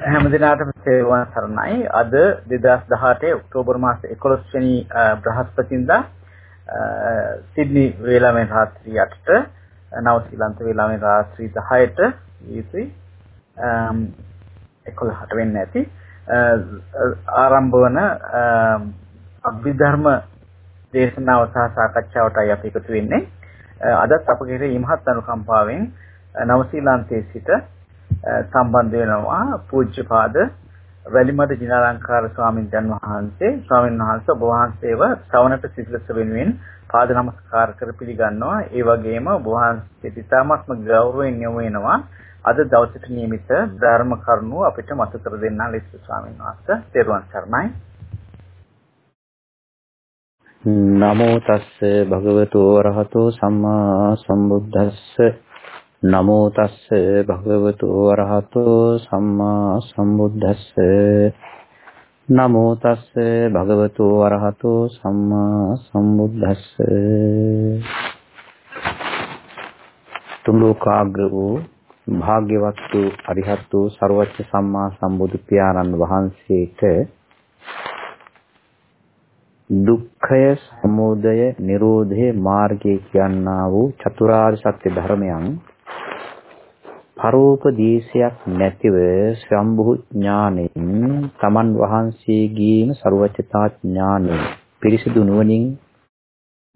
හැම දිනාටම සේවාවන් සරණයි. අද 2018 ඔක්තෝබර් මාස 11 වෙනි බ්‍රහස්පතින්දා සිඩ්නි වේලාවෙන් රාත්‍රී 8ට නව ශ්‍රී ලංකාව වේලාවෙන් රාත්‍රී 10ට යුතුයි 11ට වෙන්නේ නැති ආරම්භ වන අභිධර්ම දේශනාව සහ සාකච්ඡාවටයි අපි එකතු වෙන්නේ. අදත් අපගේ ඉමහත් අනුකම්පාවෙන් නව ශ්‍රී ලාංකේය සිට සම්බන්ධ වෙනවා පූජ්‍යපාද වැලිමඩ ජිනාලංකාර ස්වාමීන් වහන්සේ. ස්වාමීන් වහන්සේ ඔබ වහන්සේව ශ්‍රවණට සිසිලස වෙනුවෙන් පාද නමස්කාර කර පිළිගන්නවා. ඒ වගේම ඔබ වහන්සේ ඉතාමත්ම ගෞරවයෙන් යොමු වෙනවා. අද දවසට නියමිත ධර්ම කරුණු අපිට මතක කර දෙන්න ලෙස ස්වාමීන් වහන්සේ. තෙරුවන් සරණයි. නමෝ තස්ස භගවතු වරහතෝ සම්මා සම්බුද්දස්ස. නමෝ තස්ස භගවතු වරහතෝ සම්මා සම්බුද්දස්ස. නමෝ තස්ස භගවතු වරහතෝ සම්මා සම්බුද්දස්ස. තුලෝකාග්‍ර වූ භාග්‍යවත් වූ අරිහත් වූ ਸਰවච්ච සම්මා සම්බුදු පියාණන් වහන්සේට දුක්ඛය සමුදය නිරෝධය මාර්ගය කියනා වූ චතුරාර්ය සත්‍ය ධර්මයන් පරෝපදේශයක් නැතිව සම්බුහු ඥාණයෙන් තමන් වහන්සේගේම ਸਰවචතා ඥාණය පිරිසිදු නුවණින්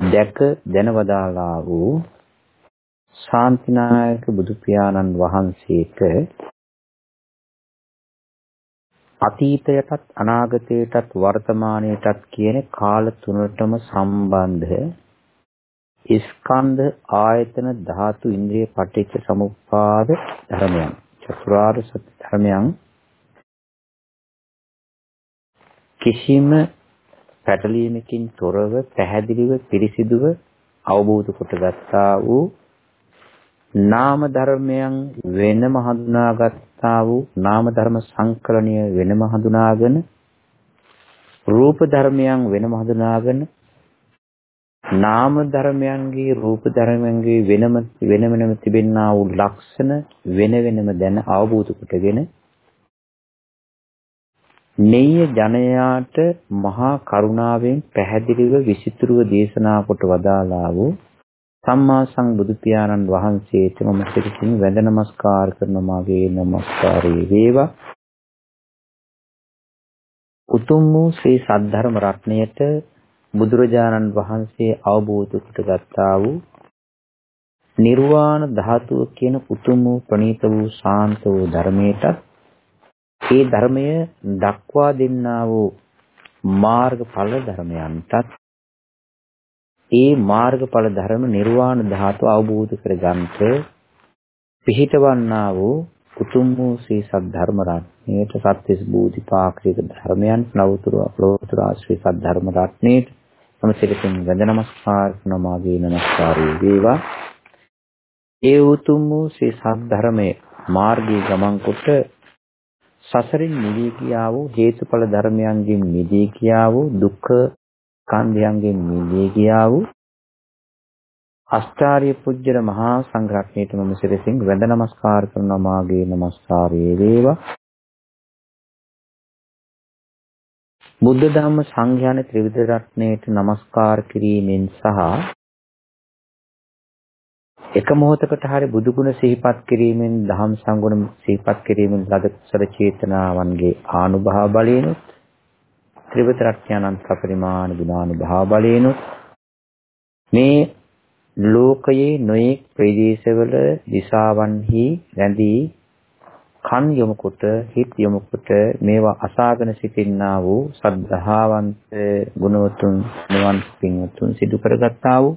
දැක දැනවදාලා වූ ශාන්තිනායක බුදු පියාණන් වහන්සේට අතීතයටත් අනාගතයටත් වර්තමානයටත් කියන කාල තුනටම සම්බන්ධ ස්කන්ධ ආයතන ධාතු ඉන්ද්‍රිය පටිච්ච සමුප්පාද ධර්මයන්. චතුරාර්ය සත්‍ය ධර්මයන් කිසිම පැටලීමකින් තොරව පැහැදිලිව පිරිසිදුව අවබෝධ කොටගත්තා වූ නාම ධර්මයන් වෙනම හඳුනාගත්තා වූ නාම ධර්ම සංකලනය වෙනම හඳුනාගෙන රූප ධර්මයන් වෙනම හඳුනාගෙන නාම ධර්මයන්ගේ රූප ධර්මයන්ගේ වෙනම වෙන වෙනම තිබෙනා වූ ලක්ෂණ වෙන වෙනම දැන අවබෝධ කොටගෙන නෙය්‍ය ජනයාට මහා කරුණාවෙන් පැහැදිලිව විසිතුරුව දේශනා කොට වදාලා වූ සම්මා සම්බුදු පියාණන් වහන්සේට මම සිතින් වැඳ නමස්කාර කරන මාගේ නමස්කාරය වේවා. උතුම් වූ ශ්‍රී සද්ධර්ම රත්නයට බුදුරජාණන් වහන්සේ අවබෝධ කරගත්තා වූ නිර්වාණ ධාතුව කියන උතුම් වූ ප්‍රණීත වූ ශාන්ත වූ ධර්මයට ඒ ධර්මය දක්වා දෙන්නා වූ මාර්ගඵල ධර්මයන්ටත් ඒ මාර්ගඵල ධර්ම නිර්වාණ ධාතුව අවබෝධ කරගන්නට පිහිටවන්නා වූ උතුම් වූ ශ්‍රී සද්ධර්ම රත්නයේට සත්‍විස් බෝධිපාක්ෂික ධර්මයන් නවතුරු ලෝතර ශ්‍රී සද්ධර්ම රත්නයේට මම සිතකින් වැඳ නමස්කාර කරන මාගේ නමස්කාරය වේවා. ඒ උතුම් වූ ශ්‍රී සද්ධර්මයේ මාර්ගයේ ගමන් කොට සසරින් මිදී කියා වූ හේතුඵල ධර්මයන්ගෙන් මිදී කියා වූ දුක්ඛ කන්දයන්ගෙන් මිදී කියා වූ අෂ්ටාර්ය පුජ්‍යර මහා සංඝරත්නයට මම සිරසින් වැඳ නමස්කාර කරන මාගේ නමස්කාරය වේවා. බුද්ධ ධම්ම සංඝයාන ත්‍රිවිධ රත්නයට নমස්කාර කිරීමෙන් සහ එක මොහොතකට හරි බුදු ගුණ සිහිපත් කිරීමෙන් දහම් සංගුණ සිහිපත් කිරීමෙන් ලද කුසල චේතනාවන්ගේ ආනුභාව බලයෙන්ුත් ත්‍රිවිධ රත්නයන්න් සපරිමාණ ගුණානුභාව බලයෙන්ුත් මේ ලෝකයේ නොයෙක් ප්‍රදේශවල දිසාවන්හි රැඳී කන් යොමුකොට හිත යොමුකොට මේවා අසාගෙන සිටින්නා වූ සද්ධාවන්ත ගුණවතුන් නිවන් පින්වතුන් සිදු කරගත්තා වූ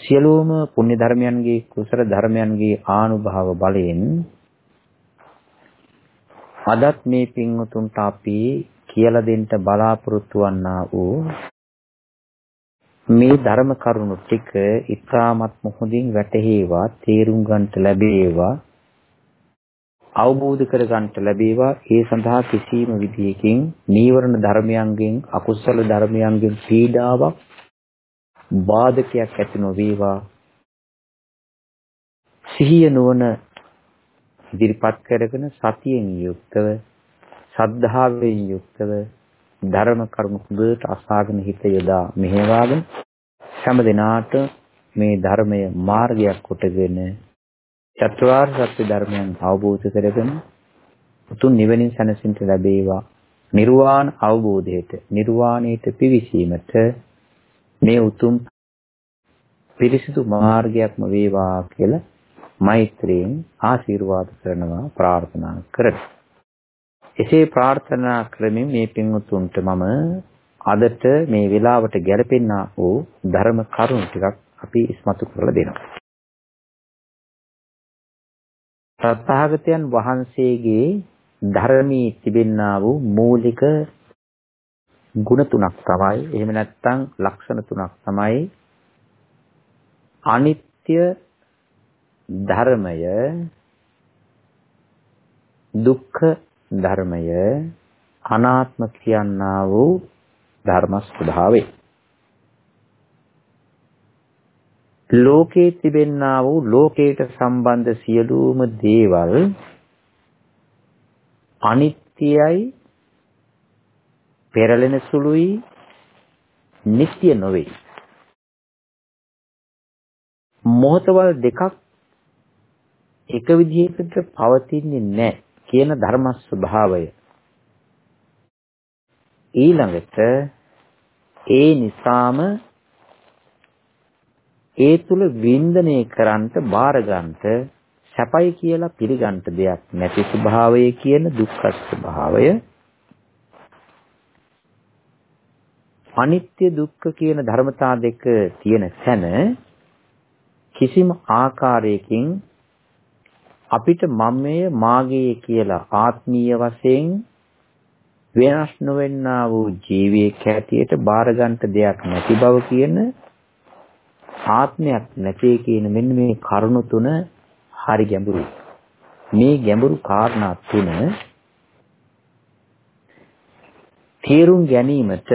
සියලුම පුණ්‍ය ධර්මයන්ගේ කුසල ධර්මයන්ගේ ආනුභාව බලයෙන් අදත් මේ පින්වතුන්ට අපි කියලා දෙන්න බලාපොරොත්තු වන්නා වූ මේ ධර්ම කරුණු ටික ඉතාමත් මොහොතින් වැටහේවා තේරුම් ගන්නට ලැබේවා. අවබෝධ කරගන්නට ලැබේවා. ඒ සඳහා කිසිම විදියකින් නීවරණ ධර්මයන්ගෙන් අකුසල ධර්මයන්ගෙන් පීඩාවක් බාධකයක් ඇති නොවේවා. සිහිය නුවණ ඉදිරිපත් කරගෙන සතියෙන් යුක්තව ශ්‍රද්ධාවෙන් යුක්තව ධර්ම කරුණු හොඳට අසාගෙන හිත යොදා මෙහෙවාගෙන හැම දිනාට මේ ධර්මය මාර්ගයක් කොටගෙන චතුරාර්ය සත්‍ය ධර්මයන් අවබෝධ කරගෙන උතුම් නිවනින් සැනසෙන්න ලැබේවා නිර්වාණ අවබෝධයට නිර්වාණයට පිවිසීමට මේ උතුම් පිරිසිදු මාර්ගයක්ම වේවා කියලා මෛත්‍රියෙන් ආශිර්වාද කරනවා ප්‍රාර්ථනා කරමි. එසේ ප්‍රාර්ථනා කරමින් මේ පින්වතුන්ට මම අදට මේ වෙලාවට ගැලපෙන්නා වූ ධර්ම කරුණු ටිකක් අපි ඉස්මතු කරලා දෙනවා. සත්‍යාගතයන් වහන්සේගේ ධර්මී තිබෙන්නා වූ මූලික ගුණ තුනක් තමයි. එහෙම නැත්නම් ලක්ෂණ තුනක් තමයි. අනිත්‍ය ධර්මය දුක්ඛ ධර්මය අනාත්ම කියනා වූ ධර්ම ස්වභාවය. ලෝකේ තිබෙන්නා වූ ලෝකයට සම්බන්ධ සියලුම දේවල් අනිත්‍යයි පෙරලෙන සුළුයි නিত্য නොවේ. මොහතවල් දෙකක් එක විදිහකට පවතින්නේ නැහැ කියන ධර්ම ස්වභාවය. ඊළඟට ඒ නිසාම ඒ තුල වින්දනය කරන්නට බාර ගන්නට සැපයි කියලා පිළිගන්න දෙයක් නැති ස්වභාවය කියන දුක්ඛ ස්වභාවය. අනිත්‍ය දුක්ඛ කියන ධර්මතා දෙක තියෙන තැන කිසිම ආකාරයකින් අපිට මමයේ මාගේ කියලා ආත්මීය වශයෙන් වෙනස් නොවෙන්නා වූ ජීවියෙක් හැටියට බාර ගන්නට දෙයක් නැති බව කියන ආත්මයක් නැtei කියන මෙන්න මේ කරුණු තුන හරි ගැඹුරුයි. මේ ගැඹුරු කාරණා තුන තේරුම් ගැනීමට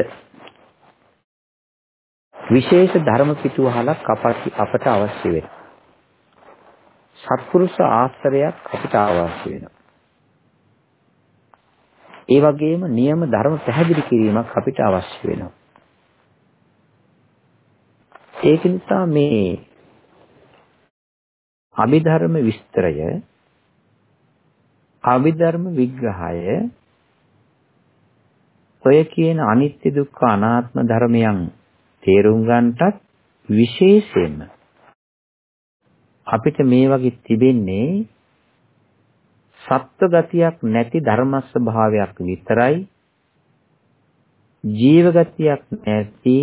විශේෂ ධර්ම පිටුවහලක් අපට අවශ්‍ය වෙනවා. සත්පුරුෂ ආශ්‍රයයක් අපිට අවශ්‍ය වෙනවා. ඒ වගේම නියම ධර්ම පැහැදිලි කිරීමක් අපිට අවශ්‍ය වෙනවා. ඒක නිසා මේ අභිධර්ම විස්තරය අභිධර්ම විග්‍රහය ඔය කියන අනිත්‍ය දුක්ඛ අනාත්ම ධර්මයන් තේරුම් ගන්නටත් විශේෂයෙන්ම අපිට මේ වගේ තිබෙන්නේ සත්ව ගතියක් නැති ධර්ම ස්වභාවයක් විතරයි ජීව ගතියක් නැති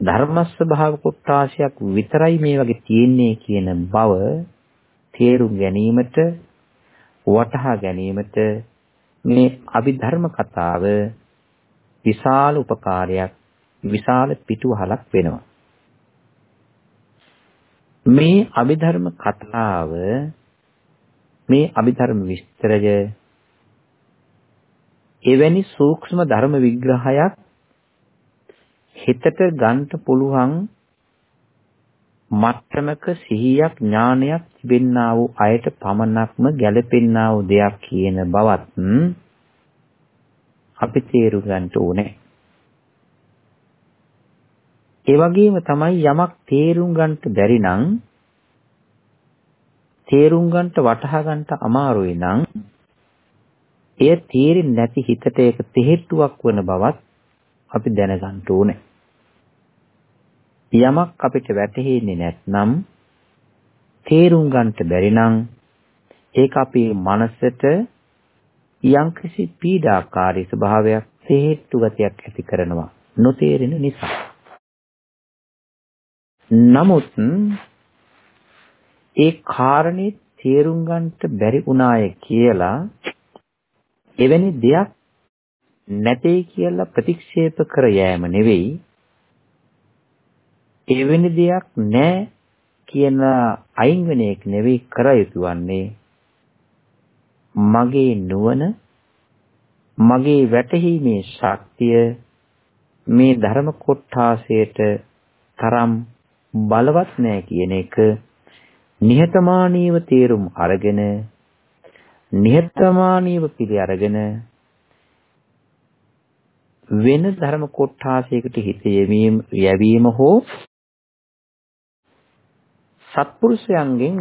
ධර්ම ස්වභාව කොටාශයක් විතරයි මේ වගේ තියෙන්නේ කියන බව තේරුම් ගැනීමට වටහා ගැනීමට මේ අභිධර්ම කතාව විශාල උපකාරයක් විශාල පිටුවහලක් වෙනවා. මේ අභිධර්ම කතාව මේ අභිධර්ම විස්තරය එවැනි සූක්ෂම ධර්ම විග්‍රහයක් හිතට ගන්න පුළුවන් මට්ටමක සිහියක් ඥානයක් තිබෙන්නා වූ අයට පමණක්ම ගැළපෙන්නා වූ දෙයක් කියන බවත් අපි තේරුම් ගන්න ඕනේ. ඒ වගේම තමයි යමක් තේරුම් ගන්නට බැරි නම් තේරුම් ගන්නට වටහා ගන්නට අමාරුයි නම් එය තේරෙන්නේ නැති හිතට ඒක තෙහෙට්ටුවක් වන බවත් අපි දැනගන්න ඕනේ. යමක් අපිට වැටහෙන්නේ නැත්නම් තේරුම් ගන්නට බැරි නම් ඒක අපේ මනසට යම්කිසි පීඩාකාරී ස්වභාවයක් තෙහෙට්ටු ගතියක් ඇති කරනවා නොතේරෙන නිසා. නමුත් ඒ කාරණේ තේරුම් ගන්නට බැරි වුණාය කියලා එවැනි දෙයක් නැtei කියලා ප්‍රතික්ෂේප කර යෑම නෙවෙයි එවැනි දෙයක් නැහැ කියන අයින් වෙන එක නෙවෙයි කර යුතු වන්නේ. මගේ නුවණ මගේ වැටහීමේ ශක්තිය මේ ධර්ම කොටාසයට තරම් බලවත් නෑ කියන එක නිහතමානීව තේරුම් අරගෙන නිහතමානීව පිළි අරගෙන වෙන ධර්ම කොටාසයකට හිත යැවීම යැවීම හෝ සත්පුරුෂයන්ගෙන්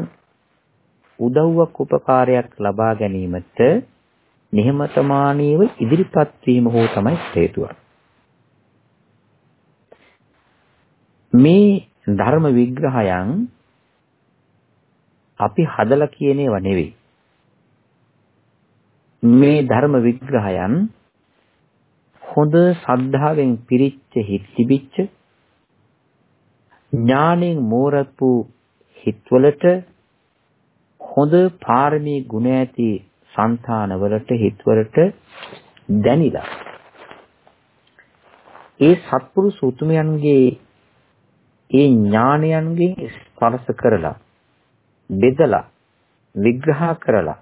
උදව්වක් උපකාරයක් ලබා ගැනීමට නිහමතමානීව ඉදිරිපත් වීම හෝ තමයි හේතුව. මේ ධර්ම විග්‍රහයන් අපි හදලා කියන ඒවා නෙවෙයි. මේ ධර්ම විග්‍රහයන් හොඳ සද්ධාවෙන් පිරිච්ච හිත් තිබිච්ච ඥාණයෙන් මෝරපු හිත්වලට හොඳ පාරමී ගුණ ඇති సంతානවලට හිත්වලට දැනිලා ඒ සත්පුරුෂ උතුමයන්ගේ ඒ ඥානයන්ගේ ස්පර්ශ කරලා බෙදලා විග්‍රහ කරලා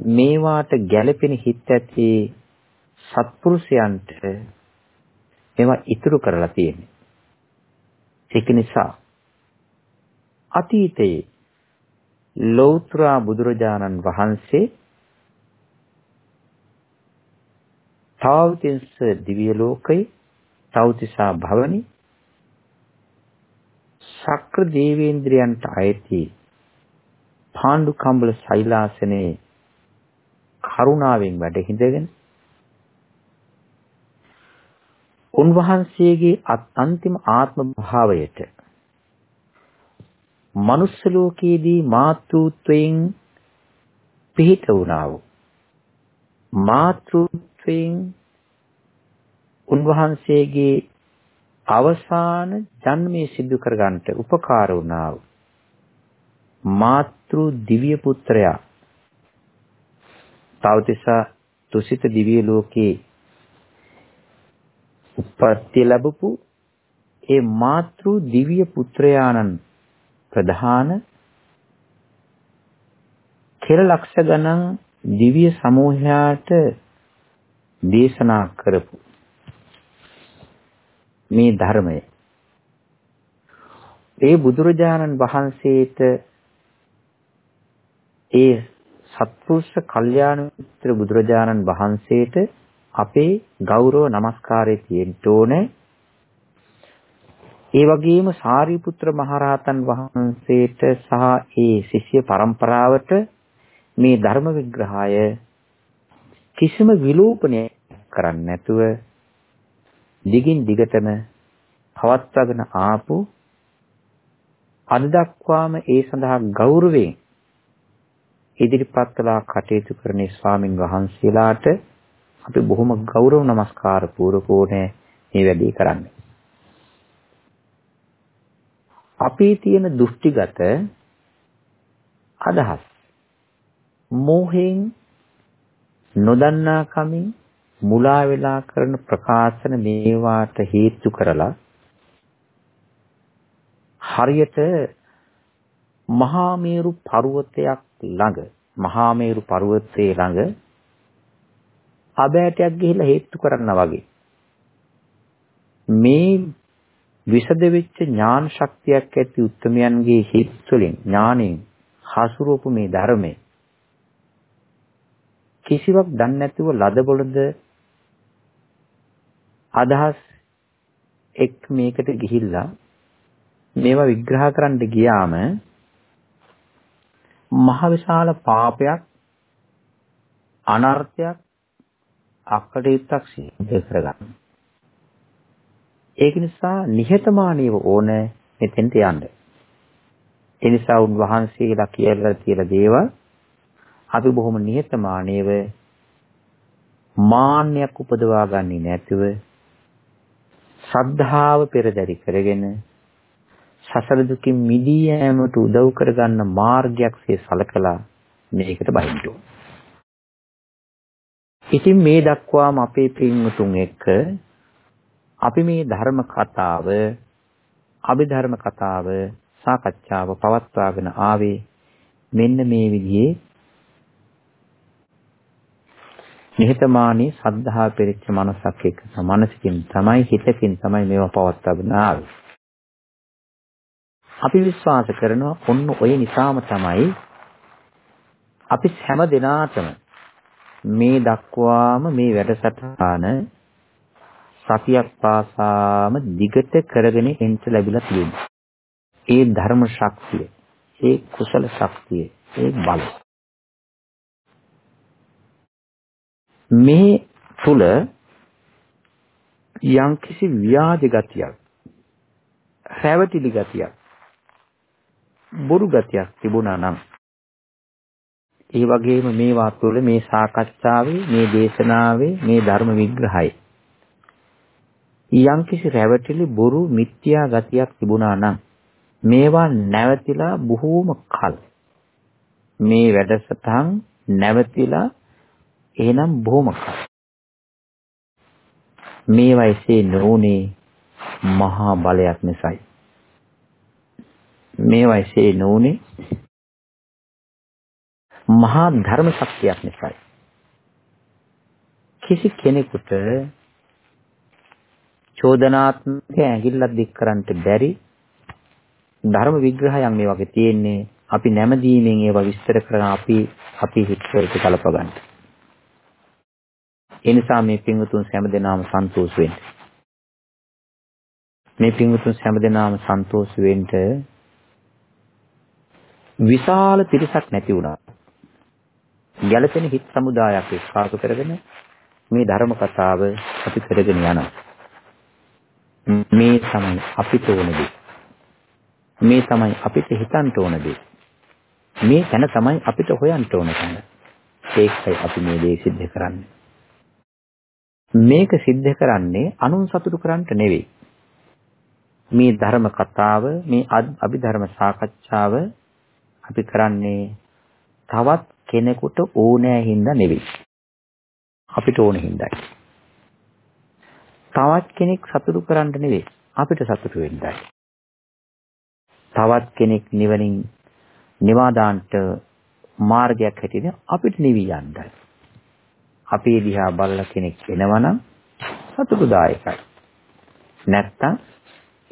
මේවාට ගැළපෙන හිත් ඇති සත්පුරුෂයන්ට මේවා ඉතුරු කරලා තියෙන්නේ. ඒක නිසා අතීතයේ ලෞතර බුදුරජාණන් වහන්සේ තවතිස්ස දිව්‍ය ලෝකේ තවතිසා භවනි ශක්‍ර දේවේන්ද්‍රයන්ට අයති පාණ්ඩු කම්බල ශෛලාසනේ කරුණාවෙන් වැඩ හිඳගෙන උන්වහන්සේගේ අන්තිම ආත්ම භාවයට මනුස්ස ලෝකයේදී මාතෘත්වයෙන් පිහිට වුණා වූ මාතෘත්වයෙන් උන්වහන්සේගේ අවසාන ජන්මයේ සිදු කරගන්නට උපකාර වුණා වූ මාතෘ දිව්‍ය පුත්‍රයා. තවතිසා තුසිත දිව්‍ය ලෝකේ උපත්ති ලැබපු ඒ මාතෘ දිව්‍ය පුත්‍රයාණන් ප්‍රධාන කෙල ලක්ෂ ගණන් දිව්‍ය සමූහයාට දේශනා කරපු මේ ධර්මය ඒ බුදුරජාණන් වහන්සේට ඒ සත්පුරුෂ කල්යාණ මිත්‍ර බුදුරජාණන් වහන්සේට අපේ ගෞරව නමස්කාරය තියෙන්න ඕනේ. ඒ වගේම සාරිපුත්‍ර මහරහතන් වහන්සේට සහ ඒ ශිෂ්‍ය පරම්පරාවට මේ ධර්ම විග්‍රහය කිසිම විලෝපනයක් කරන්නේ නැතුව දිගින් දිගටම පවත්වාගෙන ආපු අද දක්වාම ඒ සඳහා ගෞරවයෙන් ඉදිරිපත් කළා කටයුතු කරන ස්වාමින් වහන්සේලාට අපි බොහොම ගෞරව නමස්කාර පූර්වකෝනේ මේ වැඩේ කරන්නේ. අපේ තියෙන දෘෂ්ටිගත අදහස්. මෝහයෙන් නොදන්නා කමින් මුලා වෙලා කරන ප්‍රකාශන මේවාට හේතු කරලා හරියට මහා මේරු පර්වතයක් ළඟ මහා මේරු පර්වතයේ ළඟ අබෑටයක් ගිහිල්ලා හේතු කරනවා වගේ. මේ විසද වෙච්ච ඥාන ශක්තියක් ඇති උත්මයන්ගේ හිත් වලින් ඥාණයෙන් හසුරුවපු මේ ධර්මය කිසිවක් දන්නේ නැතුව ලදබොළද අදහස් එක් මේකට ගිහිල්ලා මේවා විග්‍රහ කරන්න ගියාම මහ විශාල පාපයක් අනර්ථයක් අකටයුත්තක් සිද්ධ කරගන්න. ඒක නිසා නිහතමානීව ඕන මෙතෙන්ට යන්න. ඒ නිසා උන්වහන්සේලා කියලා තියෙන දේවල් අපි බොහොම නිහතමානීව මාන්නයක් උපදවා ගන්නේ නැතුව ශ්‍රද්ධාව පෙරදරි කරගෙන සසල දුකින් මිදී යෑමට උදව් කරගන්න මාර්ගයක්සේ සලකලා මේකට බහින්න ඕන. ඉතින් මේ දක්වාම අපේ පින්වතුන් එක්ක අපි මේ ධර්ම කතාව අභිධර්ම කතාව සාකච්ඡාව පවත්වාගෙන ආවේ මෙන්න මේ විදිහේ නිහතමානී සද්ධා පෙරිච්ච මනසක් එක්ක මනසකින් තමයි හිතකින් තමයි මේවා පවත්වාගෙන ආවේ. අපි විශ්වාස කරනවා ඔන්න ඔය නිසාම තමයි අපි හැම දිනාටම මේ දක්වාම මේ වැඩසටහන සතියක් පාසාම දිගට කරගෙන එන්න ලැබිලා තියෙනවා. ඒ ධර්ම ශක්තිය, ඒ කුසල ශක්තිය, ඒ බලය. මේ තුල යම්කිසි ව්‍යාජ ගතියක්, රැවටිලි ගතියක්, බොරු ගතියක් තිබුණා නම් ඒ වගේම මේවා තුළ මේ සාකච්ඡාවේ මේ දේශනාවේ මේ ධර්ම විග්‍රහයේ යම්කිසි රැවටිලි බොරු මිත්‍යා ගතියක් තිබුණා නම් මේවා නැවතිලා බොහෝම කල. මේ වැඩසටහන් නැවතිලා එහෙනම් බොහොම කල. මේවා එසේ නොඋනේ මහා බලයක් නිසායි. මේවා එසේ නොඋනේ මහා ධර්ම ශක්තියක් නිසායි. කිසි කෙනෙකුට චෝදනාත්මක ඇඟිල්ලක් දික් කරන්නට බැරි ධර්ම විග්‍රහයන් මේ වගේ තියෙන්නේ අපි නැමදීමෙන් ඒවා විස්තර කරන අපි අපි හිතවලට කලප ගන්න. ඒ නිසා මේ පින්වතුන් හැමදෙනාම සන්තෝෂ වෙන්න. මේ පින්වතුන් හැමදෙනාම සන්තෝෂ වෙන්න විශාල පිරිසක් නැති වුණා. ගැළපෙන හිත් සමුදායක් එක්කාසු කරගෙන මේ ධර්ම කතාව අපි කරගෙන යනවා. මේ තමයි අපිට ඕන දේ. මේ තමයි අපිට හිතන්න ඕන දේ. මේ තැන තමයි අපිට හොයන්න ඕන තැන. ඒකයි අපි මේ දේ සිද්ධ කරන්නේ. මේක සිද්ධ කරන්නේ අනුන් සතුටු කරන්නට නෙවෙයි. මේ ධර්ම කතාව, මේ අභිධර්ම සාකච්ඡාව අපි කරන්නේ තවත් කෙනෙකුට ඕනෑ හින්දා නෙවෙයි. අපිට ඕන හින්දායි. තවත් කෙනෙක් සතුටු කරන්න නෙවෙයි අපිට සතුටු වෙන්නයි. තවත් කෙනෙක් නිවනින් නිවා දාන්නට මාර්ගයක් හැටියට අපිට නිවි යන්නයි. අපේ දිහා බලලා කෙනෙක් වෙනවනම් සතුටුදායකයි. නැත්තම්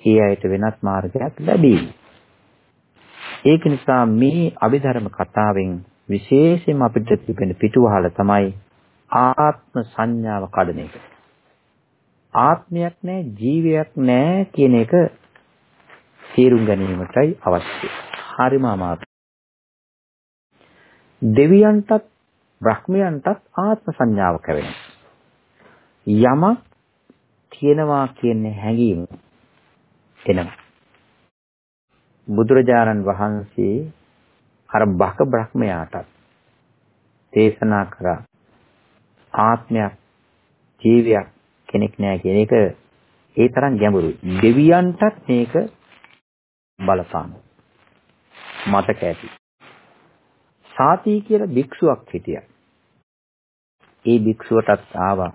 ඒ අයට වෙනත් මාර්ගයක් ලැබෙයි. ඒක නිසා මේ අභිධර්ම කතාවෙන් විශේෂයෙන්ම අපිට තිබෙන පිටුවහල තමයි ආත්ම සංඥාව කඩන එක. ආත්මයක් නැහැ ජීවයක් නැහැ කියන එක තේරුම් ගැනීමටයි අවශ්‍ය. හරිම අමාරුයි. දෙවියන්ටත් බ්‍රහ්මයන්ටත් ආත්ම සංඥාව කැවෙනවා. යමක් තියෙනවා කියන හැඟීම එනවා. බුදුරජාණන් වහන්සේ අර බක බ්‍රහ්මයාටත් දේශනා කරා ආත්මයක් ජීවයක් කෙනෙක් නෑ කියන එක ඒ තරම් ගැඹුරුයි. දෙවියන්ටත් මේක බලපාන. මතක ඇති. සාති කියලා භික්ෂුවක් හිටියා. ඒ භික්ෂුවටත් ආවා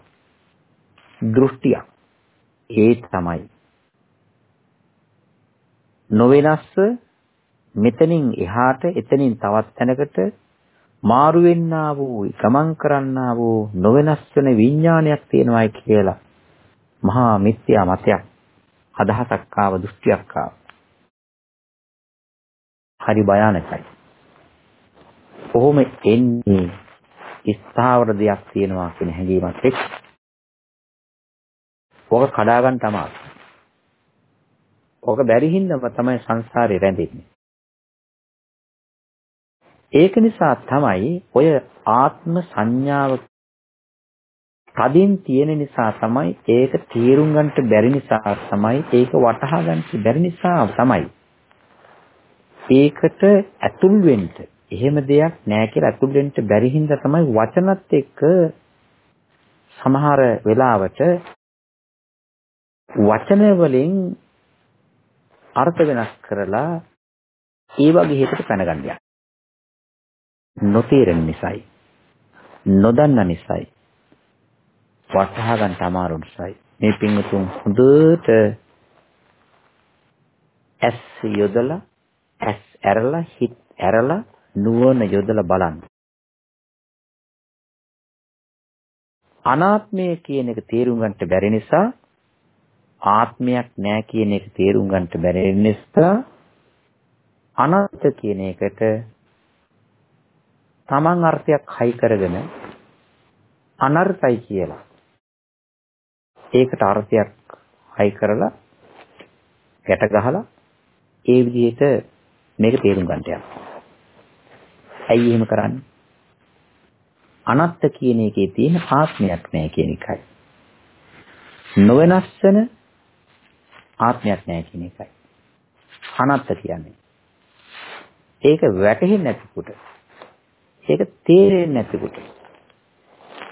දෘෂ්ටියක්. ඒ තමයි නොවෙනස්ස මෙතනින් එහාට එතනින් තවත් තැනකට මාරු වෙන්නා වූ ගමන් කරන්නා වූ නොවෙනස් වෙන විඥානයක් තියෙනවායි කියලා මහා මිත්‍යා මතයක් අදහසක් ආව දෘෂ්ටියක් ආව. හරි භයානකයි. කොහොම එන්නේ ස්ථාවර දෙයක් තියෙනවා කියන හැඟීමත් එක්ක. ඔක කඩා ගන්න තමයි. ඔක බැරි හින්දාම තමයි සංසාරේ රැඳෙන්නේ. ඒක නිසා තමයි ඔය ආත්ම සංඥාව තදින් තියෙන නිසා තමයි ඒක තේරුම් ගන්නට බැරි නිසා තමයි ඒක වටහා ගන්නට බැරි නිසා තමයි ඒකට ඇතුල් වෙන්න එහෙම දෙයක් නෑ කියලා ඇතුල් වෙන්න බැරි හින්දා තමයි වචනත් එක්ක සමහර වෙලාවට වචන වලින් අර්ථ වෙනස් කරලා ඒ වගේ හේතුට පැනගන්න යනවා. නොතේරෙන නිසායි. නොදන්න නිසායි. වටහා ගන්න අමාරු නිසායි. මේ පින්වතුන් හොඳට ඇස් යොදලා ඇස් ඇරලා හිත ඇරලා නුවණ යොදලා බලන්න. අනාත්මය කියන එක තේරුම් ගන්නට බැරි නිසා ආත්මයක් නැහැ කියන එක තේරුම් ගන්නට බැරි නිසා අනර්ථ කියන එකට තමන් අර්ථයක් හයි කරගෙන අනර්ථයි කියලා. ඒකට අර්ථයක් හයි කරලා ගැට ගහලා ඒ විදිහට මේක තේරුම් ගන්නට යනවා. ඇයි එහෙම කරන්නේ? අනත්ත කියන එකේ තියෙන ආත්මයක් නැහැ කියන එකයි. නොවෙනස් වෙන ආත්මයක් නැහැ කියන එකයි. අනත්ත කියන්නේ. ඒක වැටහෙන්නේ නැතිකොට. ඒක තේරෙන්නේ නැතිකොට.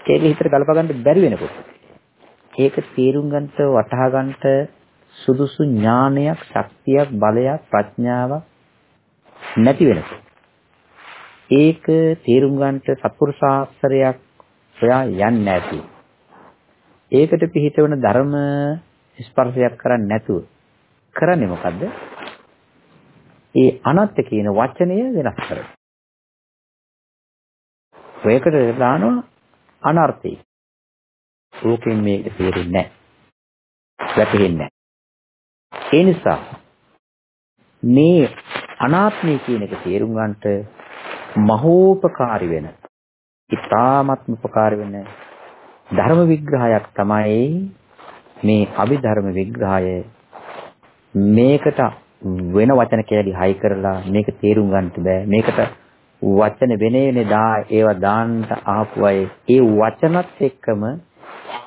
ඒක හිතට ගලප ගන්න බැරි වෙනකොට. ඒක තේරුම් ගන්නට වටහා ගන්නට සුදුසු ඥානයක්, ශක්තියක්, බලයක්, ප්‍රඥාවක් නැති වෙනකොට. ඒක තේරුම් ගන්නට සත්පුරුෂ ශාස්ත්‍රයක් හොයා යන්නේ නැති. ඒකට පිළිහිටවන ධර්ම ස්පර්ශයක් කරන්නේ නැතුව කරන්නේ මොකද්ද? ඒ අනත්ත කියන වචනය වෙනස් කරනවා. ඔයකට දානවා අනර්ථය. ඕකෙන් මේක තේරෙන්නේ නැහැ. වැටහෙන්නේ නැහැ. ඒ නිසා මේ අනාත්මය කියන එක තේරුම් ගන්නට මහෝපකාරී වෙන ඉතාමත්ම උපකාරී වෙන ධර්ම විග්‍රහයක් තමයි මේ අභිධර්ම විග්‍රහය මේකට වෙන වචන කැලි හයි කරලා මේක තේරුම් ගන්නට බෑ මේකට වචන වෙන වෙන දා ඒවා දාන්න ආපු අය ඒ වචනත් එක්කම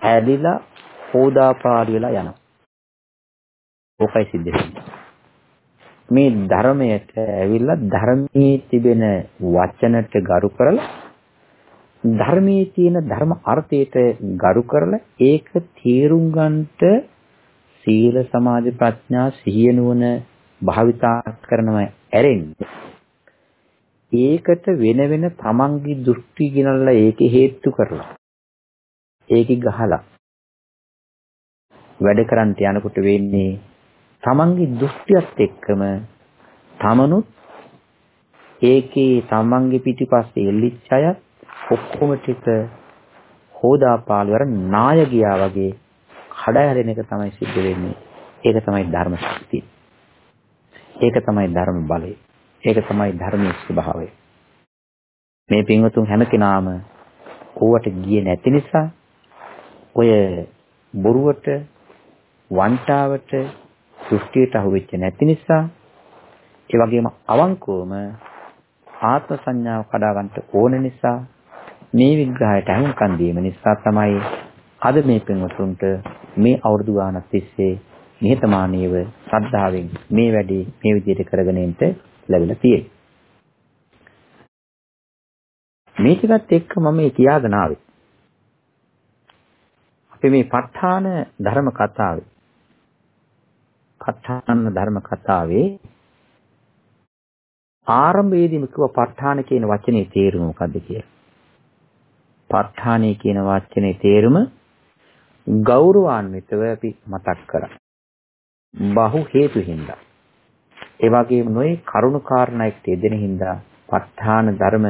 ඇලිලා හෝදාපාඩු වෙලා යනවා. ඕකයි සිද්ධ වෙන්නේ. මේ ධර්මයට ඇවිල්ලා ධර්මයේ තිබෙන වචනට ගරු කරලා ධර්මයේ තියෙන ධර්ම අර්ථයට ගරු කරලා ඒක තේරුම් ගන්නට සීල සමාධි ප්‍රඥා සිහිය නුවණ භාවිතා කරනවා ඇරෙන්නේ ඒකට වෙන වෙන තමන්ගේ දෘෂ්ටි ගිනල්ලා ඒකේ හේතු කරලා ඒකි ගහලා වැඩ කරන්ට යනකොට වෙන්නේ තමන්ගේ දෘෂ්ටියත් එක්කම තමනුත් ඒකේ තමන්ගේ පිටිපස්සේ එල්ලිච්ච අය ඔක්කොම ටික හොදාපාල වර නාය ගියා වගේ කඩ හැරෙන එක තමයි සිද්ධ වෙන්නේ. ඒක තමයි ධර්ම ශක්තිය. ඒක තමයි ධර්ම බලය. ඒක තමයි ධර්මයේ ස්වභාවය. මේ පින්වතුන් හැම කෙනාම ඕවට ගියේ නැති නිසා ඔය බොරුවට වන්ටාවට සෘෂ්ටියට අහුවෙච්ච නැති නිසා ඒ වගේම අවංකවම ආත්ම සංඥාව කඩා ගන්නට ඕන නිසා මේ විග්‍රහයට අහුම්කන් දීම නිසා තමයි අද මේ පින්වතුන්ට මේ අවුරුදු ගානක් තිස්සේ නිහතමානීව ශ්‍රද්ධාවෙන් මේ වැඩේ මේ විදිහට කරගෙන ඉන්න ලැබිලා තියෙන්නේ. මේ ටිකත් එක්ක මම මේ කියාගෙන ආවේ. අපි මේ ප ဋ ාණ ධර්ම කතාවේ ප ဋ ාණ ධර්ම කතාවේ ආරම්භයේදීම කිව්ව ප ဋ ාණ කියන වචනේ තේරුම මොකද්ද කියලා. ප ဋ ාණේ කියන වචනේ තේරුම ගෞරවාන්විතව අපි මතක් කරා. බහු හේතු හින්දා. ඒ වගේම නොයේ කරුණු කාරණා එක්ක යෙදෙන හින්දා ප ဋ ාණ ධර්ම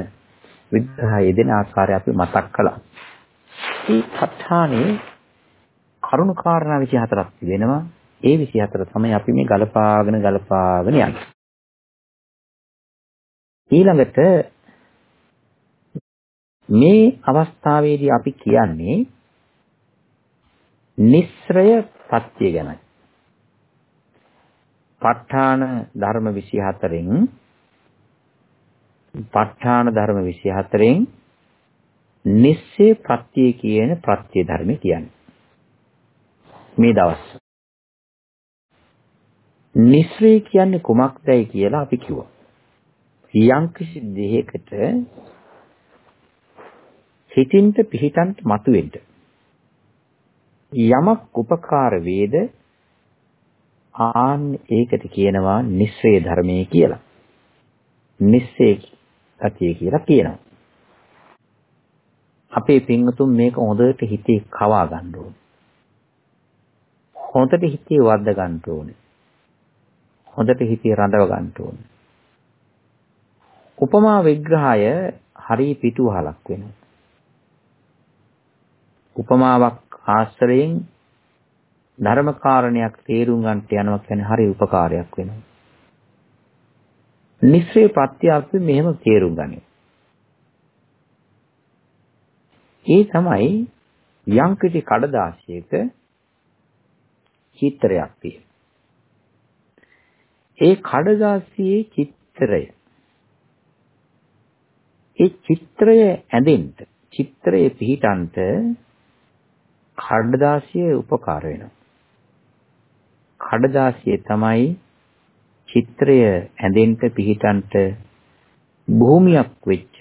විග්‍රහය යෙදෙන ආකාරය අපි මතක් කළා. මේ ප ဋ ාණේ කරුණු කාරණා 24ක් තිබෙනවා. ඒ 24 තමයි අපි මේ ගලපාගෙන ගලපාගෙන යන්නේ. ඊළඟට මේ අවස්ථාවේදී අපි කියන්නේ නිස්සරය පත්‍ය ගැනයි. ප ဋ ාණ ධර්ම 24න් ප ဋ ාණ ධර්ම 24න් නිස්සේ ප්‍රත්‍ය කියන ප්‍රත්‍ය ධර්ම කියන්නේ. මේ දවස්. නිස්රේ කියන්නේ කුමක්දයි කියලා අපි කිව්වා. යම්කිසි දෙයකට හිතින්ට පිහිටන්ට මතුවෙන්න යමක් උපකාර වේද ආන් ඒකට කියනවා නිස්සේ ධර්මයේ කියලා. නිස්සේ සතිය කියලා කියනවා. අපේ පින්වතුන් මේක හොඳට හිතේ කවා ගන්න ඕනේ. හොඳට හිතේ වද්ද ගන්න ඕනේ. හොඳට හිතේ රඳව ගන්න ඕනේ. උපමා විග්‍රහය හරි පිටුවහලක් වෙනවා. උපමාවක් ආශ්‍රයෙන් ධර්ම කාරණයක් තේරුම් ගන්නට යනවා කියන්නේ හරි උපකාරයක් වෙනවා. නිස්සය ප්‍රත්‍ය අපි මෙහෙම තේරුම් ගනිමු. ඒ තමයි යම්කිසි කඩදාසියක චිත්‍රයක් තියෙනවා. ඒ කඩදාසියේ චිත්‍රය ඒ චිත්‍රය ඇඳෙන්න චිත්‍රයේ පිහිටන්ට කඩදාසිය උපකාර වෙනවා. කඩදාසිය තමයි චිත්‍රය ඇඳෙන්න පිහිටන්ට භූමියක් වෙච්ච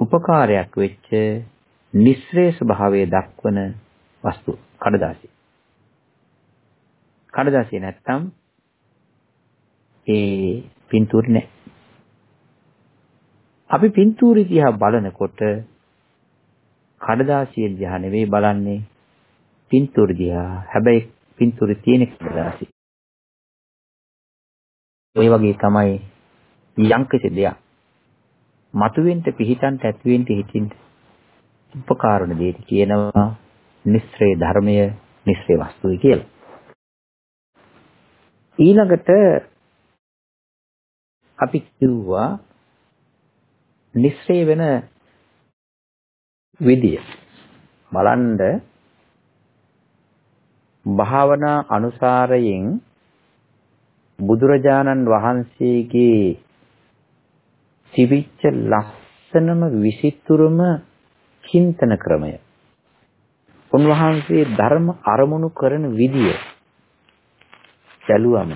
උපකාරයක් වෙච්ච නිස්සේෂ භාවයේ දක්වන වස්තු කඩදාසිය. කඩදාසිය නැත්තම් ඒ පින්තූරේ නැහැ. අපි පින්තූරේ දිහා බලනකොට කඩදාසිය දිහා නෙවෙයි බලන්නේ පින්තූර දිහා. හැබැයි පින්තූරේ තියෙන කඩදාසිය. ඔය වගේ තමයි යම්කිසි දෙයක් මතුවෙන්න පිහිටන්ට ඇතිවෙන්න හිතින්ට උපකාරණ දෙයට කියනවා නිස්ස්‍රේ ධර්මය නිස්ස්‍රේ වස්තුයි කියලා. ඊළඟට අපි කිව්වා නිස්ස්‍රේ වෙන විදිය. බලන්න භාවනා අනුසාරයෙන් බුදුරජාණන් වහන්සේගේ තිබිච්ච ලස්සනම විසිතුරුම චින්තන ක්‍රමය. උන්වහන්සේ ධර්ම අරමුණු කරන විදිය. බැලුවම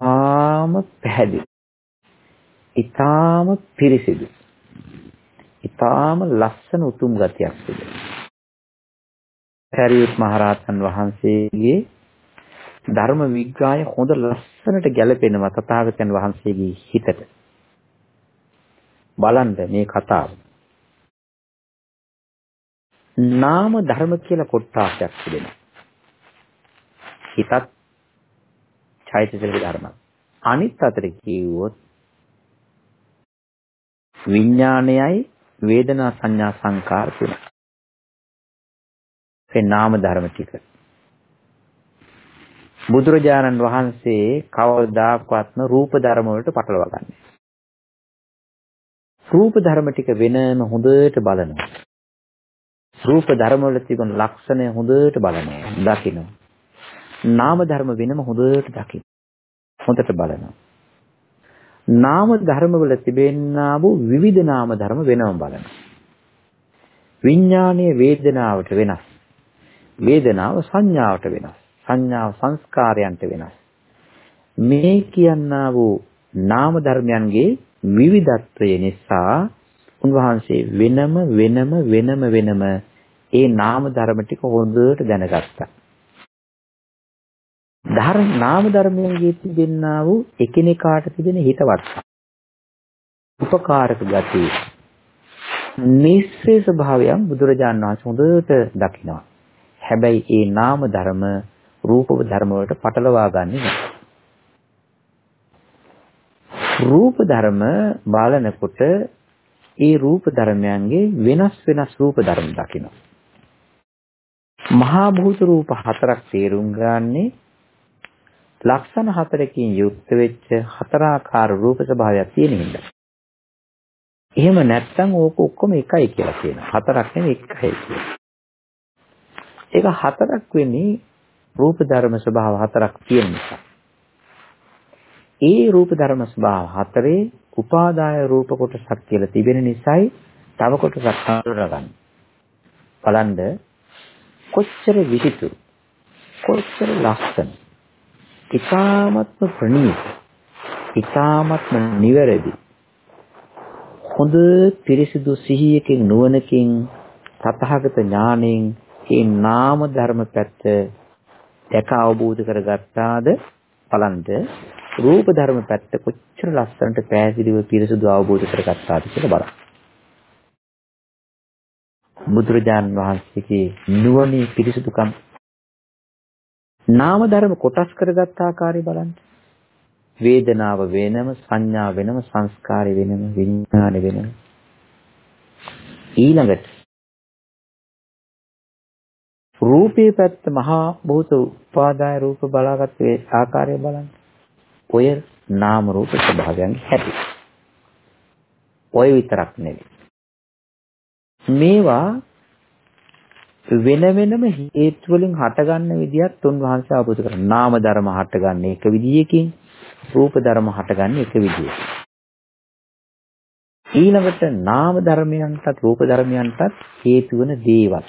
ආම පැහැදිලි. ඊටාම පිරිසිදු. ඊටාම ලස්සන උතුම් ගතියක් තිබෙනවා. සරියුත් මහරහතන් වහන්සේගේ ධර්ම විග්‍රහය හොඳ ලස්සනට ගැලපෙනවා තථාගතයන් වහන්සේගේ හිතට. බලන්න මේ කතාව. නාම ධර්ම කියලා කොටසක් තිබෙනවා. හිතත් චෛතසික ධර්ම. අනිත් අතට කිව්වොත් විඥානයයි වේදනා සංඥා සංකාර තුන. ඒ නාම ධර්ම ටික. බුදුරජාණන් වහන්සේ කවදාකවත්ම රූප ධර්ම වලට පටලවා ගන්නේ. රූප ධර්ම ටික වෙනම හොඳට බලනවා. රූප ධර්ම වල තිබෙන ලක්ෂණය හොඳට බලනවා, දකිනවා. නාම ධර්ම වෙනම හොඳට දකින්න. හොඳට බලනවා. නාම ධර්ම වල තිබෙනා වූ විවිධ නාම ධර්ම වෙනම බලනවා. විඥානීය වේදනාවට වෙනස්. වේදනාව සංඥාවට වෙනස්. සංඥාව සංස්කාරයන්ට වෙනස්. මේ කියනා වූ නාම ධර්මයන්ගේ විවිධත්වය නිසා උන්වහන්සේ වෙනම වෙනම වෙනම වෙනම ඒ නාම ධර්ම ටික හොඳට දැනගත්තා. ධර්ම නාම ධර්මයන්ගේ තිබෙන්නා වූ එකිනෙකාට තිබෙන හිතවත් උපකාරක ගතිය නිස්සේස භාවයන් බුදුරජාන් වහන්සේ හොඳට දකිනවා. හැබැයි ඒ නාම ධර්ම රූප ධර්ම වලට පටලවා ගන්නේ නැහැ. රූප ධර්ම බලනකොට ඒ රූප ධර්මයන්ගේ වෙනස් වෙනස් රූප ධර්ම දකිනවා. මහා භූත රූප හතරක් තේරුම් ගන්නේ ලක්ෂණ හතරකින් යුක්ත වෙච්ච හතරාකාර රූප ස්වභාවයක් තියෙන හින්දා. එහෙම නැත්නම් ඕක ඔක්කොම එකයි කියලා කියනවා. හතරක් නෙවෙයි එකයි කියලා. ඒක හතරක් වෙන්නේ රූප ධර්ම ස්වභාව හතරක් තියෙන නිසා. ඒ රූප ධර්ම ස්වභාව හතරේ උපාදාය රූප කොටසක් කියලා තිබෙන නිසායි තව කොටසක් හඳුනගන්න. බලන්න කොච්චර විචිතුරු කොච්චර ලස්සන ඊ타මත්ම ප්‍රණීත ඊ타මත්ම නිවැරදි හොඳ පිරිසිදු සිහියකින් නුවණකින් තථාගත ඥාණයෙන් මේ නාම ධර්ම පැත්ත දැක අවබෝධ කරගත්තාද බලන්න රූප ධර්ම පැත්ත කොච්චර ලස්සනට පෑසිලිව පිරිසුදු අවබෝධ කරගත්තාද කියලා බලන්න. බුදුරජාන් වහන්සේගේ නුවණේ පිරිසුදුකම් නාම ධර්ම කොටස් කරගත් ආකාරය බලන්න. වේදනාව වෙනම සංඥා වෙනම සංස්කාරය වෙනම විඥාන වෙනම ඊළඟට රූපේ පැත්ත මහා භූත උපාදාය රූප බලාගත් ආකාරය බලන්න. ඔය නාම රූප ස්වභාවයන් හැටි. ඔය විතරක් නෙවෙයි. මේවා වෙන වෙනම හේතු වලින් හටගන්න විදියත් උන්වහන්සේ අවබෝධ කරගන්නවා. නාම ධර්ම හටගන්න එක විදියකින්, රූප ධර්ම හටගන්න එක විදියකින්. ඊළඟට නාම ධර්මයන්ටත් රූප ධර්මයන්ටත් හේතු වන දේවල්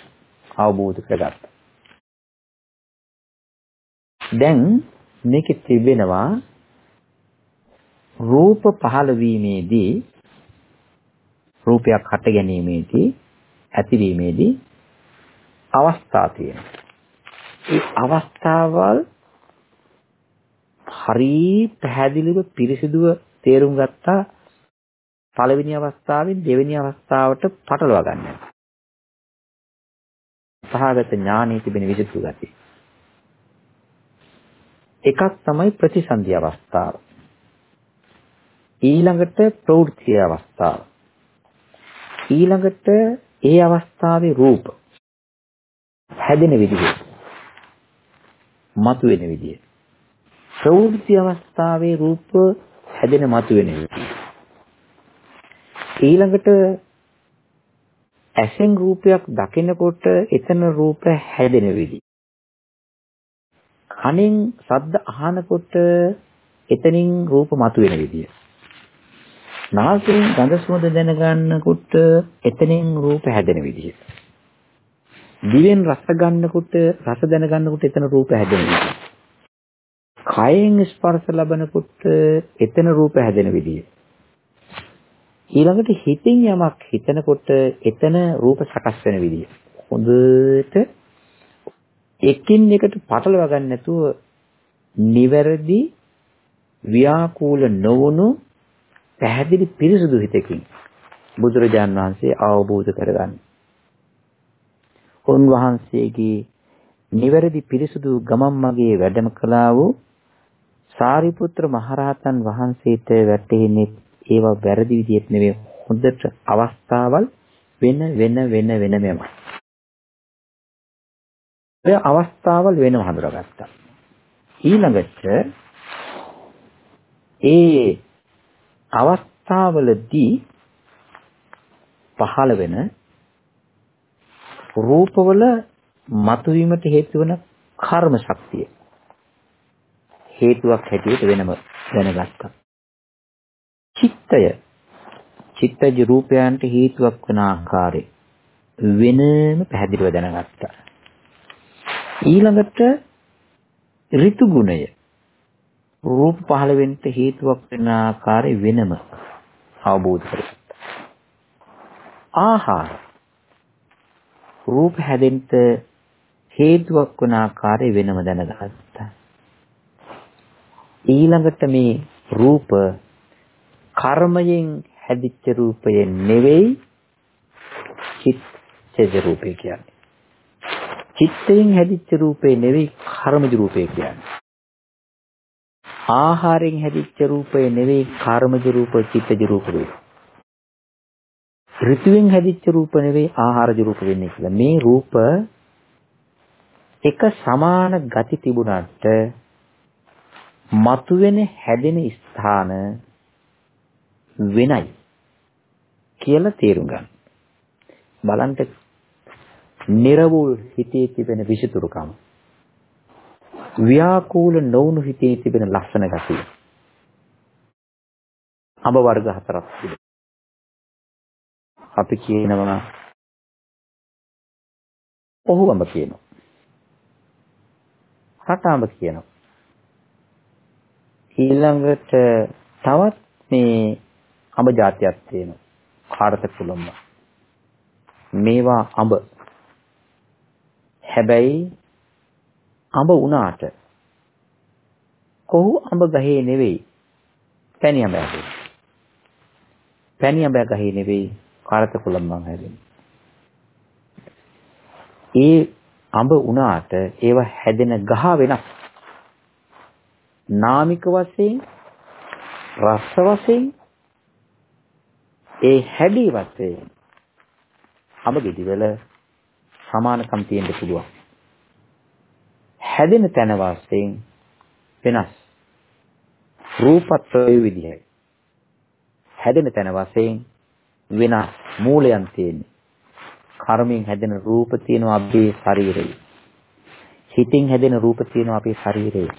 අවබෝධ කරගත්තා. දැන් මේකේ තිබෙනවා රූප පහළ වීමේදී රූපයක් හට ගැනීමේදී ඇතිවීමේදී අවස්ථා තියෙනවා. ඒ අවස්ථාවල් හරි පැහැදිලිව පිරිසිදුව තේරුම් ගත්තා පළවෙනි අවස්ථාවෙන් දෙවෙනි අවස්ථාවට පටලවා ගන්න. සහගත ඥානයේ තිබෙන විසිතු ගතිය. එකක් තමයි ප්‍රතිසන්දි අවස්ථාව. ඊළඟට ප්‍රවෘත්ති අවස්ථාව. ඊළඟට ඒ අවස්ථාවේ රූප හැදෙන විදිහ මතුවෙන විදිහ ප්‍රවෘත්ති අවස්ථාවේ රූප හැදෙන මතුවෙන විදිහ ඊළඟට ඇසෙන් රූපයක් දකිනකොට එතන රූප හැදෙන විදිහ කනෙන් ශබ්ද අහනකොට එතනින් රූප මතුවෙන විදිය. නාසයෙන් ගඳ සුවඳ දැනගන්නකොට එතනින් රූප හැදෙන විදිය. දිවෙන් රස ගන්නකොට රස දැනගන්නකොට එතන රූප හැදෙන විදිය. කයෙන් ස්පර්ශ ලබනකොට එතන රූප හැදෙන විදිය. ඊළඟට හිතින් යමක් හිතනකොට එතන රූප සකස් වෙන විදිය. හොඳට එකින් එකට පටලවා ගන්න නැතුව නිවැරදි ව්‍යාකූල නොවුණු පැහැදිලි පිරිසුදු හිතකින් බුදුරජාන් වහන්සේ අවබෝධ කරගන්න. උන්වහන්සේගේ නිවැරදි පිරිසුදු ගමන් මගේ වැඩම කළා වූ සාරිපුත්‍ර මහරහතන් වහන්සේට වැටෙන්නේ ඒවා වැරදි විදිහට නෙවෙයි හොඳට අවස්ථාවල් වෙන වෙන වෙන වෙනමයි. ඔය අවස්ථාවල් වෙනම හඳුනාගත්තා. ඊළඟට ඒ අවස්ථාවලදී පහළ වෙන රූපවල මතුවීමට හේතු වන කර්ම ශක්තිය හේතුවක් හැටියට වෙනම දැනගත්තා. චිත්තය චිත්තජ රූපයන්ට හේතුවක් වන ආකාරය වෙනම පැහැදිලිව දැනගත්තා. ඊළඟට ඍතු ගුණය රූප පහළ වෙන්න හේතුවක් වෙන ආකාරය වෙනම අවබෝධ කරගත්තා. ආහාර රූප හැදෙන්න හේතුවක් වන ආකාරය වෙනම දැනගත්තා. ඊළඟට මේ රූප කර්මයෙන් හැදිච්ච රූපය නෙවෙයි චිත්තජ රූපය කියන්නේ. චිත්තයෙන් හැදිච්ච රූපේ නෙවෙයි කර්මජ රූපේ කියන්නේ. ආහාරයෙන් හැදිච්ච රූපේ නෙවෙයි කර්මජ රූප චිත්තජ රූප වේ. ඍතුවෙන් හැදිච්ච රූප නෙවෙයි ආහාරජ රූප වෙන්නේ කියලා. මේ රූප එක සමාන ගති තිබුණාට මතුවෙන හැදෙන ස්ථාන වෙනයි කියලා තේරුම් ගන්න. බලන්න නිර්වෝල් හිතේ තිබෙන විසිතුරුකම ව්‍යාකූල නොවුණු හිතේ තිබෙන ලස්සන ගතිය අඹ වර්ග හතරක් තිබෙනවා අපි කියනවා. ඔහු අඹ කියනවා. රට අඹ කියනවා. ඊළඟට තවත් මේ අඹ జాතියක් තියෙනවා. කාර්ත කුලම්ම. මේවා අඹ. හැබැයි අඹ උනාට කොහු අඹ ගහේ නෙවෙයි? පැණි අඹ හැදෙන්නේ. පැණි අඹ ගහේ නෙවෙයි. කාරත කුලම්මන් හැදෙන්නේ. ඒ අඹ උනාට ඒව හැදෙන ගහ වෙනස්. නාමික වශයෙන් රස වශයෙන් ඒ හැඩී වශයෙන් අඹ ගෙඩිවල සමානකම් තියෙන්න පුළුවන්. හැදෙන තැන වාස්යෙන් වෙනස්. රූපත් ඔය විදිහයි. හැදෙන තැන වශයෙන් වෙනස් මූලයන් තියෙන්නේ. කර්මයෙන් හැදෙන රූප තියෙනවා අපේ ශරීරයේ. හිතින් හැදෙන රූප තියෙනවා අපේ ශරීරයේ.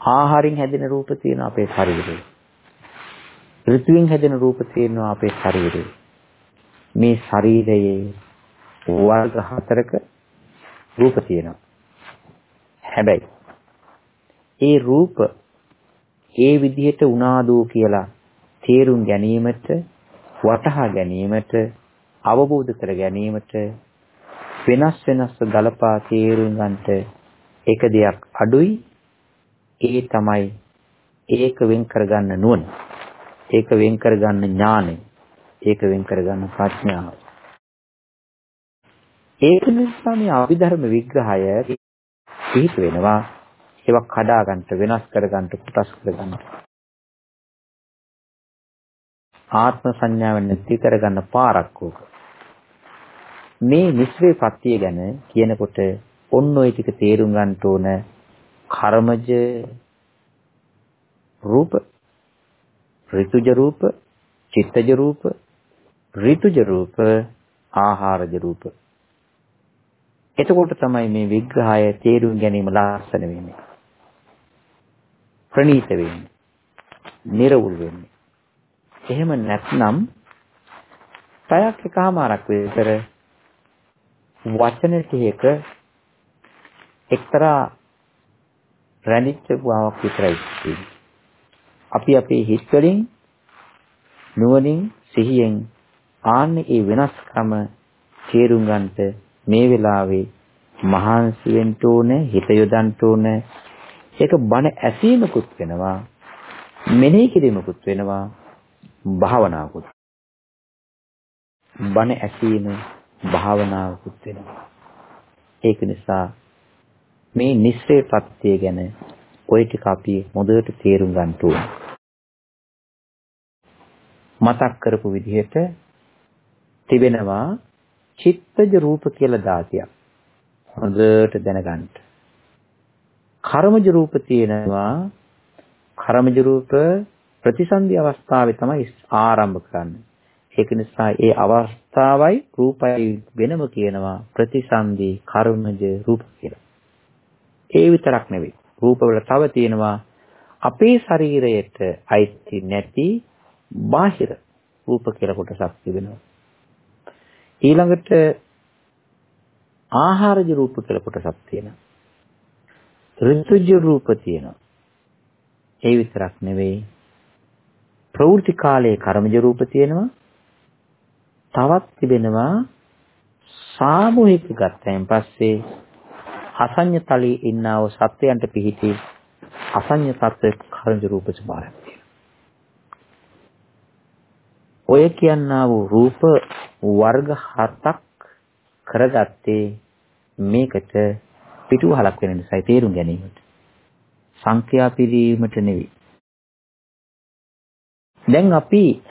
ආහාරයෙන් හැදෙන රූප තියෙනවා අපේ ශරීරයේ. ඍතුවෙන් හැදෙන රූප තියෙනවා අපේ ශරීරයේ. මේ ශරීරයේ වර්ග හතරක රූප තියෙනවා. හැබැයි ඒ රූප ඒ විදිහට උනාදෝ කියලා තේරුම් ගැනීමට වටහා ගැනීමට අවබෝධ කර ගැනීමට වෙනස් වෙනස් ගලපා තේරුම් ගන්නට එක දෙයක් අඩුයි. ඒ තමයි ඒක වෙන් කරගන්න නුවණ. ඒක වෙන් කරගන්න ඥානය ඒක වෙන් කරගන්න ප්‍රඥාව. ඒක නිසා මේ අභිධර්ම විග්‍රහය පිහිට වෙනවා. ඒවා කඩා ගන්නට වෙනස් කර ගන්නට කොටස් කර ගන්නට. ආත්ම සංඥාව නැති කර ගන්න පාරක් ඕක. මේ මිශ්‍රේ පත්‍ය ගැන කියනකොට ඔන්න ඔය ටික තේරුම් ගන්න ඕන කර්මජ රූප ඍතුජ රූප චිත්තජ රූප ඍතුජ රූප ආහාරජ රූප. එතකොට තමයි මේ විග්‍රහය තේරුම් ගැනීම ලස්සන වෙන්නේ. ප්‍රණීත වෙන්නේ. නිර්වුල් වෙන්නේ. එහෙම නැත්නම් පැයක් එකමාරක් විතර වචන ටික එක්තරා රැඳිච්ච බවක් විතරයි තියෙන්නේ. අපි අපේ හිත් වලින් නුවණින් සිහියෙන් ආන්නේ ඒ වෙනස්කම තේරුම් ගන්නට මේ වෙලාවේ මහන්සි වෙන්න ඕනේ හිත යොදන්න ඕනේ ඒක බණ ඇසීමකුත් වෙනවා මෙනෙහි කිරීමකුත් වෙනවා භාවනාවකුත් බණ ඇසීම භාවනාවකුත් වෙනවා ඒක නිසා මේ නිස්සේ පත්‍ය ගැන ওই ටික අපි මොදට තේරුම් ගන්න ඕනේ. මතක් කරපු විදිහට තිබෙනවා චිත්තජ රූප කියලා දාතියක්. හොඳට දැනගන්න. කර්මජ රූප තියෙනවා කර්මජ රූප ප්‍රතිසන්දි අවස්ථාවේ තමයි ආරම්භ කරන්නේ. ඒක නිසා ඒ අවස්ථාවයි රූපයි වෙනම කියනවා ප්‍රතිසන්දි කර්මජ රූප කියලා. ඒ විතරක් නෙවෙයි. රූපවල තව තියෙනවා අපේ ශරීරයට අයිති නැති බාහිර රූප කියලා කොටසක් තිබෙනවා. ඊළඟට ආහාරජ රූප කියලා කොටසක් තියෙනවා. ඍතුජ රූප තියෙනවා. ඒ විතරක් නෙවෙයි ප්‍රවෘත්ති කාලයේ කර්මජ රූප තියෙනවා. තවත් තිබෙනවා සාමූහික ගත්තයින් පස්සේ අසඤ්ඤ තලයේ ඉන්නා වූ සත්වයන්ට පිහිටි අසඤ්ඤ තත්ත්වයේ කර්මජ රූප ස්වභාවයක් තියෙනවා. ඔය කියනා වූ රූප වර්ග හතක් කරගත්තේ මේකට පිටුවහලක් වෙන නිසායි තේරුම් ගැනීමට. සංඛ්‍යා පිරීමට නෙවෙයි. දැන් අපි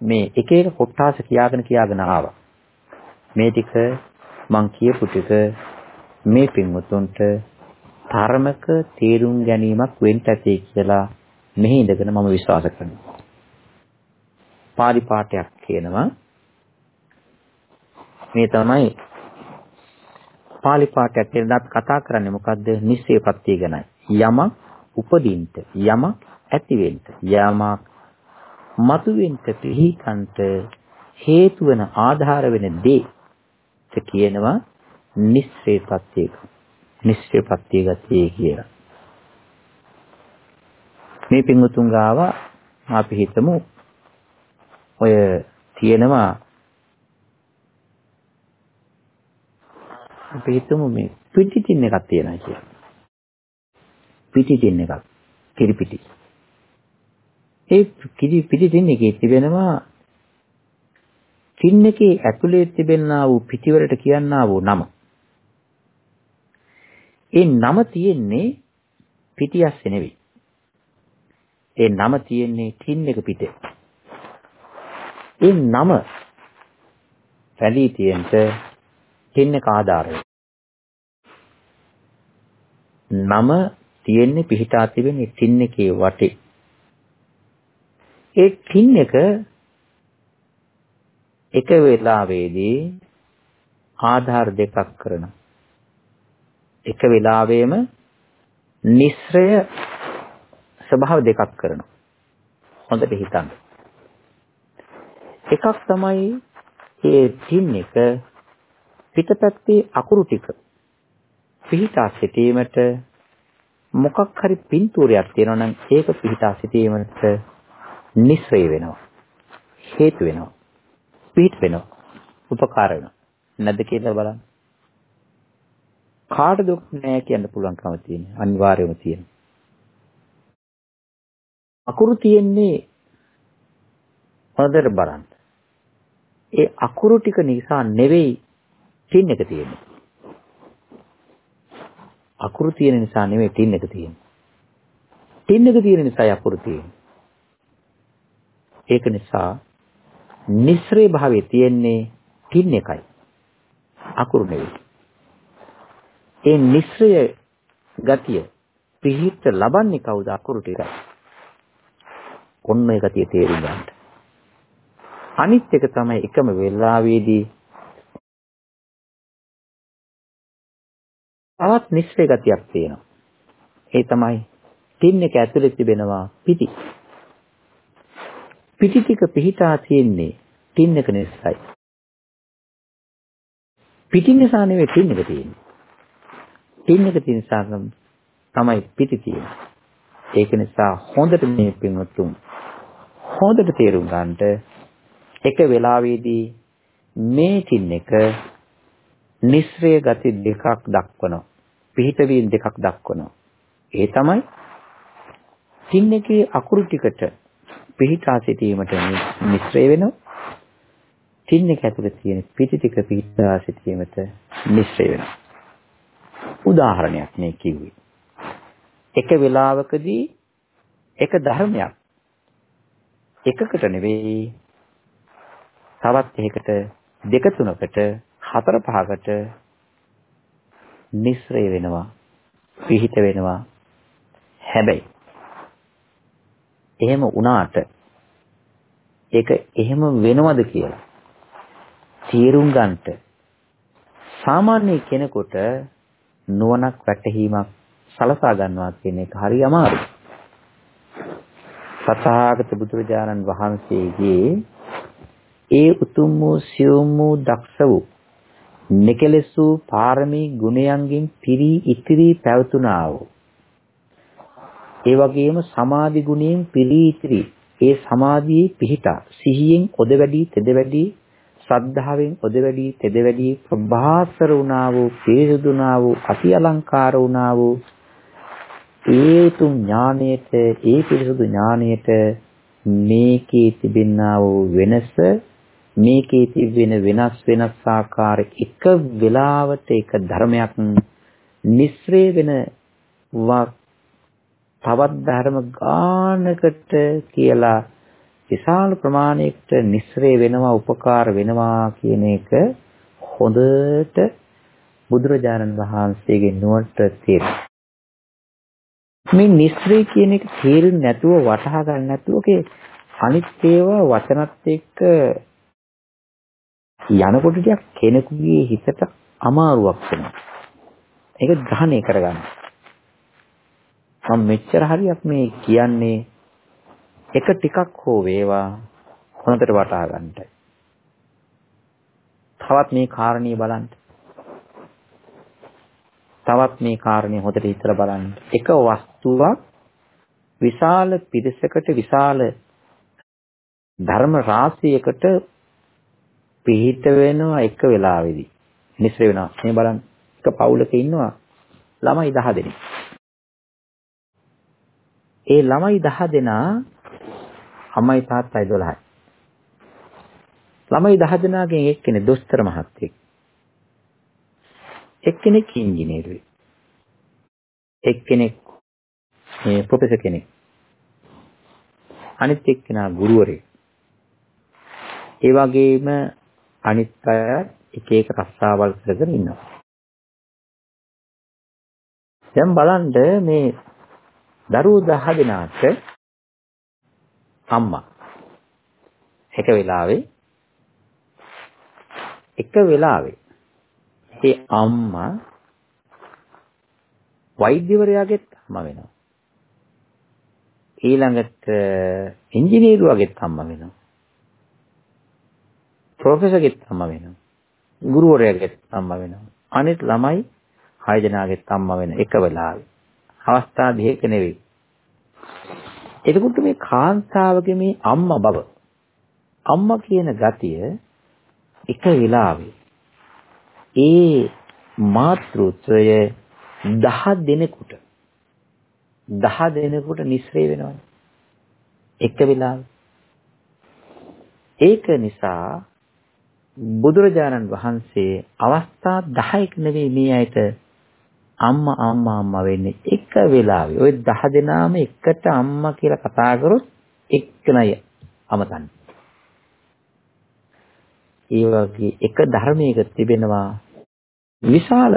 මේ එක එක කොටාස කියාගෙන කියාගෙන ආවා. මේ ටික මං කියපු ටික මේ පින්වතුන්ට ධර්මක තේරුම් ගැනීමක් වෙන්න ඇති කියලා මෙහි ඉඳගෙන මම විශ්වාස කරනවා. පාලි පාඨයක් කියනවා මේ තමයි පාලි පාඨයක් කියන දත් කතා කරන්නේ මොකද්ද? නිස්සේපත්තිය ගැනයි. යමක් උපදින්ට යමක් ඇතිවෙන්න යමක් මතුවෙන්න පිහිටන්ට හේතු වෙන ආධාර වෙන දේ කියනවා නිස්සේපත්තිය නිස්සේපත්තිය ගතිය කියලා. මේ පින්වුතුන් ගාව අපි හිතමු ඔය තියෙනවා අපි හිතමු මේ පිටි ටින් එකක් තියෙනවා කියලා. පිටි ටින් එකක්. කිරි පිටි. ඒ කිරි පිටි ටින් එකේ තිබෙනවා ටින් එකේ ඇතුලේ තිබෙනා වූ පිටිවලට කියනා වූ නම. ඒ නම තියෙන්නේ පිටියස්සේ නෙවෙයි. ඒ නම තියෙන්නේ ටින් එක පිටේ. ඒ නම රැඳී තියෙන්ට ටින් එක ආධාරය. නම තියෙන්නේ පිහිටා තිබෙන්නේ ටින් එකේ වටේ ඒ ටින් එක එක වෙලාවේදී ආධාර දෙකක් කරනවා. එක වෙලාවෙම නිස්සය ස්වභාව දෙකක් කරනවා. හොඳට හිතන්න. එකක් තමයි ඒ ටින් එක පිටපැත්තේ අකුරු ටික පිහිටා සිටීමට මොකක් හරි පින්තූරයක් තියෙනවා නම් ඒක පිහිටා සිටීමට නිස්සය වෙනවා. හේතු වෙනවා. පිහිට වෙනවා. උපකාර වෙනවා. නැද්ද කියලා බලන්න. කාටද නෑ කියන්න පුළුවන්කම තියෙන. අනිවාර්යයෙන්ම තියෙන. අකුරු තියෙන්නේ හොඳට බලන්න. ඒ අකුරු ටික නිසා නෙවෙයි ටින් එක තියෙන්නේ. අකුරු තියෙන නිසා නෙවෙයි ටින් එක තියෙන්නේ. ටින් එක තියෙන නිසා අකුරු තියෙන්නේ. ඒක නිසා නිස්රේ භාවයේ තියෙන්නේ ටින් එකයි. අකුරු නෙවෙයි. ඒ නිස්රය ගතිය පිහිට ලබන්නේ කවුද අකුරු ටිකයි. ඔන්න ඒ ගතිය තේරුම් ගන්න. අනිත් එක තමයි එකම වෙලාවේදී තවත් නිස්රේ ගතියක් තියෙනවා. ඒ තමයි තින් එක ඇතුලේ තිබෙනවා පිටි. පිටි ටික පිහිටා තියෙන්නේ තින් එක නිසායි. පිටි නිසා නෙවෙයි තින් එක තියෙන්නේ. තින් එක තියෙන නිසා තමයි පිටි තියෙන්නේ. ඒක නිසා හොඳට මේ පින්වත්තුන් හොඳට තේරුම් ගන්නට එක වෙලාවේදී මේ තින් එක නිස්රේ ගති දෙකක් දක්වනවා. පිහිටවීම් දෙකක් දක්වනවා. ඒ තමයි තින් එකේ අකුරු ටිකට පිහිටා සිටීමට නිස්රේ වෙනවා. තින් එක ඇතුලේ තියෙන පිටි ටික පිහිටා සිටීමට නිස්රේ වෙනවා. උදාහරණයක් මේ කිව්වේ. එක වෙලාවකදී එක ධර්මයක් එකකට නෙවෙයි තවත් එකකට දෙක තුනකට හතර පහකට නිස්සරය වෙනවා පිහිට වෙනවා හැබැයි එහෙම වුණාට ඒක එහෙම වෙනවද කියලා තීරුම් ගන්නට සාමාන්‍ය කෙනෙකුට නුවණක් වැටහීමක් සලසා ගන්නවා කියන එක හරි අමාරුයි. සතහාගත බුදුරජාණන් වහන්සේගේ ඒ උතුම් වූ සියුම් වූ දක්ෂ වූ නිකලස් වූ පාරමී ගුණයන්ගෙන් පිරී ඉතිරි පැවතුනා වූ ඒ වගේම සමාධි ගුණයෙන් පිරී ඉතිරි. ඒ සමාධියේ පිහිටා සිහියෙන් ඔද වැඩි තෙද වැඩි ශ්‍රද්ධාවෙන් ඔද වැඩි තෙද වැඩි ප්‍රභාසර වුණා වූ පිරිසුදුනා වූ අති අලංකාර වුණා වූ ඒ උතුම් ඥාණයට ඒ පිරිසුදු ඥාණයට මේකේ තිබෙනා වූ වෙනස මේකේ තිබෙන වෙනස් වෙනස් ආකාර එක වෙලාවට එක ධර්මයක් නිස්සරේ වෙන තවත් ධර්ම ගානකට කියලා විශාල ප්‍රමාණයකට නිස්සරේ වෙනවා උපකාර වෙනවා කියන එක හොඳට බුදුරජාණන් වහන්සේගේ නුවණට තේරෙනවා. මේ නිස්සරේ කියන එක තේරුම් නැතුව වටහා ගන්න නැතුව ඔකේ අනිත් ඒවා වචනත් එක්ක යනකොට ටිකක් කෙනෙකුගේ හිතට අමාරුවක් වෙනවා. ඒක ග්‍රහණය කරගන්න. මම මෙච්චර හරියක් මේ කියන්නේ එක ටිකක් හෝ වේවා හොඳට වටහා ගන්නටයි. තවත් මේ කාරණිය බලන්න. තවත් මේ කාරණේ හොඳට හිතලා බලන්න. එක වස්තුවක් විශාල පිරිසකට විශාල ධර්ම රාශියකට පිහිට වෙනවා එක වෙලාවෙදී. මිශ්‍ර වෙනවා. මේ බලන්න. එක පවුලක ඉන්නවා ළමයි 10 දෙනෙක්. ඒ ළමයි 10 දෙනා අම්මයි තාත්තයි 12යි. ළමයි 10 දෙනාගෙන් එක්කෙනෙක් දොස්තර මහත්තයෙක්. එක්කෙනෙක් ඉංජිනේරුවෙක්. එක්කෙනෙක් මේ ප්‍රොෆෙසර් කෙනෙක්. අනිත් එක්කෙනා ගුරුවරයෙක්. ඒ වගේම අනිත් අය එක එක රස්සාවල් කරගෙන ඉන්නවා. දැන් බලන්න මේ දරුවෝ 10 දෙනාට අම්මා එක වෙලාවේ එක වෙලාවේ ඒ අම්මා වෛද්‍යවරයාගෙත් අම්මා වෙනවා. ඊළඟට ඉංජිනේරුවගෙත් අම්මා වෙනවා. ප්‍රොෆෙසර්ගෙත් අම්මා වෙනවා. ගුරුවරයාගෙත් අම්මා වෙනවා. අනිත් ළමයි හය දෙනාගෙත් අම්මා වෙන එක වෙලාවේ. අවස්ථා දෙකක නෙවෙයි. එතකොට මේ කාන්තාවගේ මේ අම්මා බව අම්මා කියන ගතිය එක වෙලාවේ ඒ මාතෘත්වය දහ දෙනෙකුට දහ දෙනෙකුට නිස්සරේ වෙනවනේ එක වෙලාවේ ඒක නිසා බුදුරජාණන් වහන්සේ අවස්ථා 10ක් නෙවෙයි මේ ඇයිට අම්මා අම්මා අම්මා වෙන්නේ එක වෙලාවේ. ওই 10 දෙනාම එකට අම්මා කියලා කතා කරොත් එක්කනයි අමතන්නේ. ඒ වගේ එක ධර්මයක තිබෙනවා විශාල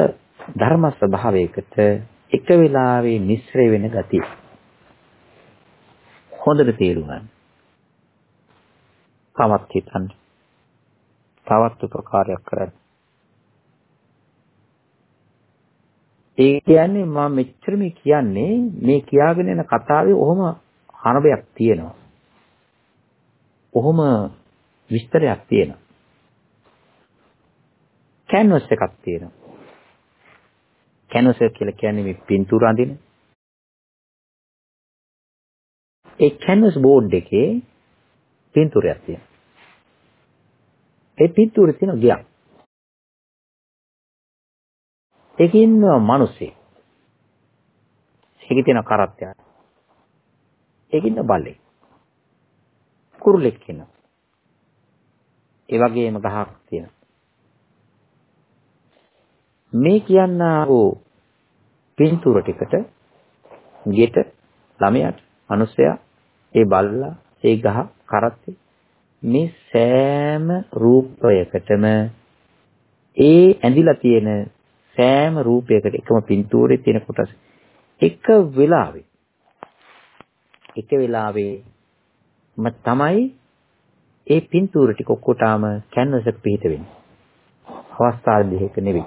ධර්ම ස්වභාවයකට එක වෙලාවේ මිශ්‍ර වෙන ගතිය. හොඳට තේරුම් ගන්න. තවත් හිතන්න. තවත් උපකාරයක් කරන්න. ඒ කියන්නේ මම මෙච්චර මේ කියන්නේ මේ කියාගෙන යන කතාවේ ඔහොම හරබයක් තියෙනවා. ඔහොම විස්තරයක් තියෙනවා. කැන්වස් එකක් තියෙනවා. කැන්වස් එක කියලා කියන්නේ මේ පින්තූර අඳින. ඒ කැන්වස් බෝඩ් එකේ පින්තූරයක් තියෙනවා. ඒ පින්තූරේ තියෙන ගියක්. ඒකේ ඉන්නවා මිනිස්සේ. ඒකේ තියෙන කරත්තයක්. ඒකේ ඉන්න බල්ලෙක්. කුරුල්ලෙක් ඉන්නවා. ඒ වගේම ගහක් තියෙනවා. මේ කියන්නා වූ පින්තූර ටිකට ගෙට ළමයාට මිනිසයා ඒ බල්ලා ඒ ගහ කරත්තේ මේ සෑම රූපයකටම ඒ ඇඳිලා තියෙන සෑම රූපයකට එකම පින්තූරේ තියෙන කොටස එක වෙලාවේ එක වෙලාවේ ම තමයි ඒ පින්තූර ටික ඔක්කොටම කැන්වස් එක පිහිට වෙන්නේ. අවස්ථා දෙකක නෙවෙයි.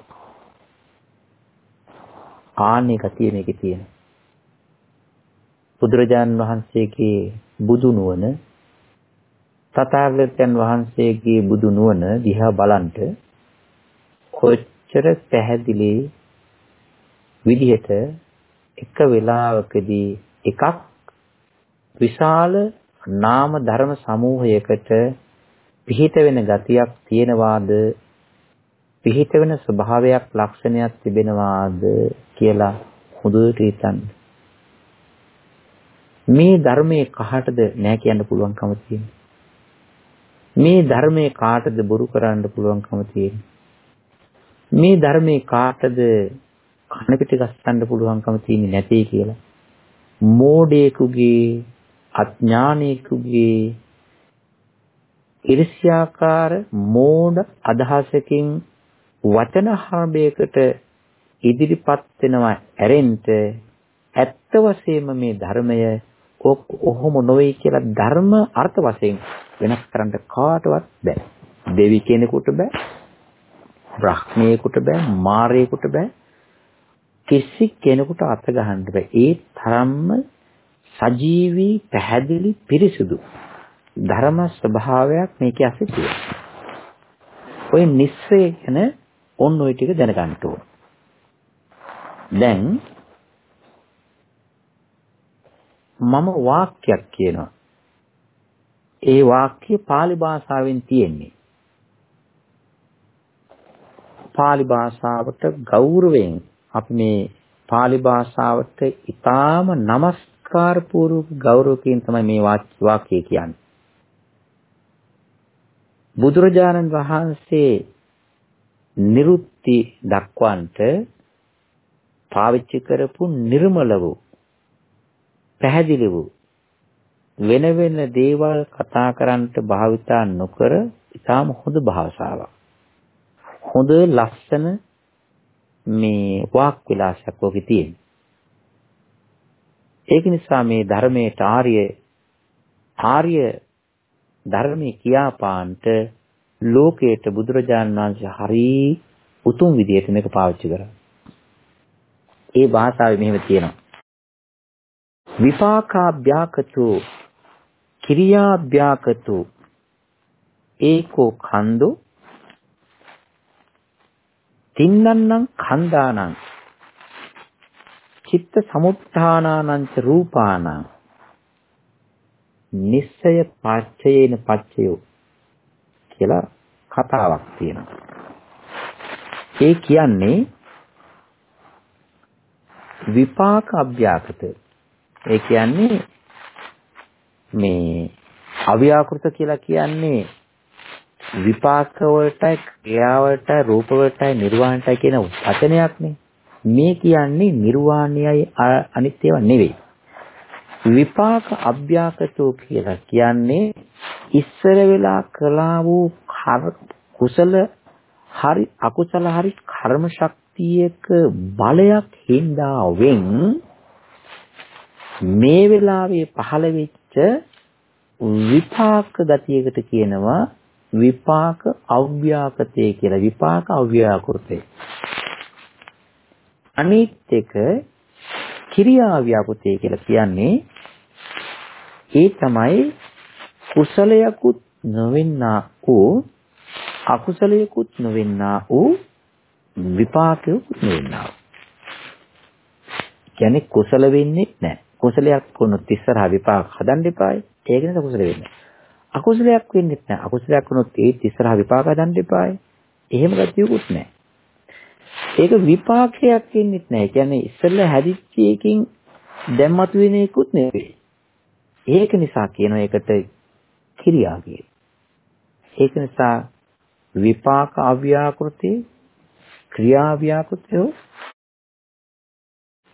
ආන්නේ ගතිය මේකේ තියෙන. බුදුරජාන් වහන්සේගේ බුදු නුවණ තථාගතයන් වහන්සේගේ බුදු නුවණ දිහා බලන්ට කොච්චර පැහැදිලි විදිහට එක වෙලාවකදී එකක් විශාල නාම ධර්ම සමූහයකට පිහිට වෙන ගතියක් තියෙනවාද පිහිට වෙන ස්වභාවයක් ලක්ෂණයක් තිබෙනවාද කියලා හොඳට හිතන්න. මේ ධර්මයේ කහටද නෑ කියන්න පුළුවන්කම තියෙන්නේ. මේ ධර්මයේ කාටද බොරු කරන්න පුළුවන්කම තියෙන්නේ. මේ ධර්මයේ කාටද කන පිට ගස්සන්න පුළුවන්කම තියෙන්නේ නැtei කියලා. මෝඩයෙකුගේ අඥානයෙකුගේ ඉරිස්යාකාර මෝඩ අදහසකින් වචන හරබයකට ඉදිරිපත් වෙනවා ඇරෙන්න ඇත්ත වශයෙන්ම මේ ධර්මය ඔහොම නොවේ කියලා ධර්ම අර්ථ වශයෙන් වෙනස් කරන්න කාටවත් බෑ. දෙවි කෙනෙකුට බෑ. බ්‍රහ්මයෙකුට බෑ. මාරයෙකුට බෑ. කිසි කෙනෙකුට අත ගහන්න බෑ. ඒ තරම්ම සජීවී පැහැදිලි පිරිසුදු ධර්ම ස්වභාවයක් මේකේ ඇසෙ තියෙනවා. ඔය නිස්සය ගැන ඔන්න ඔය ටික දැනගන්න ඕන. දැන් මම වාක්‍යයක් කියනවා. ඒ වාක්‍ය pāli භාෂාවෙන් තියෙන්නේ. Pāli භාෂාවට ගෞරවයෙන් අපි මේ pāli භාෂාවට ඊටාම নমස්කාර පූර්වක ගෞරවකින් තමයි මේ වාක්‍යය කියන්නේ. බුදුරජාණන් වහන්සේ නිරුත්ති දක්වන්නට පාවිච්චි කරපු නිර්මල වූ පැහැදිලි වූ වෙන වෙන දේවල් කතා කරන්නට භාවිතා නොකර ඉතාම හොඳ භාෂාවක්. හොඳ ලස්සන මේ වාක් විලාසයක් ඔකේ තියෙන. ඒක නිසා මේ ධර්මයේ ආර්ය ආර්ය ධර්මයේ කියාපාන්ට ලෝකයට බුදුරජාණන් වහන්සේ හරි උතුම් විදියට මේක පාවිච්චි කරා. ඒ භාෂාවේ මෙහෙම තියෙනවා. විපාකාභ්‍යාකතු කිරියාභ්‍යාකතු ඒකෝ කන්දෝ තින්නන්නම් කන්දානං චිත්ත සමුත්ථානානං රූපානං නිස්සය පච්චයේන පච්චයෝ කියලා කතාවක් තියෙනවා. ඒ කියන්නේ විපාක අභ්‍යාකත. ඒ කියන්නේ මේ අව්‍යාකෘත කියලා කියන්නේ විපාක වලටයි ක්‍රියා වලටයි රූප වලටයි නිර්වාණයටයි කියන වචනයක්නේ. මේ කියන්නේ නිර්වාණයයි අනිත් ඒවා නෙවෙයි. විපාක අභ්‍යාකතෝ කියලා කියන්නේ ඉස්සර වෙලා කළා වූ කුසල හරි අකුසල හරි කර්ම ශක්තියක බලයක් හින්දාවෙන් මේ වෙලාවේ පහළ වෙච්ච විපාක ගතියකට කියනවා විපාක අව්‍යාකතේ කියලා විපාක අව්‍යාකෘතේ අනිත් එක කිරියා ව්‍යාපෘතේ කියලා කියන්නේ ඒ තමයි කුසලයකුත් නොවෙන්නා වූ අකුසලයකුත් නොවෙන්නා වූ විපාකයකුත් නොවෙන්නා වූ. කියන්නේ කුසල වෙන්නේ නැහැ. කුසලයක් වුණොත් ඉස්සරහා විපාක හදන්න එපායි. ඒක නිසා කුසල වෙන්නේ. අකුසලයක් වෙන්නේ නැහැ. අකුසලයක් වුණොත් ඒත් ඉස්සරහා විපාක හදන්න එපායි. එහෙම ගතියකුත් නැහැ. ඒක විපාකයක් වෙන්නේ නැහැ. කියන්නේ ඉස්සෙල්ලා හැදිච්ච එකකින් දැන් මතුවෙන එකකුත් නෙවෙයි. ඒක නිසා කියනවා ඒකට කිරියා කියලා. ඒක නිසා විපාක අව්‍යාකෘති ක්‍රියා ව්‍යාකෘතිය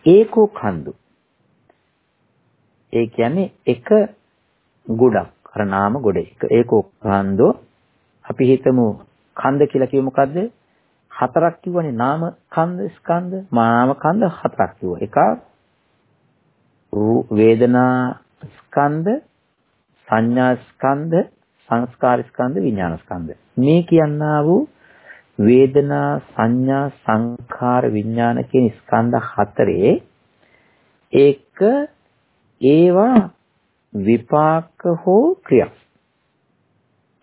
ඒකෝ කන්දු. ඒ කියන්නේ එක ගොඩක් අර නාම ගොඩ එක ඒකෝ කන්දෝ අපි හිතමු කන්ද කියලා කිව්ව මොකද්ද? හතරක් කිව්වනේ නාම කන්ද ස්කන්ධ නාම කන්ද හතරක් කිව්වා. එකක් වේදනා ස්කන්ධ සංඥා ස්කන්ධ සංස්කාර ස්කන්ධ විඥාන ස්කන්ධ. මේ කියන්නා වූ වේදනා සංඥා සංඛාර විඥාන කියන ස්කන්ධ හතරේ එක ඒවා විපාක හෝ ක්‍රියා.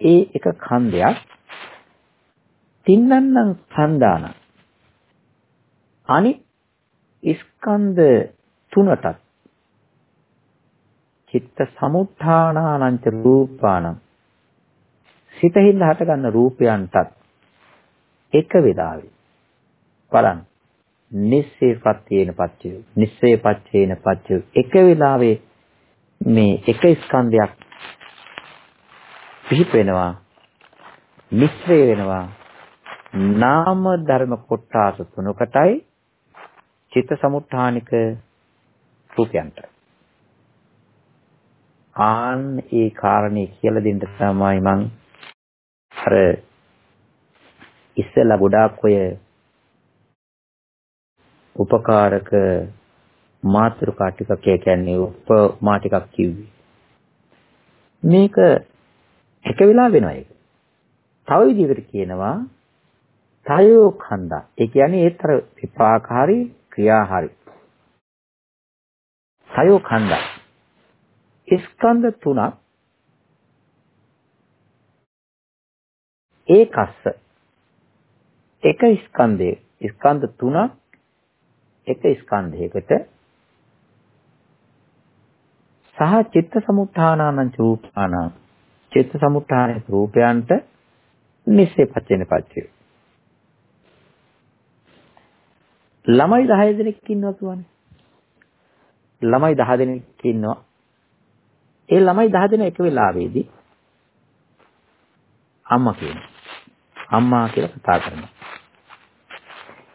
ඒ එක ඛණ්ඩයක් තින්නන්නම් සන්දාන අනිත් ස්කන්ධ තුනටත් චිත්ත සමුත්ථානානංච රූපාණං සිතින් හට ගන්න රූපයන්ටත් එක වේලාවේ බලන්න. නිස්සේ පත්‍යේන පච්චය නිස්සේ පච්චේන පච්චය එක වේලාවේ මේ එක ස්කන්ධයක් පිහිට වෙනවා මිශ්‍රය වෙනවා නාම ධර්ම කොටාස තුනකටයි චිත්ත සමුත්ථානික රූපයන්ට. ආන් ඒ කාරණේ කියලා දෙන්න තමයි මං අර ඉස්සෙල්ලා ගොඩාක් ඔය උපකාරක මාතෘකා ටිකක් ඒ කියන්නේ උපමා ටිකක් කිව්වේ මේක එක වෙලා වෙනවා ඒක තව විදිහකට කියනවා තයෝ කන්දා. ඒ කියන්නේ ඒතර විපාකාරී ක්‍රියාහාරී. තයෝ කන්දා. ස්කන්ධ තුනක් ඒකස්ස එක ස්කන්ධයේ ස්කන්ධ තුනක් එක ස්කන්ධයකට සහ චිත්ත සමුත්ථානානං චූපාන චිත්ත සමුත්ථානයේ රූපයන්ට නිස්සේ පච්චේන පච්චේ ළමයි 10 දෙනෙක් ඉන්නවා කියන්නේ. ළමයි 10 දෙනෙක් ඉන්නවා. ඒ ළමයි 10 දෙනා එක වෙලාවෙදී අම්මා කියනවා. අම්මා කියලා කතා කරනවා.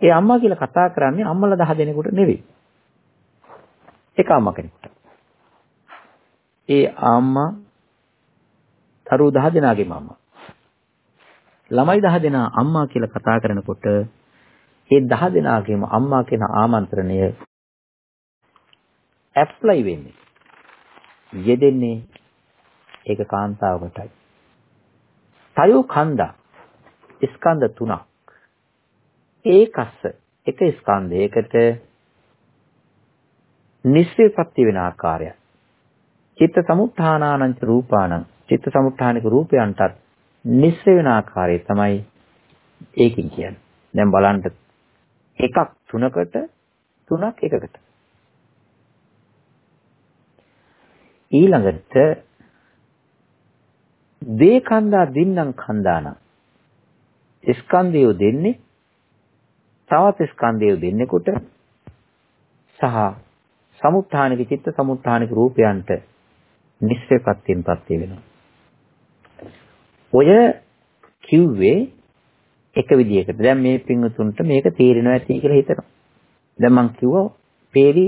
ඒ අම්මා කියලා කතා කරන්නේ අම්මලා 10 දෙනෙකුට නෙවෙයි. එක අම්මා කෙනෙකුට. ඒ අම්මා තරු 10 දෙනාගේම අම්මා. ළමයි 10 දෙනා අම්මා කියලා කතා කරනකොට ඒ 10 දෙනාගේම අම්මා කියන ආමන්ත්‍රණය ඇප්ලයි වෙන්නේ. යෙදෙන්නේ ඒක කාන්තාවකටයි. තයෝ කන්දා ස්කන්ධ තුනක් ඒකස්ස එක ස්කන්ධයකට නිස්සේපත්ති වෙන ආකාරය චිත්ත සමුත්ථානානංච රූපාණං චිත්ත සමුත්ථානික රූපයන්ටත් නිස්සේ වෙන ආකාරය තමයි ඒකින් කියන්නේ. දැන් බලන්න එකක් තුනකට තුනක් එකකට. ඊළඟට දේ කන්දා දින්නම් කන්දානම් ස්කන්ධය දෙන්නේ තවත් ස්කන්ධය දෙන්නෙකුට සහ සමුත්ථානික චිත්ත සමුත්ථානික රූපයන්ට නිස්සේපත්යෙන් පත්‍ය වෙනවා. ඔය කිව්වේ එක විදියකට. දැන් මේ පින්වතුන්ට මේක තේරෙනවා ඇති කියලා හිතනවා. දැන් මං කිව්වා peeri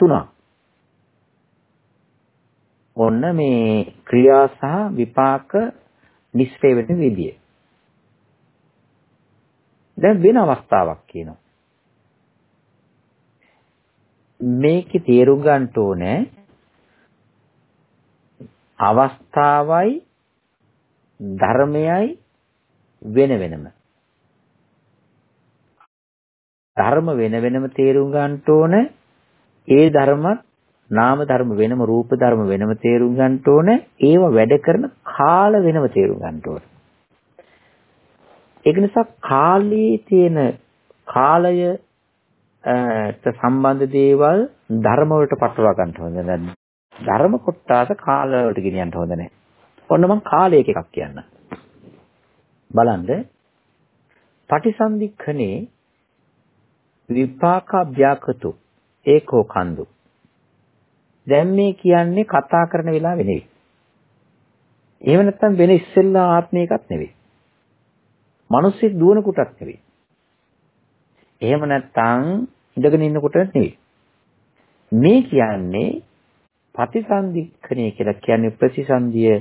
තුනක්. ඔන්න මේ ක්‍රියා සහ විපාක නිස්සේ වෙන විදිය. දැන් වෙන අවස්ථාවක් කියනවා. මේකේ තේරුම් ගන්න ඕනේ අවස්ථාවයි ධර්මයයි වෙන වෙනම. ධර්ම වෙන වෙනම තේරුම් ගන්න ඕන. ඒ ධර්මත් නාම ධර්ම වෙනම රූප ධර්ම වෙනම තේරුම් ගන්න ඕන. ඒව වැඩ කරන කාල වෙනම තේරුම් ගන්න ඕන. ඒක නිසා කාලයේ තියෙන කාලයට සම්බන්ධ දේවල් ධර්ම වලට පටලවා ගන්න හොඳ නැහැ ධර්ම කොටස කාල වලට ගෙනියන්න හොඳ නැහැ. ඔන්න මම කාලයක එකක් කියන්න. බලන්න. පටිසන්ධික්ඛනේ විපාකභ්‍යාකතු ඒකෝ කන්දු. දැන් මේ කියන්නේ කතා කරන වෙලාවෙ නෙවෙයි. එහෙම නැත්නම් වෙන ඉස්සෙල්ලා ආත්මයකත් නෙවෙයි. මිනිස්සෙක් දුවන කොටත් නෙවෙයි. එහෙම නැත්නම් ඉඳගෙන ඉන්න කොට නෙවෙයි. මේ කියන්නේ ප්‍රතිසන්දික්ඛණය කියලා කියන්නේ ප්‍රතිසන්දිය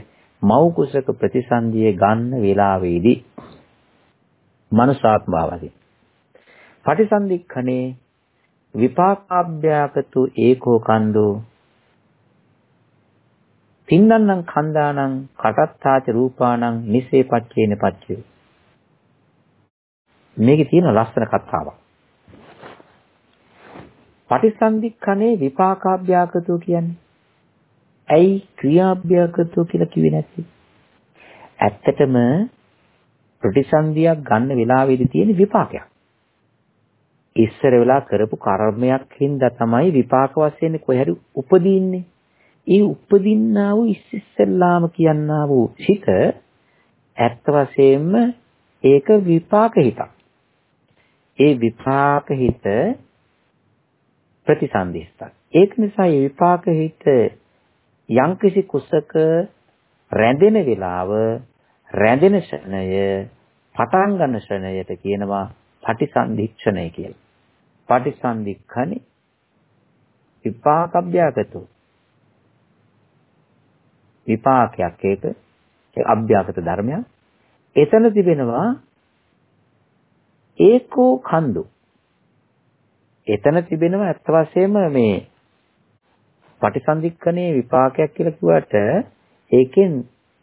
මව් කුසක ප්‍රතිසන්දිය ගන්න වෙලාවේදී මනසාත්මාවදී පටිසන්ධික්ඛනේ විපාකාභ්‍යාකතු ඒකෝ කන්දෝ. තින්නන්නම් කන්දානම් කටත්තාච රූපානම් නිසේ පච්චේන පච්චේ. මේකේ තියෙන ලස්සන කතාවක්. පටිසන්ධික්ඛනේ විපාකාභ්‍යාකතු කියන්නේ ඇයි ක්‍රියාභ්‍යාකතු කියලා කිව්වේ නැති ඇත්තටම ප්‍රතිසන්දියක් ගන්න වෙලාවේදී තියෙන විපාකයක් ඉස්සර වෙලා කරපු කර්මයක් හින්දා තමයි විපාක වශයෙන් කොහරි උපදින්නේ. ඒ උපදින්නා වූ ඉස්සෙල්ලාම කියන්නා වූ සිත ඇත්ත වශයෙන්ම ඒක විපාක හිතක්. ඒ විපාක හිත ප්‍රතිසන්දිස්සක්. ඒක නිසා මේ විපාක හිත යම්කිසි කුසක රැඳෙන වෙලාව රැඳෙන ෂණය පටන් ගන්න ෂණයට කියනවා පටිසන්ධික්ෂණය කියලා. පටිසන්ධික්ඛනේ විපාකභ්‍යාගතෝ විපාකයක් ඒක ඒ අභ්‍යාගත ධර්මයක්. එතන තිබෙනවා ඒකෝ කන්දු. එතන තිබෙනවා ඇත්ත වශයෙන්ම මේ පටිසන්ධික්ඛනේ විපාකයක් කියලා කිව්වට ඒකෙන්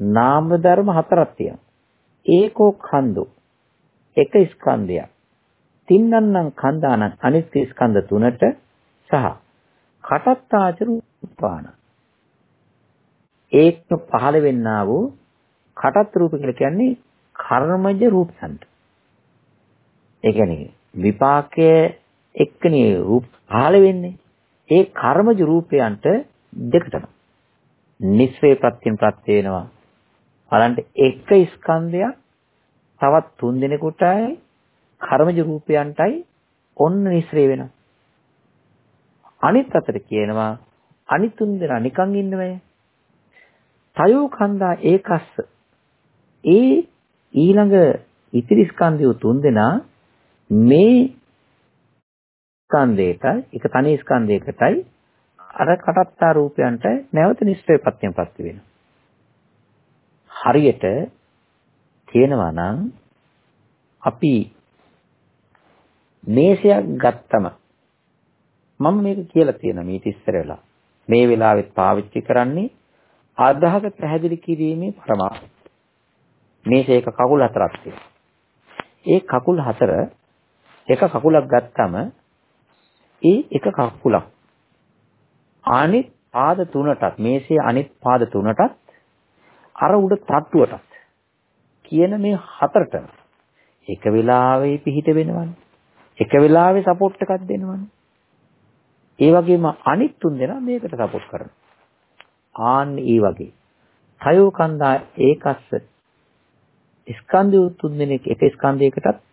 නාම ධර්ම හතරක් තියෙනවා. ඒකෝ කන්දු එක ස්කන්ධයක්. තින්නන්නම් කන්දානං අනිත් ස්කන්ධ තුනට සහ කටත්තාච රූපාන ඒක පහළ වෙන්නා වූ කටත් රූප කියලා කියන්නේ කර්මජ රූපයන්ට ඒ කියන්නේ විපාකයේ එක්කනේ රූප පහළ වෙන්නේ ඒ කර්මජ රූපයන්ට දෙකටම නිස්සේ ප්‍රත්‍යයෙන් ප්‍රත්‍ය වෙනවා බලන්න එක ස්කන්ධයක් තවත් තුන් දිනකටයි කර්මජ රූපයන්ටයි ඔන්න නිස්රේ වෙනවා. අනිත් අතට කියනවා අනිතුන් දෙනා නිකන් ඉන්නවය. තයෝ කන්දා ඒකස්ස. ඒ ඊළඟ ඉතිරි ස්කන්ධය තුන් දෙනා මේ ස්කන්ධයට එක තනි ස්කන්ධයකටයි අර කටත්තා රූපයන්ට නැවත නිස්සයපත්‍යයෙන් පස්ති වෙනවා. හරියට කියනවා නම් අපි මේසයක් ගත්තම මම මේක කියලා තියෙනවා මීට ඉස්සර වෙලා. මේ වෙලාවෙත් පාවිච්චි කරන්නේ අදහස පැහැදිලි කිරීමේ පරමාර්ථය. මේසේ එක කකුල් හතරක් තියෙනවා. ඒ කකුල් හතර එක කකුලක් ගත්තම ඒ එක කකුලක් අනිත් පාද තුනටත් මේසේ අනිත් පාද තුනටත් අර උඩ තට්ටුවටත් කියන මේ හතරටම එක වෙලාවෙ පිහිට වෙනවනේ. එක වෙලාවෙ සපෝට් එකක් දෙනවනේ. ඒ වගේම අනිත් තුන් දෙනා මේකට සපෝට් කරනවා. ආන්න ඒ වගේ. තයෝ කන්දා ඒකස්ස ස්කන්ධය තුන් දෙනෙක් එක ස්කන්ධයකටත්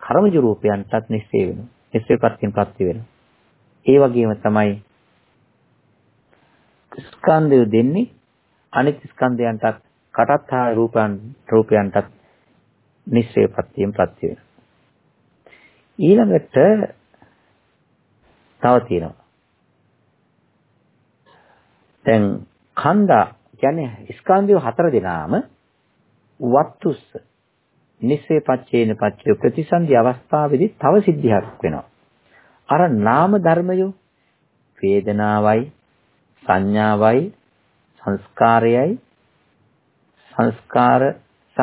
කර්මජ රූපයන්ටත් නිශ්චය වෙනවා. නිශ්චයපත්යෙන් ප්‍රත්‍ය වෙනවා. ඒ වගේම තමයි ස්කන්ධය දෙන්නේ අනිත් ස්කන්ධයන්ටත් කටත් හා රූපයන් රූපයන්ටත් නිශ්චයපත්යෙන් ප්‍රත්‍ය වෙනවා. ඊළඟට තව තියෙනවා. දැන් කන්දා කියන්නේ ස්කන්ධය හතර දෙනාම වත්තුස්ස නිස්සේ පච්චේන පච්චය ප්‍රතිසන්දි අවස්ථාවේදී තව සිද්ධියක් වෙනවා. අර නාම ධර්මය වේදනාවයි සංඥාවයි සංස්කාරයයි සංස්කාර සහ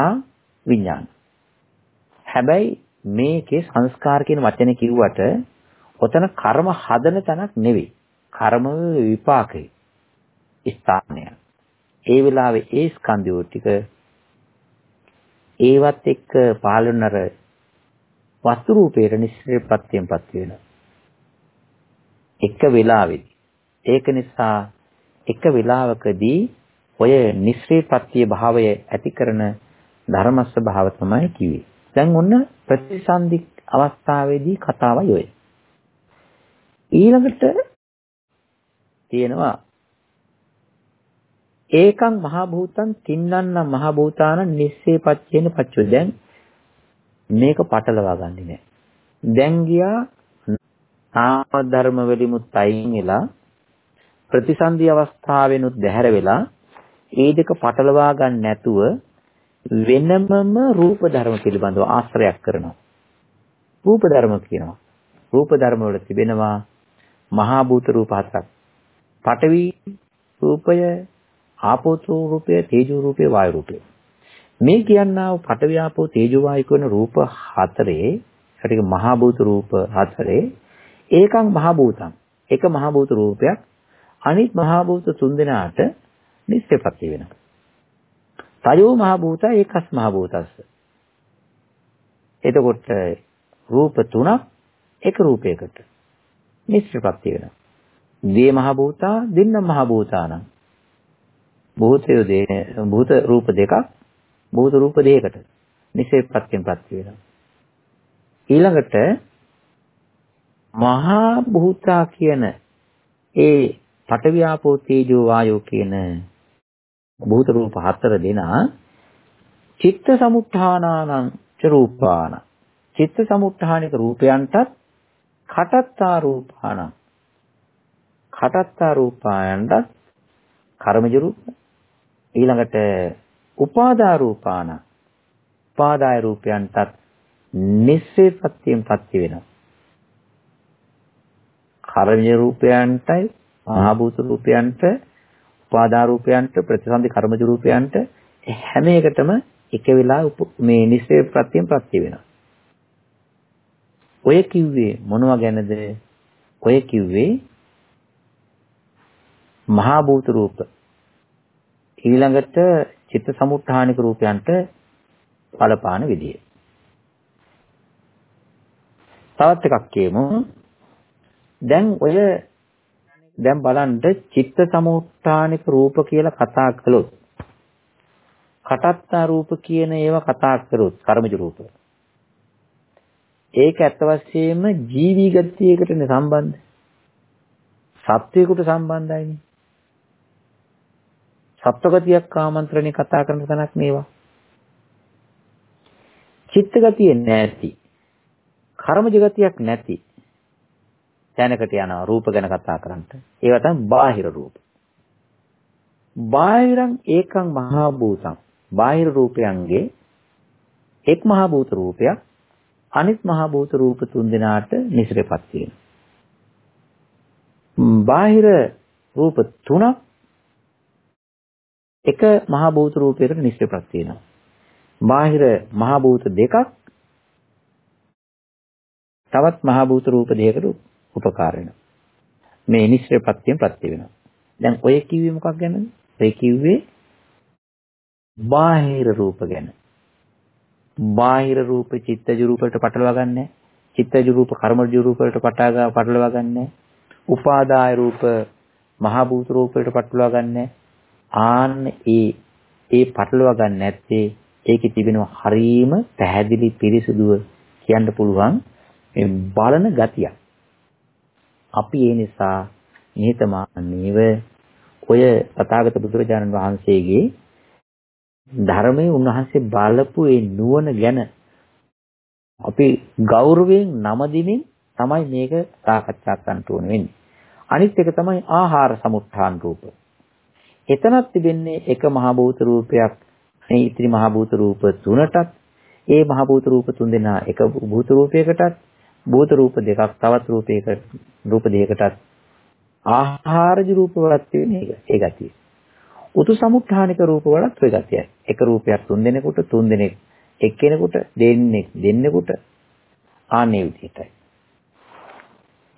විඥාන. හැබැයි මේකේ සංස්කාර කියන වචනේ කිව්වට ඔතන කර්ම හදන තැනක් නෙවෙයි. කර්ම විපාකේ ස්ථානය. ඒ වෙලාවේ ඒ ස්කන්ධය ටික ඒවත් එක්ක පාලනර වස්තු රූපේට නිශ්චයපත්‍යයෙන්පත් වෙනවා. එක වෙලාවෙදී. ඒක නිසා එක වෙලාවකදී ඔය නිශ්චයපත්‍ය භාවය ඇති කරන ධර්ම ස්වභාව තමයි කිව්වේ. දැන් ඔන්න ප්‍රතිසන්දි අවස්ථාවේදී කතාවයි ඔය. ඊළඟට තියෙනවා ඒකං මහ භූතං තින්නන්න මහ භූතාන නිස්සේ පච්චේන පච්චෝ දැන් මේක පටලවා ගන්නෙ නෑ දැන් ගියා නාම ධර්ම වලිමුත් අයින් වෙලා ප්‍රතිසන්දි අවස්ථාවෙනුත් දැහැර වෙලා ඒ දෙක පටලවා ගන්න නැතුව වෙනමම රූප ධර්ම පිළිබඳව ආශ්‍රයක් කරනවා. රූප ධර්ම කියනවා. රූප ධර්ම වල තිබෙනවා මහා භූත රූප හතරක්. පඨවි රූපය ආපෝතෝ රූපය, තේජෝ රූපය, වායු රූපය. මේ කියන්නා වූ පඨවි ආපෝ තේජෝ වායු කියන රූප හතරේ, ඒකට මහා භූත රූප හතරේ ඒකං මහා භූතං. එක මහා භූත රූපයක් අනිත් මහා භූත තුන්දෙනාට නිස්සපත්ති වෙනවා. තයෝ මහා භූත ඒකස් මහා භූතස්ස. එතකොට රූප තුනක් එක රූපයකට නිස්සපත්ති වෙනවා. දී මහා භූතා දින්න මහා භූතානම් භූතය භූත රූප දෙකක් භූත රූප දෙකකට නිසේපත්යෙන් ප්‍රත්‍ය වෙනවා. ඊළඟට මහා භූතා කියන ඒ පඨවි ආපෝ තේජෝ වායෝ කියන භූත රූප හතර දෙනා චිත්ත සමුත්ථානානං ච රූපාන චිත්ත සමුත්ථානික රූපයන්ටත් කටත්තා රූපාන කටත්තා රූපායන්ටත් කර්මජ රූප. ඊළඟට උපාදා රූපාන උපාදාය රූපයන්ටත් නිස්සේපත්තියෙන් පත්ති වෙනවා. කර්මජ රූපයන්ටයි මහා භූත රූපයන්ට උපාදා රූපයන්ට ප්‍රතිසන්දි කර්මජ රූපයන්ට හැම එකටම එක වෙලා මේ නිස්සේපත්තියෙන් පත්ති වෙනවා. ඔය කිව්වේ මොනවා ගැනද? ඔය කිව්වේ මහා භූත රූප ඊළඟට චිත්ත සමුත්ථානික රූපයන්ට බලපාන විදිය. තවත් එකක් කියමු. දැන් ඔය දැන් බලන්න චිත්ත සමුත්ථානික රූප කියලා කතා කළොත් කටත්තා රූප කියන ඒවා කතා කරොත් කර්මජ රූප. ඒක ඇත්ත වශයෙන්ම ජීවි ගතියකටනේ සම්බන්ධ. සත්වයකට සම්බන්ධයිනේ. සත්වගතියක් ආමන්ත්‍රණය කතා කරන තැනක් මේවා. චිත්තගතිය නැති. කර්මජ ගතියක් නැති. තැනකට යනවා රූප ගැන කතා කරන්නට. ඒවා තමයි බාහිර රූප. බාහිරං ඒකං මහා භූතං. බාහිර රූපයන්ගේ එක් මහා භූත රූපයක් අනිත් මහා භූත රූප තුන් දෙනාට නිසරපත් වෙනවා. බාහිර රූප තුනක් එක මහා භූත රූපයකට නිශ්චයපත් වෙනවා. බාහිර මහ භූත දෙකක් තවත් මහ භූත රූප දෙකකට උපකාර වෙනවා. මේ නිශ්චයපත්‍යයෙන් ප්‍රත්‍ය වෙනවා. දැන් ඔය කිව්වේ මොකක් ගැනද? ඔය කිව්වේ බාහිර රූප ගැන. බාහිර රූප චිත්තජ රූප වලට පටලවා ගන්නෑ. චිත්තජ රූප කර්මජ රූප වලට පටාගා පටලවා ගන්නෑ. උපාදාය රූප මහ භූත රූප වලට පටලවා ගන්නෑ. ආන්න ඒ ඒ පටලවා ගන්න නැත්තේ ඒකේ තිබෙන හරීම පැහැදිලි පිරිසුදුව කියන්න පුළුවන් මේ බලන ගතියක්. අපි ඒ නිසා නිහතමානීව ඔය තථාගත බුදුරජාණන් වහන්සේගේ ධර්මයේ උන්වහන්සේ බලපු ඒ නුවණ ගැන අපි ගෞරවයෙන් නම දිමින් තමයි මේක සාකච්ඡා කරන්න ඕන වෙන්නේ. අනිත් එක තමයි ආහාර සමුත්ථාන රූප. එතනත් තිබෙන්නේ එක මහ භූත රූපයක් මේ ඉතිරි මහ භූත රූප තුනටත් ඒ මහ භූත රූප තුන් දෙනා එක භූත රූපයකටත් භූත රූප දෙකක් තවත් රූපයක රූප දෙකකටත් ආහාරජ රූප වලත් තියෙන එක ඒ ගතිය. උතු සමුත්ථානික රූප වලත් ඔය ගතියයි. එක රූපයක් තුන් දෙනෙකුට තුන් දෙනෙක් එක්කෙනෙකුට දෙන්නෙක් දෙන්නෙකුට ආන්නේ විදිහටයි.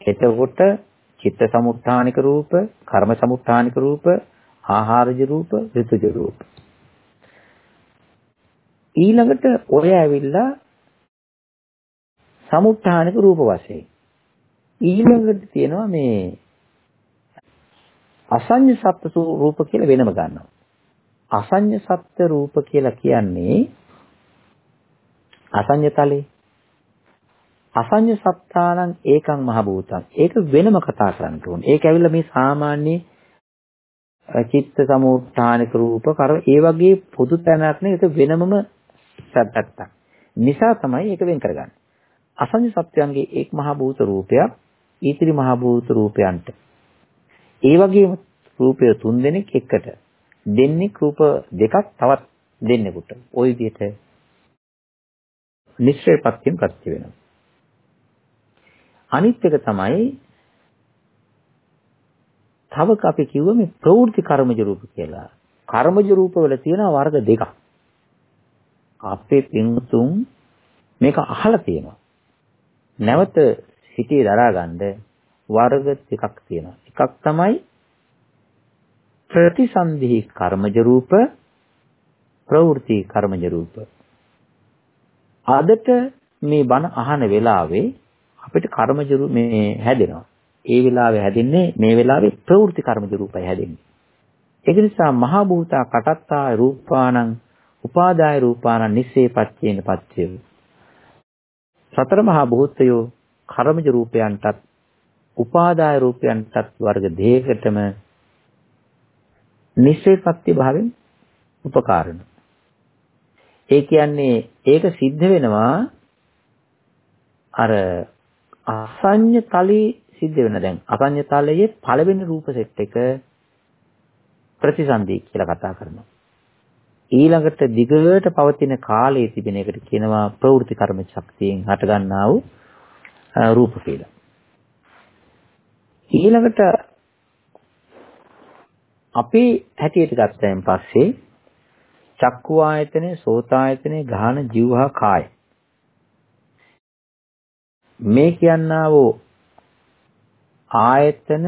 එතකොට චිත්ත සමුත්ථානික රූප, කර්ම සමුත්ථානික රූප, ආහාරජ රූප, ඍතුජ රූප. ඊළඟට ඔය ඇවිල්ලා සමුත්ථානික රූප වශයෙන් ඊළඟට තියෙනවා මේ අසඤ්ඤ සත්ත්ව රූප කියලා වෙනම ගන්නවා. අසඤ්ඤ සත්ත්ව රූප කියලා කියන්නේ අසඤ්ඤ තලේ අසඤ්ඤ සත්තානං ඒකං මහ භූතං. ඒක වෙනම කතා කරන්න ඕනේ. ඒක ඇවිල්ලා මේ සාමාන්‍ය චිත්ත සමුත්ථානික රූප කර ඒ වගේ පොදු තැනක් නේ ඒක වෙනමම සත්‍යත්තක්. නිසා තමයි ඒක වෙන් කරගන්නේ. අසඤ්ඤ සත්‍යයන්ගේ එක් මහ භූත රූපයක් ඊතිරි මහ භූත රූපයන්ට ඒ වගේම රූපය තුන් දෙනෙක් එකට දෙන්නේ රූප දෙකක් තවත් දෙන්නෙකුට ওই විදිහට නිශ්චයපත්‍යම් ප්‍රත්‍ය වෙනවා අනිත් එක තමයි තව අපි කිව්ව මේ ප්‍රවෘත්ති කර්මජ රූප කියලා. කර්මජ රූප වල තියෙන වර්ග දෙකක්. අපේ පින්තුන් මේක අහලා තියෙනවා. නැවත සිටියේ දරාගන්න වර්ග දෙකක් තියෙනවා. එකක් තමයි ප්‍රතිසන්ධි කර්මජ රූප ප්‍රවෘත්ති කර්මජ රූප. අදට මේ බණ අහන වෙලාවේ අපිට කර්මජ මේ හැදෙනවා. ඒ වෙලාවේ හැදෙන්නේ මේ වෙලාවේ ප්‍රවෘත්ති කර්මජ රූපය හැදෙන්නේ. ඒක නිසා මහ භූතා කටත්තා රූපානං උපාදාය රූපානං නිස්සේපච්චේන පච්චේ සතර මහා භූතයෝ කර්මජ රූපයන්ටත් උපාදාය රූපයන්ටත් වර්ග දෙකකටම නිශ්චයපත්‍ය භාවයෙන් උපකාරන. ඒ කියන්නේ ඒක සිද්ධ වෙනවා අර අසඤ්ඤ තලයේ සිද්ධ වෙන දැන් අසඤ්ඤ තලයේ පළවෙනි රූප සෙට් එක ප්‍රතිසන්දී කියලා කතා කරනවා. ඊළඟට දිගට පවතින කාලයේ තිබෙන එකට කියනවා ප්‍රවෘත්ති කර්ම ශක්තියෙන් හටගන්නා වූ රූප කියලා. ඊළඟට අපි හැටියට ගත්තයින් පස්සේ චක්කු ආයතනේ, සෝත ආයතනේ, ගාහන, જીවහා, කාය. මේ කියන්නා වූ ආයතන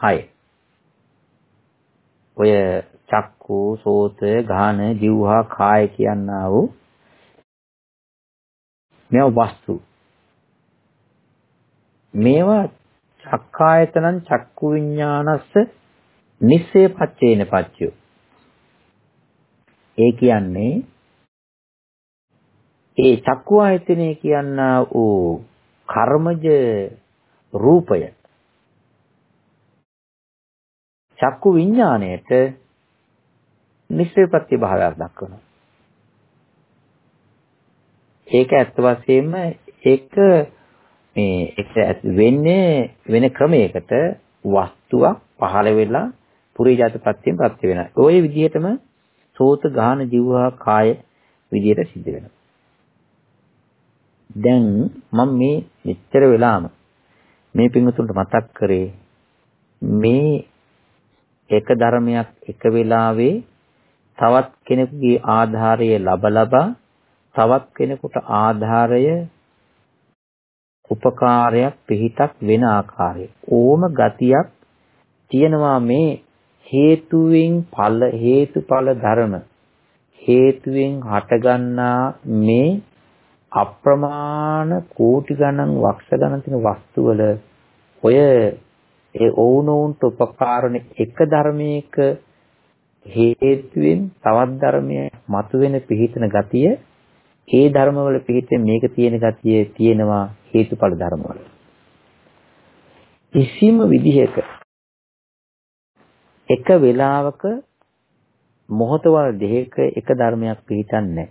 6. ඔය චක්කු, සෝත, ගාහන, જીවහා, කාය කියන්නා වූ මේවා වස්තු. මේවා චක්කායතනං චක්කු විඥානස්ස නිස්සේ පච්චේන පච්චයෝ. ඒ කියන්නේ ඒ චක්කු ආයතනය කියනා වූ කර්මජ රූපය චක්කු විඥාණයට නිස්සේපත්‍ය භාවයක් දක්වනවා. ඒක ඇත්ත වශයෙන්ම ඒක මේ ඒක වෙන්නේ වෙන ක්‍රමයකට වස්තුවක් පහළ වෙලා පුරිජාතපත්‍යයෙන් ප්‍රත්‍ය වෙනවා. ওই විදිහටම සෝත ගාන ජීවහා කාය විදිහට සිද්ධ වෙනවා. දැන් මම මේ මෙච්චර වෙලාම මේ පිංගුතුන්ට මතක් කරේ මේ එක ධර්මයක් එක වෙලාවේ තවත් කෙනෙකුගේ ආධාරය ලබ ලබා තවත් කෙනෙකුට ආධාරය උපකාරයක් පිහිටක් වෙන ආකාරය. ඕම ගතියක් තියෙනවා මේ හේතුවෙන් ඵල හේතුඵල ධර්ම. හේතුවෙන් හටගන්නා මේ අප්‍රමාණ කෝටි ගණන් වක්ෂ ගණන් තියෙන වස්තු වල ඔය ඒ ඕනෝන්ට උපකාරණ එක ධර්මයක හේතුවෙන් තවත් ධර්මයක් මතුවෙන පිහිටන ගතිය ඒ ධර්මවල පිහිටෙන් මේක තියෙන ගතිය තියෙනවා හේතුඵල ධර්මවල. කිසිම විදිහක එක වෙලාවක මොහොතවල දෙක එක ධර්මයක් පිහිටන්නේ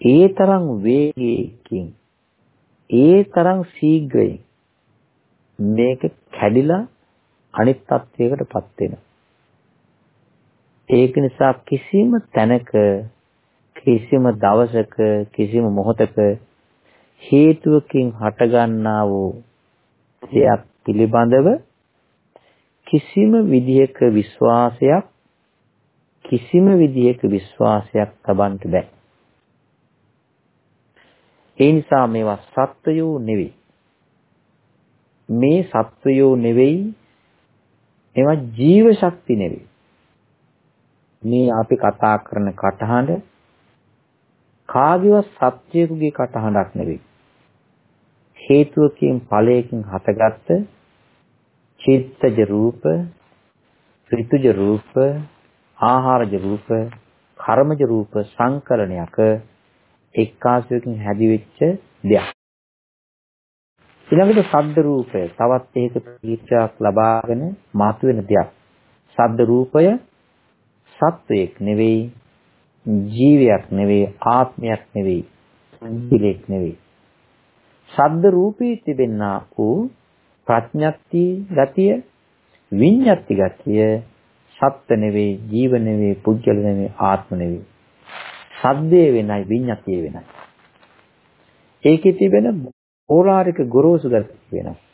ඒ තරම් වේගයකින් ඒ තරම් ශීඝ්‍රයෙන් මේක කැඩිලා අනිත් තත්වයකටපත් වෙනවා. ඒක නිසා කිසිම තැනක කිසිම දවසක කිසිම මොහොතක හේතුවකින් හටගන්නා වූ දෙයක් පිළිබඳව කිසිම විදියක විශ්වාසයක් කිසිම විදියක විශ්වාසයක් තබන්න බෑ. ඒ නිසා මේවා සත්වයෝ නෙවෙයි. මේ සත්වයෝ නෙවෙයි ඒවා ජීව ශක්ති නෙවෙයි. මේ අපි කතා කරන කටහඬ කාගේවත් සත්‍යයකගේ කටහඬක් නෙවෙයි. හේතුවකින් ඵලයකින් හටගත්ත චිත්තජ රූප, ඍතුජ රූප, ආහාරජ රූප, කර්මජ රූප සංකලනයක එක්කාසයකින් හැදිවෙච්ච දෙයක්. ඊළඟට ශබ්ද රූපය තවත් ඒක ප්‍රතිචාරයක් ලබාගෙන මතුවෙන දෙයක්. ශබ්ද රූපය සත්වයක් නෙවෙයි ජීවයක් නෙවෙයි ආත්මයක් නෙවෙයි පිළිෙක් නෙවෙයි. ශබ්ද රූපී තිබෙනා වූ ප්‍රඥප්ති ගතිය විඤ්ඤාති ගතිය සත්ත්ව නෙවෙයි ජීව නෙවෙයි පුද්ගල නෙවෙයි ආත්ම නෙවෙයි. සද්දේ වෙනයි විඤ්ඤාතිය වෙනයි. ඒකේ තිබෙන ඕලාරික ගොරෝසු ගතිය වෙනස්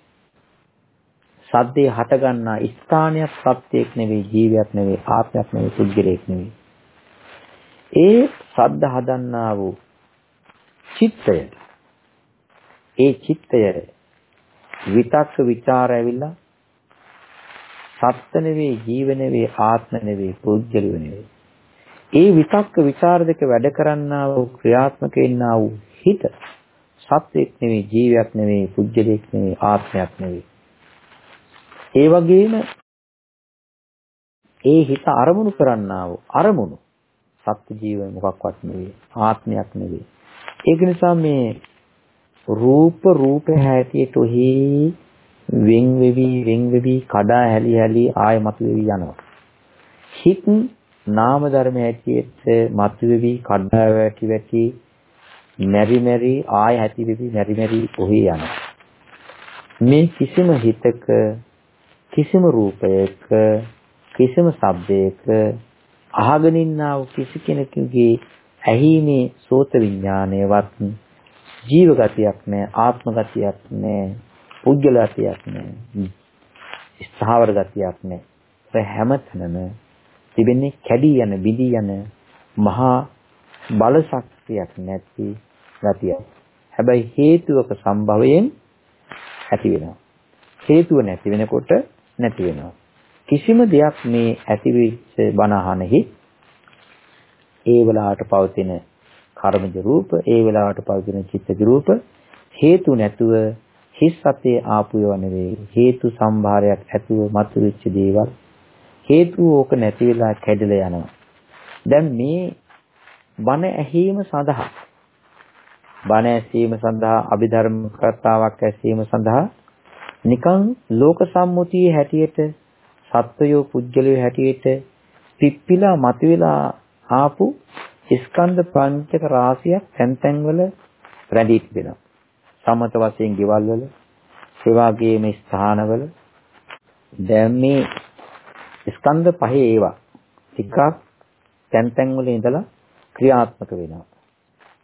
සද්දේ හටගන්නා ස්ථානයක් සත්‍යයක් නෙවෙයි ජීවියක් නෙවෙයි ආත්මයක් නෙවෙයි සුද්ධිරයක් නෙවෙයි. ඒ සද්ද හදන්නා වූ චිත්තය ඒ චිත්තය විතක්ක ਵਿਚාර ඇවිල්ලා සත්ත්ව නෙවෙයි ජීව නෙවෙයි ආත්ම නෙවෙයි පුද්ගල නෙවෙයි ඒ විතක්ක ਵਿਚාර දෙක වැඩ කරන්නා වූ ක්‍රියාත්මක වෙන්නා වූ හිත සත්වෙක් නෙවෙයි ජීවයක් නෙවෙයි පුද්ගලෙක් නෙවෙයි ආත්මයක් නෙවෙයි ඒ වගේම ඒ හිත අරමුණු කරන්නා වූ අරමුණු සත්ත්ව ජීව මොකක්වත් නෙවෙයි ආත්මයක් නෙවෙයි. ඒක නිසා මේ රූප රූප හැටියට ඔහි වෙන් වෙවි වෙන් වෙවි කඩා හැලි හැලි ආය මතුවෙවි යනවා. හිත නාම ධර්ම හැටියට මතුවෙවි කඩා වැටි වැටි මෙරි මෙරි ආය ඇති වෙවි මෙරි මෙරි ඔහි යනවා. මේ කිසිම හිතක කිසිම රූපයක කිසිම ශබ්දයක අහගෙන ඉන්නා වූ කිසි කෙනෙකුගේ ඇහිීමේ සෝත විඥානයවත් ජීව ගතියක් නැහැ ආත්ම ගතියක් නැහැ පුද්ගල ගතියක් නැහැ. ස්ථාවර ගතියක් නැහැ. ඒ හැමතැනම තිබෙන්නේ කැඩී යන බිඳී යන මහා බල ශක්තියක් නැති ගතියක්. හැබැයි හේතුවක සම්භවයෙන් ඇති වෙනවා. හේතුව නැති වෙනකොට නැති වෙනවා. කිසිම දෙයක් මේ ඇතිවෙච්ච බණහනෙහි ඒ වෙලාවට පවතින කර්මජ රූප, ඒ වෙලාවට පවතින චිත්තජ රූප හේතු නැතුව හිස් අතේ ආපු ඒවා නෙවෙයි හේතු සම්භාරයක් ඇතුව මතුවෙච්ච දේවල් හේතු ඕක නැති වෙලා කැඩලා යනවා දැන් මේ බණ ඇහිීම සඳහා බණ ඇසීම සඳහා අභිධර්ම කතාවක් ඇසීම සඳහා නිකන් ලෝක සම්මුතියේ හැටියට සත්වයෝ පුජ්‍යලයෝ හැටියට පිප්පිලා මතුවලා ආපු ස්කන්ධ පංචක රාශියක් තැන් තැන් වල රැඳී තිබෙනවා සමත වශයෙන් ගෙවල් වල ඒ වගේම ස්ථානවල දැන් මේ ස්කන්ධ පහේ ඒවා ටිකක් තැන් තැන් වල ඉඳලා ක්‍රියාත්මක වෙනවා.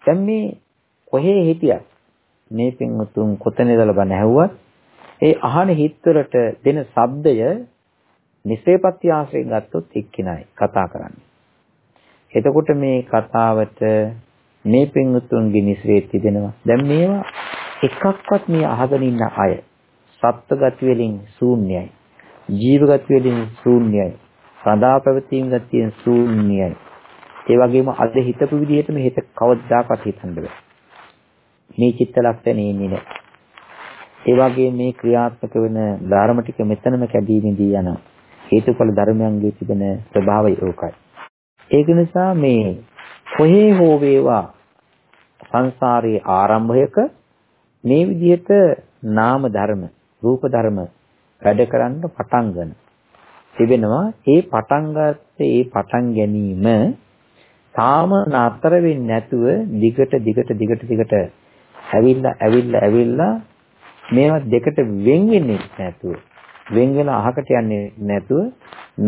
දැන් මේ කොහේ හිටියත් මේ පින්වතුන් කොතන ඉඳලා බණ ඇහුවත් ඒ අහන හිත්වලට දෙන ශබ්දය නිසේපත්‍ය ආශ්‍රයෙන් ගත්තොත් එක්කිනයි කතා කරන්නේ. එතකොට මේ කතාවට මේ පින්වුතුන්ගේ නිස්රේ තිබෙනවා. දැන් මේවා එකක්වත් මේ අහගෙන ඉන්න අය සත්ත්ව ගති වලින් ශූන්‍යයි. ජීව ගති වලින් ශූන්‍යයි. සදා පැවතීම් ගතියෙන් ශූන්‍යයි. ඒ වගේම අද හිතපු විදිහට මේ හිත කවදාකවත් හිතන්න බෑ. මේ චිත්ත ලක්ෂණේ ඉන්නේ නැහැ. ඒ වගේ මේ ක්‍රියාත්මක වෙන ධර්ම ටික මෙතනම කැඩීමේදී යන හේතුඵල ධර්මයන්ගේ තිබෙන ස්වභාවය ඕකයි. ඒක නිසා මේ කොහේ හෝ වේවා සංසාරයේ ආරම්භයක මේ විදිහට නාම ධර්ම රූප ධර්ම වැඩ කරන්න පටන් ගන්න. තිබෙනවා ඒ පටන් ගත්තේ ඒ පටන් ගැනීම තාම නතර වෙන්නේ නැතුව දිගට දිගට දිගට දිගට ඇවිල්ලා ඇවිල්ලා ඇවිල්ලා මේවා දෙකට වෙන් වෙන්නේ නැතුව වෙන් වෙන අහකට යන්නේ නැතුව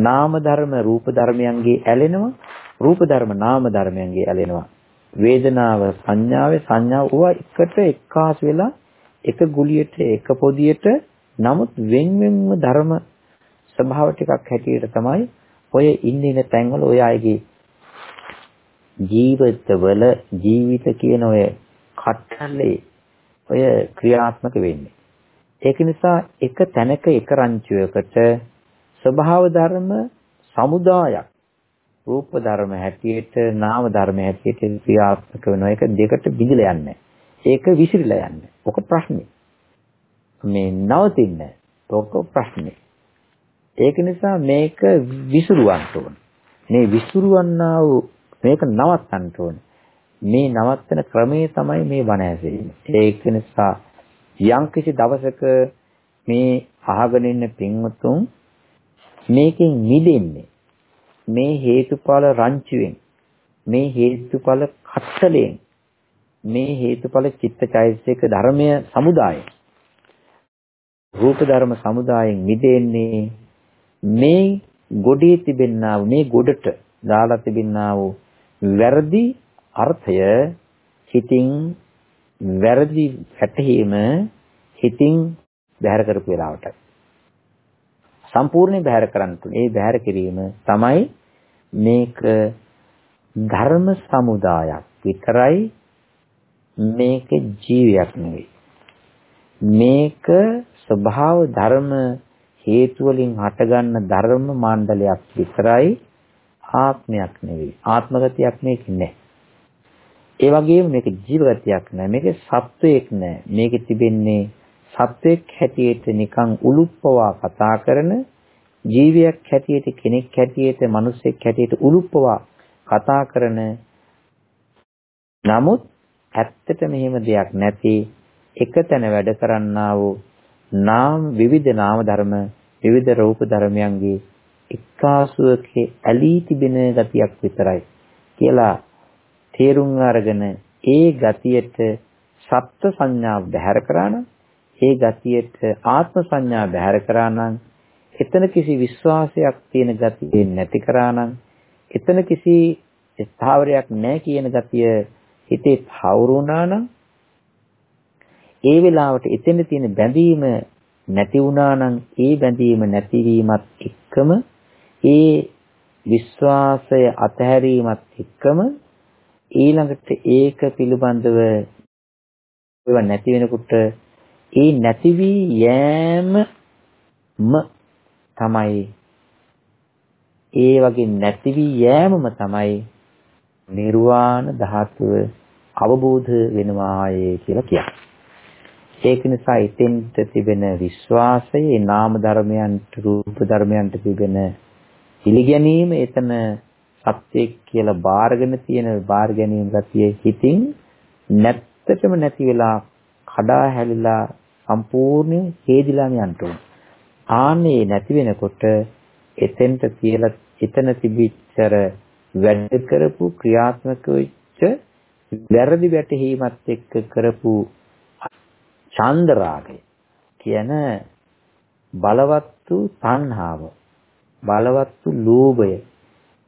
නාම ධර්ම රූප ධර්මයන්ගේ ඇලෙනවා රූප ධර්ම නාම ධර්මයන්ගේ ඇලෙනවා. වේදනාව සංඥාවේ සංඥාව උවා එකට එක්කාස් වෙලා එක ගුලියට එක පොදියට නමුත් වෙන් වෙන්ම ධර්ම ස්වභාව ටිකක් හැටියට තමයි ඔය ඉන්නේ තැන්වල ඔය අයගේ ජීවිතවල ජීවිත කියන ඔය කට්ටලේ ඔය ක්‍රියාත්මක වෙන්නේ. ඒක නිසා එක තැනක එක රංචුවකට ස්වභාව ධර්ම සමුදායක් රූප ධර්ම හැටියට නාම ධර්ම හැටියට ක්‍රියාත්මක වෙන එක දෙකට බිඳලා යන්නේ. ඒක විසිරිලා යන්නේ. ඔක ප්‍රශ්නේ. මේ නවතින්නේ. ඔක ප්‍රශ්නේ. ඒක නිසා මේක විසිරුවන්න ඕන. මේ විසිරුවන්නා වූ මේක නවත්තන්න ඕන. මේ නවත්තන ක්‍රමය තමයි මේ බණ ඇසෙන්නේ. ඒක නිසා යම්කිසි දවසක මේ අහගෙන ඉන්න පින්වතුන් මේකෙන් මිදෙන්නේ මේ හේතුඵල රංචුවෙන් මේ හේතුඵල කට්ටලෙන් මේ හේතුඵල චිත්තචෛතසික ධර්මය සමුදාය රූප ධර්ම සමුදායෙන් මිදෙන්නේ මේ ගොඩේ තිබෙන්නා වූ මේ ගොඩට දාලා තිබෙන්නා වූ වැරදි අර්ථය හිතින් වැරදි වැටහීම හිතින් බැහැර කරපු වෙලාවටයි. සම්පූර්ණයෙන් බැහැර කරන්න ඒ බැහැර කිරීම තමයි මේක ධර්ම සමුදායක් විතරයි මේක ජීවියක් නෙවෙයි. මේක ස්වභාව ධර්ම හේතු වලින් හටගන්න ධර්ම මණ්ඩලයක් විතරයි ආත්මයක් නෙවෙයි. ආත්මගතියක් මේක නෑ. ඒ වගේම මේක ජීවගතියක් නෑ. මේක සත්වයක් නෑ. මේකේ තිබෙන්නේ සත්වයක් හැටියට නිකන් උලුප්පවා කතා කරන ජීවියක් හැටියට කෙනෙක් හැටියට මිනිසෙක් හැටියට උලුප්පවා කතා කරන නමුත් ඇත්තට මෙහෙම දෙයක් නැති එකතැන වැඩ කරන්නා වූ නාම විවිධ නාම ධර්ම විවිධ රූප ධර්මයන්ගේ එක්කාසුවකේ ඇලී තිබෙන ගතියක් විතරයි කියලා තේරුම් අරගෙන ඒ ගතියට සත්ත්ව සංඥාව බැහැර කරා නම් ඒ ගතියට ආත්ම සංඥා බැහැර කරා නම් එතන කිසි විශ්වාසයක් තියෙන ගතිය නැති කරා නම් එතන කිසි ස්ථාවරයක් නැහැ කියන ගතිය හිතේ පවුරුණා නම් ඒ වෙලාවට එතන තියෙන බැඳීම නැති වුණා නම් ඒ බැඳීම නැතිවීමත් එක්කම ඒ විශ්වාසය අතහැරීමත් එක්කම ඊළඟට ඒක පිළිබඳව ඒව නැති වෙනකොට ඒ නැති වී යෑමම තමයි ඒ වගේ නැති වී යෑමම තමයි නිර්වාණ ධාතුව අවබෝධ වෙනවායේ කියලා කියන්නේ. ඒක නිසා ඉතින්ට තිබෙන විශ්වාසය, නාම ධර්මයන්ට, රූප ධර්මයන්ට තිබෙන පිළිගැනීම එතන සත්‍යයක් කියලා බාරගෙන තියෙන බාර ගැනීම ගතිය හිතින් නැත්තටම නැති වෙලා කඩා හැලිලා සම්පූර්ණයෙන් හේදිලාම යන්න ඕන. ආන්නේ නැති වෙනකොට එතෙන්ට කියලා එතන තිබිච්චර වැඩ කරපු ක්‍රියාත්මක වෙච්ච වැරදි වැටහීමත් එක්ක කරපු චන්දරාගය කියන බලවත් වූ තණ්හාව බලවත් වූ ලෝභය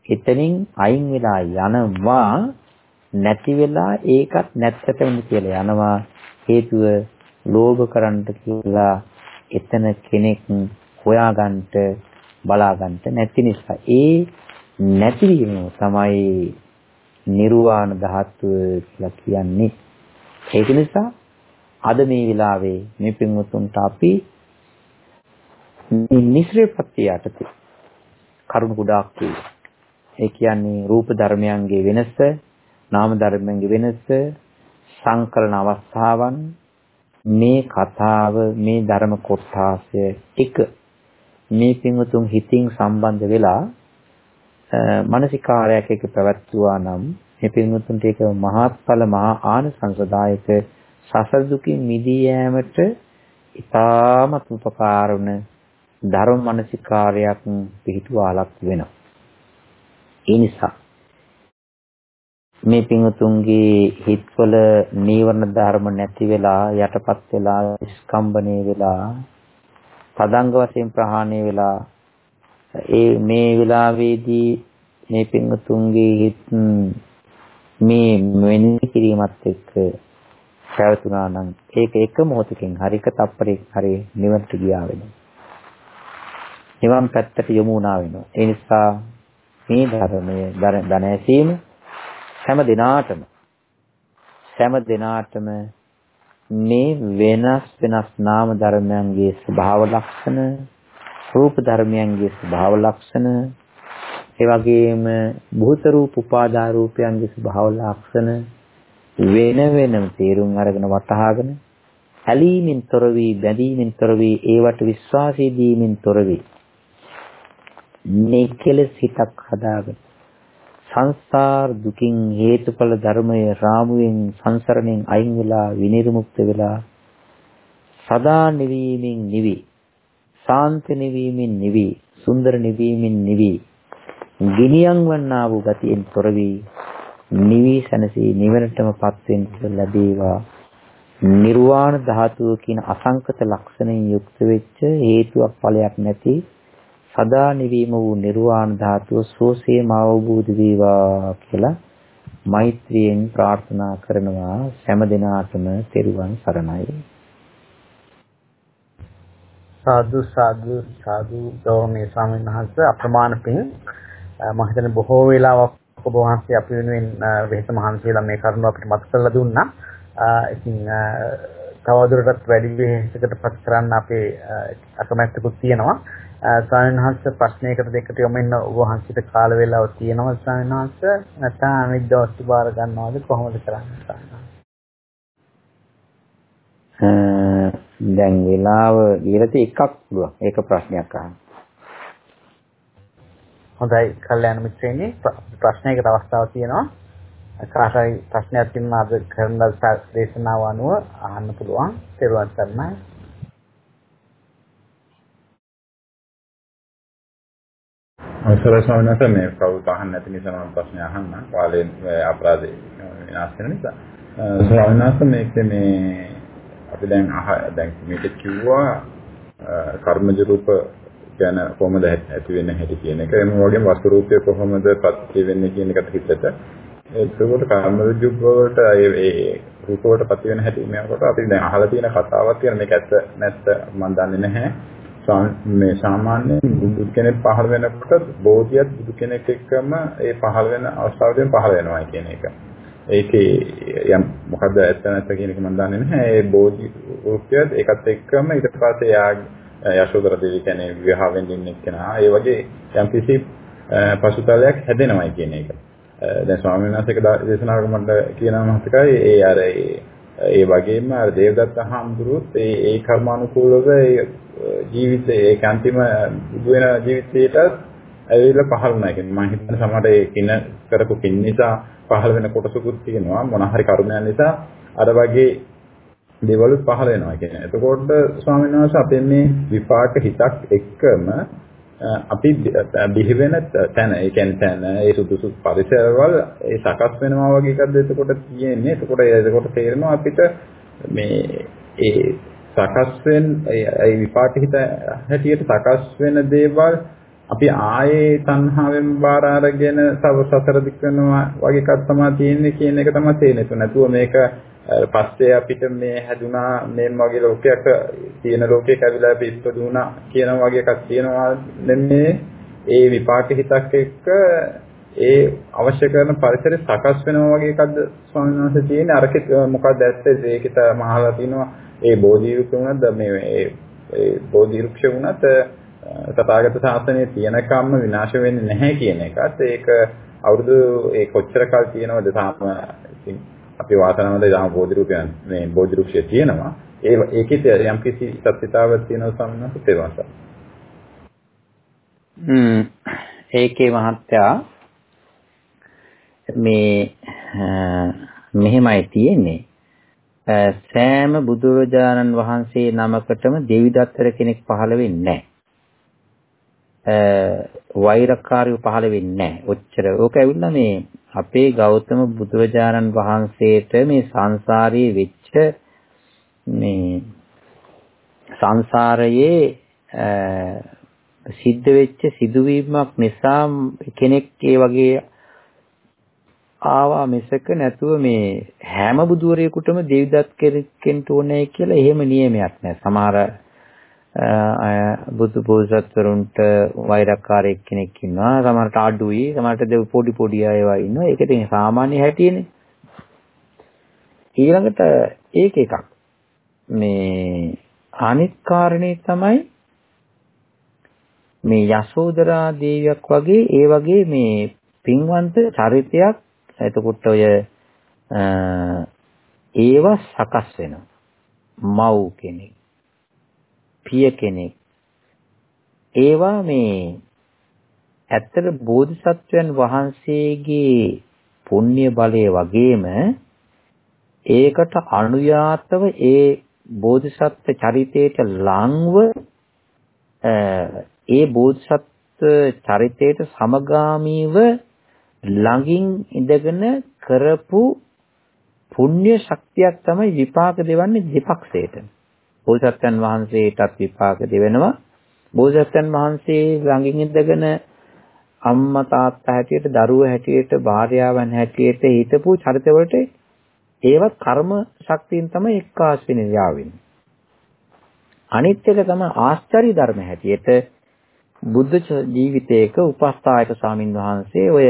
එතනින් අයින් වෙලා යනවා නැති වෙලා ඒකත් නැත්තටම කියලා යනවා හේතුව ලෝභ කරන්ට කියලා එතන කෙනෙක් හොයාගන්න බලාගන්න නැති නිසා ඒ නැතිවීම තමයි නිර්වාණ ධාතුව කියලා කියන්නේ. ඒක නිසා අද මේ වෙලාවේ මේ පින්වතුන්ට අපි මේ නිස්රේ ප්‍රත්‍ය යටතේ කරුණු ගොඩාක් කියනවා. ඒ කියන්නේ රූප ධර්මයන්ගේ වෙනස, නාම ධර්මයන්ගේ වෙනස, සංකලන අවස්ථාවන් මේ කතාව මේ ධර්ම කොටාසය එක මේ පින්වතුන් හිතින් සම්බන්ධ වෙලා මානසිකාරයක් එක පැවැත්වුවා නම් මේ පින්වතුන්ට ඒක මහත්ඵල මහා ආනිසංසදායක සසර දුකින් මිදී යෑමට ඉතාමත් උපකාර වන ධර්ම මානසිකාරයක් පිහිටුවාලක් වෙනවා. ඒ නිසා මේ පින්වතුන්ගේ හිත්වල නීවරණ ධර්ම නැති වෙලා යටපත් වෙලා ස්කම්බනේ වෙලා තදංග වශයෙන් ප්‍රහාණය වෙලා ඒ මේ වෙලාවේදී මේ පින්වතුන්ගේ හිත් මේ මෙනෙහි කිරීමත් එක්ක පැවතුනා නම් ඒක එක මොහොතකින් හරි එක තප්පරයක හරි නිවනට ගියා වෙනවා. නිවන් පැත්තට යොමු වුණා වෙනවා. ඒ නිසා මේ ධර්මයේ දැන ඇසීම හැම දිනාටම. හැම දිනාටම මේ වෙනස් වෙනස් නාම ධර්මයන්ගේ ස්වභාව ලක්ෂණ රූප ධර්මයන්ගේ ස්වභාව ලක්ෂණ ඒ වගේම භූත රූප උපාදා රූපයන්ගේ ස්වභාව ලක්ෂණ වෙන වෙනම තේරුම් අරගෙන වටහාගෙන ඇලීමෙන් තොර වී බැඳීමෙන් තොර වී ඒවට විශ්වාසී දීමෙන් තොර වී මේ කෙලෙස් හිතක් හදාගෙන සංසාර දුකින් හේතුඵල ධර්මයේ රාමුවෙන් සංසරණයෙන් අයින් වෙලා විනිර්මුක්ත වෙලා සදා නිවීමෙන් නිවි සාන්ත නිවීමෙන් නිවි සුන්දර නිවීමෙන් නිවි ගිනියම් වන්නා වූ ගතියෙන් තොර වී නිවි සැනසී නිවනටමපත් වෙන්න ලැබේවා. නිර්වාණ ධාතුව කියන අසංකත ලක්ෂණයෙන් යුක්ත වෙච්ච හේතුවක් ඵලයක් නැති සදා නිවීම වූ නිර්වාණ ධාතුව සෝසේම අවබෝධ වේවා කියලා මෛත්‍රියෙන් ප්‍රාර්ථනා කරනවා හැම දිනාටම තෙරුවන් සරණයි සාදු සාදු සාදු ගෞරවනීය ස්වාමීන් වහන්සේ අප්‍රමාණ පින් මම හිතන්නේ බොහෝ වෙලාවක් ඔබ වහන්සේ අපි වෙනුවෙන් වෙහෙස මහන්සියලා මේ කරුණ අපිට මතක් කරලා දුන්නා. ඉතින් තවදුරටත් වැඩි වෙහෙසකට පත් කරන්න අපේ අකමැත්තකුත් තියෙනවා. ස්වාමීන් වහන්සේ ප්‍රශ්නයකට දෙකට යොමු වෙන වහන්සේට කාල වේලාවක් තියෙනවා ස්වාමීන් වහන්සේ. නැත්නම් අනිත් දවස් බාර ගන්නවද? කොහොමද කරන්නේ දැන් වෙලාව ඊළඟට එකක් පුළුවන්. ඒක ප්‍රශ්නයක් අහන්න. හොඳයි කල්යාණ මිත්‍රයනි ප්‍රශ්නයකට අවස්ථාවක් තියෙනවා. කාටයි ප්‍රශ්නයක් තියෙනවා අද කරන දේශනාව අනුව අහන්න පුළුවන්. තෙරුවන් සරණයි අවසරයි ස්වාමීන් වහන්සේ මේ කවුරුත් අහන්න නැති නිසා මම ප්‍රශ්න අහන්න. කාලයෙන් අපරාධේ විනාශ වෙන නිසා. ස්වාමීන් වහන්සේ මේක මේ අපි දැන් අහ දැන් මේක කිව්වා කර්මජ රූප ගැන කොහොමද ඇති වෙන්නේ හැටි කියන එක. එම වගේම වස්තු රූපය කොහොමද පත්‍ය වෙන්නේ කියන එකට හිතට. ඒකකොට කර්මජ වලට ඒ රූප වලට පත්‍ය වෙන හැටි මේකට අපි දැන් අහලා තියෙන කතාවක් තියෙන මේක ඇත්ත නැත්ත මම දන්නේ නැහැ. මේ සාමාන්‍ය බුදු කෙනෙක් පහළ වෙනකොට බෝධියත් බුදු කෙනෙක් එක්කම ඒ පහළ වෙන අවස්ථාවේදී පහළ වෙනවා කියන එක. ඒකේ යම් මොකද්ද ඇත්ත නැත්ත කියන එක මම දන්නේ නැහැ. ඒ බෝධි රූපයත් ඒකත් එක්කම ඊට පස්සේ යා යශෝදර දේවී කියන්නේ විවාහවෙන් ඉන්න කෙනා ඒ වගේ යම් කිසි පසුතලයක් හැදෙනවයි කියන එක. දැන් ස්වාමීන් වහන්සේක දේශනාවක මට කියනවා මහත්තකයි ඒ අර ඒ වගේම අර දේවදත්ත හාමුදුරුවොත් ඒ ඒ කර්මානුකූලව ඒ ජීවිතේ ඒක අන්තිම බුදු වෙන ජීවිතේට ඇවිල්ලා පහළ වුණා කියන්නේ මම හිතන්නේ සමහර ඒ කින කරපු පින් නිසා පහළ වෙන කොටසකුත් තියෙනවා මොන හරි කරුණයක් නිසා අර වගේ දේවලුත් පහළ වෙනවා කියන්නේ. එතකොට ස්වාමීන් වහන්සේ අපේ මේ විපාක හිතක් එක්කම අපි බිහි වෙන තැන ඒ කියන්නේ තැන ඒ සුදුසු පරිසරවල ඒ සකස් වෙනවා වගේ එකක්ද එතකොට තියෙන්නේ. එතකොට එතකොට තේරෙනවා අපිට මේ ඒ සකස් වෙන ඒ විපාක හිත හැටියට සකස් වෙන දේවල් අපි ආයේ තණ්හාවෙන් බාර අරගෙන තව සතර දික් වෙනවා වගේ එකක් තමයි තියෙන්නේ කියන එක තමයි තේරෙන්නේ. නැතුව මේක පස්සේ අපිට මේ හැදුනා මේ වගේ ලෝකයක තියෙන ලෝකයක ඇවිල්ලා අපි ඉපදුණා කියන වගේ එකක් තියෙනවා නෙමෙයි. ඒ විපාක හිතක් එක්ක ඒ අවශ්‍ය කරන පරිසරය සකස් වෙනවා වගේ එකක්ද ස්වාමීන් වහන්සේ තියෙන්නේ? අරක මොකක්ද ඇත්ත? ඒකිට මහලා තිනවා. ඒ බෝධි වෘක්ෂ වුණත් මේ ඒ බෝධි වෘක්ෂ වුණත් තථාගත ශාසනයේ තියෙනකම්ම විනාශ වෙන්නේ නැහැ කියන එකත් ඒක අවුරුදු ඒ කොච්චර කල් තියෙනවද තාම ඉතින් අපි වාසනාවන්තයි තාම බෝධි රූපයන් මේ බෝධි වෘක්ෂය තියෙනවා. ඒ ඒකෙත් යම් කිසි සත්‍යතාවක් තියෙනවා සම්මත තේරුම් ඒකේ මහත්තයා මේ මෙහෙමයි තියෙන්නේ සෑම බුදුරජාණන් වහන්සේ නමකටම දෙවිදත්තර කෙනෙක් පහළ වෙන්නේ නැහැ. වෛරකාරයෝ පහළ වෙන්නේ නැහැ. ඔච්චර. ඕක ඇවිල්ලා මේ අපේ ගෞතම බුදුරජාණන් වහන්සේට මේ සංසාරයේ වෙච්ච මේ සංසාරයේ සිද්ධ වෙච්ච සිදුවීමක් නිසා කෙනෙක් ඒ වගේ ආවා මිසක නැතුව මේ හැම බුදුවරයෙකුටම දෙවිදත් කෙරෙන්න ඕනේ කියලා එහෙම නියමයක් නැහැ. සමහර බුදු බෝසත්වරුන්ට වෛරක්කාරයෙක් කෙනෙක් ඉන්නවා. සමහරට අඩුයි. සමහරට දෙව් පොඩි පොඩි අයවා ඉන්නවා. ඒක ඉතින් සාමාන්‍ය හැටිනේ. ඊළඟට ඒක එකක්. මේ අනිත් කාරණේ තමයි මේ යශෝදරා දේවියක් වගේ ඒ වගේ මේ පින්වන්ත චරිතයක් එතකොට ඔය ඒව සකස් වෙනවා. මව් කෙනෙක්, පිය කෙනෙක්. ඒවා මේ ඇත්තට බෝධිසත්වයන් වහන්සේගේ පුණ්‍ය බලය වගේම ඒකට අනුයාතව ඒ බෝධිසත්ව චරිතයට ලංව ඒ බෝධිසත්ව චරිතයට සමගාමීව ළඟින් ඉඳගෙන කරපු පුණ්‍ය ශක්තියක් තමයි විපාක දෙවන්නේ දෙපක්ෂයට. බෝසත්යන් වහන්සේටත් විපාක දෙවෙනවා. බෝසත්යන් වහන්සේ ළඟින් ඉඳගෙන අම්මා තාත්තා හැටියට, දරුවෝ හැටියට, භාර්යාවන් හැටියට හිටපු චරිතවලට ඒවත් කර්ම ශක්තියෙන් තමයි එක්කාස් වෙන්නේ යාවෙන්නේ. අනිත් එක තමයි ආශ්චර්ය ධර්ම හැටියට බුද්ධ ජීවිතයක උපස්ථායක ස්වාමින් වහන්සේ ඔය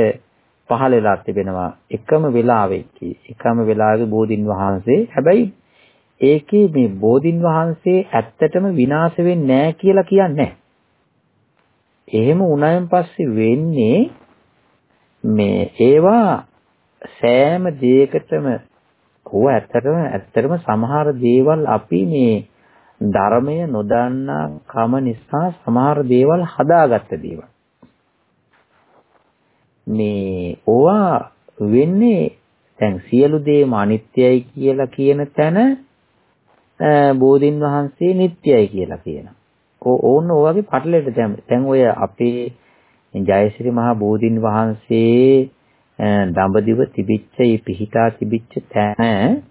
පහළ වෙලා තිබෙනවා එකම වෙලාවෙකී. එකම වෙලාවේ බෝධින් වහන්සේ. හැබැයි ඒකේ මේ බෝධින් වහන්සේ ඇත්තටම විනාශ වෙන්නේ නැහැ කියලා කියන්නේ එහෙම උනායින් පස්සේ වෙන්නේ මේ ඒවා සෑම දෙයකටම ඕව ඇත්තටම ඇත්තටම සමහර දේවල් අපි මේ ධර්මය නොදන්නා කම නිසා සමහර දේවල් හදාගත්ත දේවල්. මේ ඕවා වෙන්නේ දැන් සියලු දේම අනිත්‍යයි කියලා කියන තැන බෝධින් වහන්සේ නිට්ටයයි කියලා කියනවා. ඕන්න ඔයගේ පටලෙට දැන් ඔය අපේ ජයශ්‍රී මහා බෝධින් වහන්සේ දඹදිව තිබිච්ච මේ පිහිටා තිබිච්ච තැන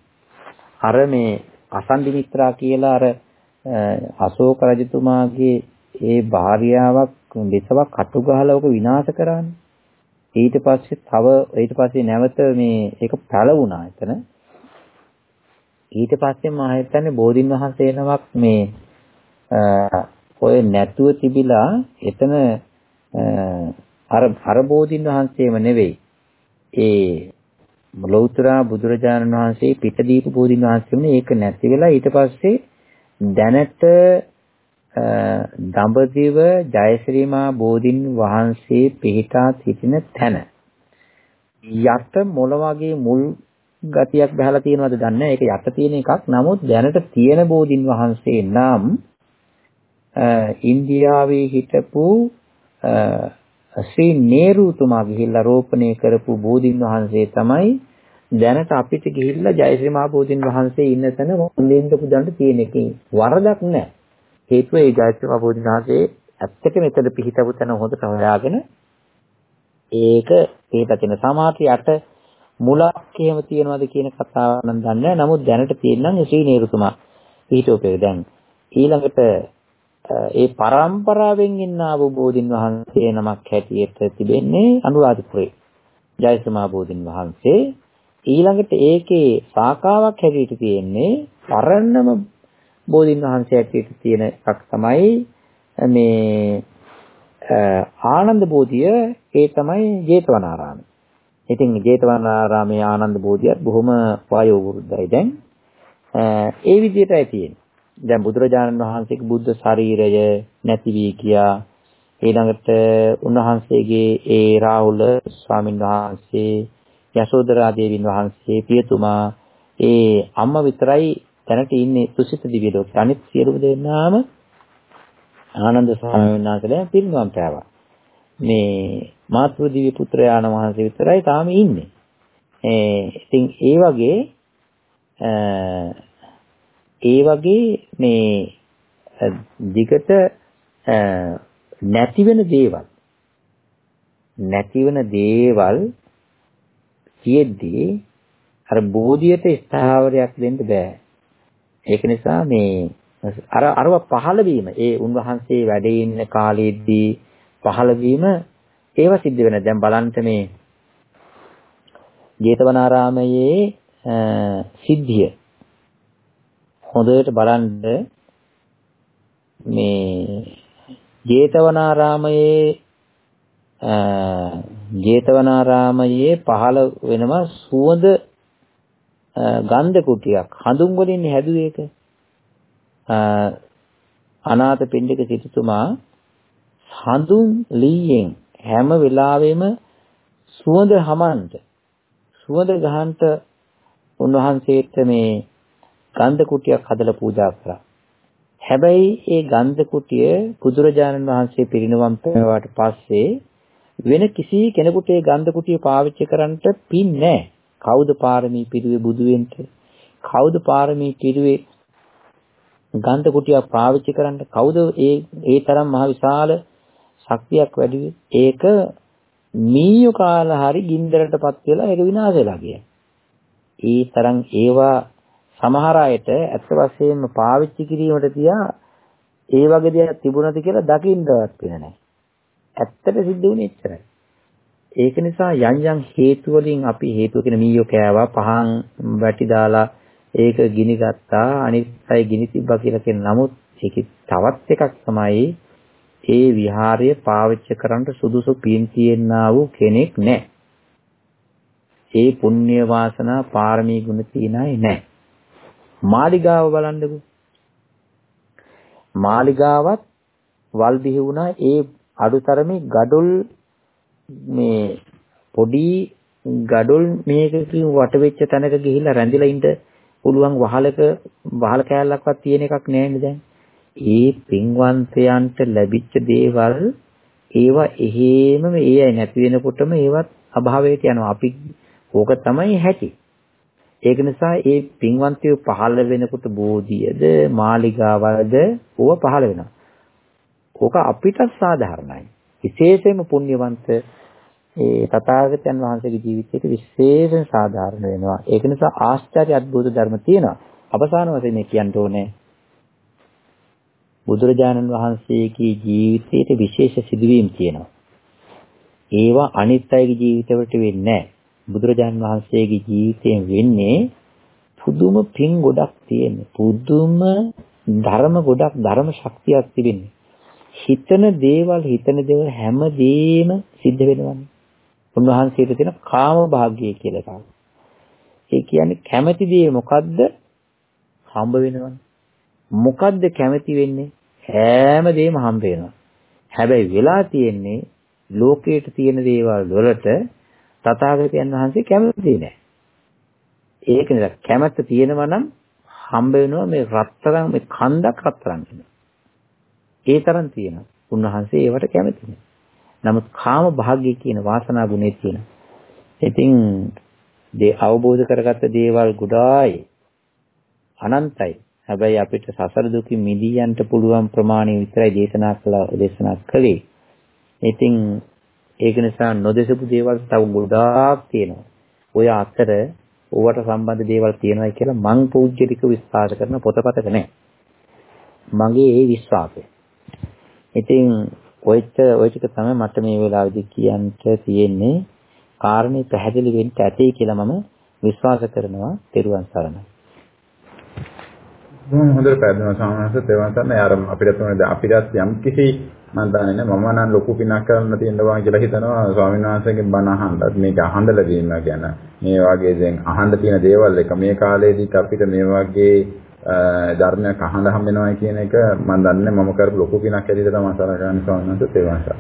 අර මේ අසන්දි මිත්‍රා කියලා අර අශෝක රජතුමාගේ ඒ භාර්යාවක් දෙසවක් කටු ගහලා ඔක විනාශ කරානේ. ඊට පස්සේ තව ඊට පස්සේ නැවත මේ ඒක පැලවුණා එතන. ඊට පස්සේ මම හිතන්නේ බෝධින් වහන්සේ නමක් මේ ඔය නැතුව තිබිලා එතන අර අර බෝධින් වහන්සේම නෙවෙයි. ඒ ලෞතර බුදුරජාණන් වහන්සේ පිට දීපු බෝධින් වහන්සේම ඒක නැති වෙලා ඊට පස්සේ දැනට දඹදිව ජයශ්‍රීමා බෝධින් වහන්සේ පිහිටා සිටින තැන. යට මොළ වගේ මුල් ගතියක් බහලා තියෙනවද දන්නේ ඒක යට තියෙන එකක්. නමුත් දැනට තියෙන බෝධින් වහන්සේ නම් ඉන්දියාවේ හිටපු ශ්‍රී නේරුතුමා ගිහිල්ලා රෝපණය කරපු බෝධින් වහන්සේ තමයි දැනට අපිට ගිහිල්ලා ජයශ්‍රී මහ බෝධින් වහන්සේ ඉන්න තැන හොඳින් පුදන්න තියෙන එකේ වරදක් නැහැ. හේතුව ඒ ජයශ්‍රී මහ බෝධින් වහන්සේ ඇත්තට මෙතන පිහිටපු තැන හොඳට හොයාගෙන ඒක ඒ පැතින සමාධිය යට මුලක් එහෙම තියනවාද කියන කතාව නම් දන්නේ නමුත් දැනට තියෙනනම් ශ්‍රී නේරුතුමා පිහිටෝපේ දැන් ඊළඟට ඒ පරම්පරාවෙන් ඉන්න අවබෝධින් වහන්සේ නමක් හැටියට තිබෙන්නේ අනුරාධපුරේ. ජයසමා බෝධින් වහන්සේ ඊළඟට ඒකේ ශාඛාවක් හැටියට තියෙන්නේ පරණම බෝධින් වහන්සේ හැටියට තියෙන එකක් තමයි මේ ආනන්ද බෝධිය ඒ තමයි ජේතවනාරාමය. ඉතින් ජේතවනාරාමයේ ආනන්ද බෝධියත් බොහොම වායෝ වෘද්ධයි දැන්. ඒ විදිහටයි තියෙන්නේ. දැන් බුදුරජාණන් වහන්සේගේ බුද්ධ ශරීරය නැති වී ගියා. ඊළඟට උන්වහන්සේගේ ඒ රාහුල ස්වාමින් වහන්සේ යශෝදරා දේවින් වහන්සේ පියතුමා ඒ අම්මා විතරයි දැනට ඉන්නේ තුසිත දිව්‍ය ලෝකේ. අනිත් සියලුම දෙනාම ආනන්ද ස්වාමීන් වහන්සේලා පිරිනවම් පෑවා. මේ මාතෘ දිව්‍ය පුත්‍රයාණ වහන්සේ විතරයි තාම ඉන්නේ. ඒ ඉතින් ඒ වගේ ඒ වගේ මේ දිගට නැති වෙන දේවල් නැති වෙන දේවල් කියෙද්දී අර බෝධියට ස්ථාවරයක් දෙන්න බෑ. ඒක නිසා මේ අර අරව පහළ වීම ඒ උන්වහන්සේ වැඩ ඉන්න කාලෙදී පහළ වීම ඒව සිද්ධ වෙන. දැන් බලන්න මේ ජේතවනාරාමයේ සිද්ධිය හොඳට බලන්න මේ ජේතවනාරාමයේ ජේතවනාරාමයේ පහළ වෙනම සුවඳ ගන්ධ කුටියක් හඳුන් වලින් හැදුවේ ඒක අනාථ පිණ්ඩික සිටුතුමා හඳුන් ලීයෙන් හැම වෙලාවෙම සුවඳ හමන්ට සුවඳ ගහන්ට උන්වහන්සේට මේ ගන්ධ කුටියක් හදලා පූජා කරා. හැබැයි ඒ ගන්ධ කුටිය බුදුරජාණන් වහන්සේ පිරිනවම් පෑවාට පස්සේ වෙන කිසි කෙනෙකුට ඒ ගන්ධ කුටිය පාවිච්චි කරන්නට පින් නැහැ. කවුද පාරමී පිරුවේ බුදු වෙන්න? කවුද පාරමී පිරුවේ ගන්ධ කුටිය පාවිච්චි කරන්න? කවුද ඒ ඒ තරම් මහ විශාල ශක්තියක් වැඩි ඒක මීයු කාලා හරි ගින්දරටපත් වෙලා ඒක විනාශ වෙලා ගියා. ඒ තරම් ඒවා සමහර අයට ඇත්ත වශයෙන්ම පාවිච්චි කිරීමට තියා ඒ වගේ දේවල් තිබුණද කියලා දකින්නවත් වෙන නැහැ. ඇත්තට සිද්ධ වුණේ එච්චරයි. ඒක නිසා යම් යම් හේතු වලින් අපි හේතුව කියන මීයෝ කෑවා පහන් වැටි දාලා ඒක ගිනි ගත්තා අනිත් අය ගිනි තිබ්බා කියලා කියන නමුත් ඒකේ තවත් එකක් තමයි ඒ විහාරය පාවිච්චි කරන්න සුදුසු පින් තියෙනා වූ කෙනෙක් නැහැ. ඒ පුණ්‍ය වාසනා පාරමී ගුණ තියන අය නැහැ. මාලිගාව බලන්නකෝ. මාලිගාවත් වල් බිහි වුණා ඒ අඩුතරමේ gadol මේ පොඩි gadol මේකකින් වට වෙච්ච තැනක ගිහිල්ලා රැඳිලා ඉන්න පුළුවන් වහලක වහල කෑල්ලක්වත් තියෙන එකක් නෑනේ දැන්. ඒ පින්වන්තයන්ට ලැබිච්ච දේවල් ඒවා එහෙමම ඒ අය නැති වෙනකොටම ඒවත් අභාවයට යනවා. අපි ඕක තමයි හැටි. ඒක නිසා ඒ පින්වන්තයෝ පහළ වෙනකොට බෝධියද මාලිගාවද ඕව පහළ වෙනවා. ඕක අපිට සාධාරණයි. විශේෂයෙන්ම පුණ්‍යවන්ත ඒ තථාගතයන් වහන්සේගේ ජීවිතයට විශේෂයෙන් සාධාරණ වෙනවා. ඒක නිසා ආශ්චර්ය අద్భుත ධර්ම තියෙනවා. අවසාන වශයෙන් මේ කියන්න ඕනේ බුදුරජාණන් වහන්සේගේ ජීවිතයේ විශේෂ සිදුවීම් තියෙනවා. ඒවා අනිත් අයගේ ජීවිතවලට වෙන්නේ නැහැ. බුදුරජාන් වහන්සේගේ ජීවිතයෙන් වෙන්නේ පුදුම පින් ගොඩක් තියෙන්නේ. පුදුම ධර්ම ගොඩක් ධර්ම ශක්තියක් තිබෙන්නේ. හිතන දේවල් හිතන දේවල් හැමදේම සිද්ධ වෙනවනේ. උන්වහන්සේට තියෙන කාම භාග්‍යය කියලා එකක්. ඒ කියන්නේ කැමැති දේ මොකද්ද? හම්බ වෙනවනේ. මොකද්ද කැමැති වෙන්නේ? හැම දෙයක්ම හම්බ වෙනවා. හැබැයි වෙලා තියෙන්නේ ලෝකයට තියෙන දේවල් වලට තථාගතයන් වහන්සේ කැමති නෑ. ඒක නේද කැමැත්ත තියෙනවා නම් හම්බ වෙනවා මේ රත්තරන් මේ කන්දක් රත්තරන් වෙනවා. ඒ තරම් තියෙනවා. උන්වහන්සේ ඒවට කැමති නෑ. නමුත් කාම භාග්‍ය කියන වාසනා ගුණේ තියෙනවා. ඉතින් දේ අවබෝධ කරගත්ත දේවල් ගොඩායි අනන්තයි. හැබැයි අපිට සසර දුකින් මිදී යන්න පුළුවන් ප්‍රමාණය විතරයි දේශනා කළා දේශනා කළේ. ඉතින් ඒක නිසා නොදෙසපු දේවල් තව ගොඩාක් තියෙනවා. ඔය අතර ඕවට සම්බන්ධ දේවල් තියෙනවා කියලා මං පූජ්‍යලික විශ්වාස කරන පොතපතක නැහැ. මගේ ඒ විශ්වාසය. ඉතින් ඔයිට ඔය ටික තමයි මට මේ වෙලාවේදී කියන්න තියෙන්නේ. කාරණේ පැහැදිලි වෙන්න ඇතේ කියලා මම විශ්වාස කරනවා. ත්වන් සරණයි. මොහොම හොඳට පැහැදිලිව සාමාන්‍යයෙන් තේරුම් ගන්න යාර අපිට තුනේ අපිට යම් කිසි මම දන්නේ මම නම් ලොකු පිනක් කරන්න තියෙනවා කියලා හිතනවා ස්වාමීන් වහන්සේගෙන් බණ අහන්නත් මේක අහන්න ලැබීම ගැන මේ වගේ දැන් අහන්න තියෙන දේවල් එක මේ කාලේදීත් අපිට මේ වගේ ධර්මයක් අහන්න හම්බ වෙනවා කියන එක මම දන්නේ මම කරපු ලොකු පිනක් ඇටියට තමයි සලකන්නේ ස්වාමීන් වහන්සේ ඒ වන්සා.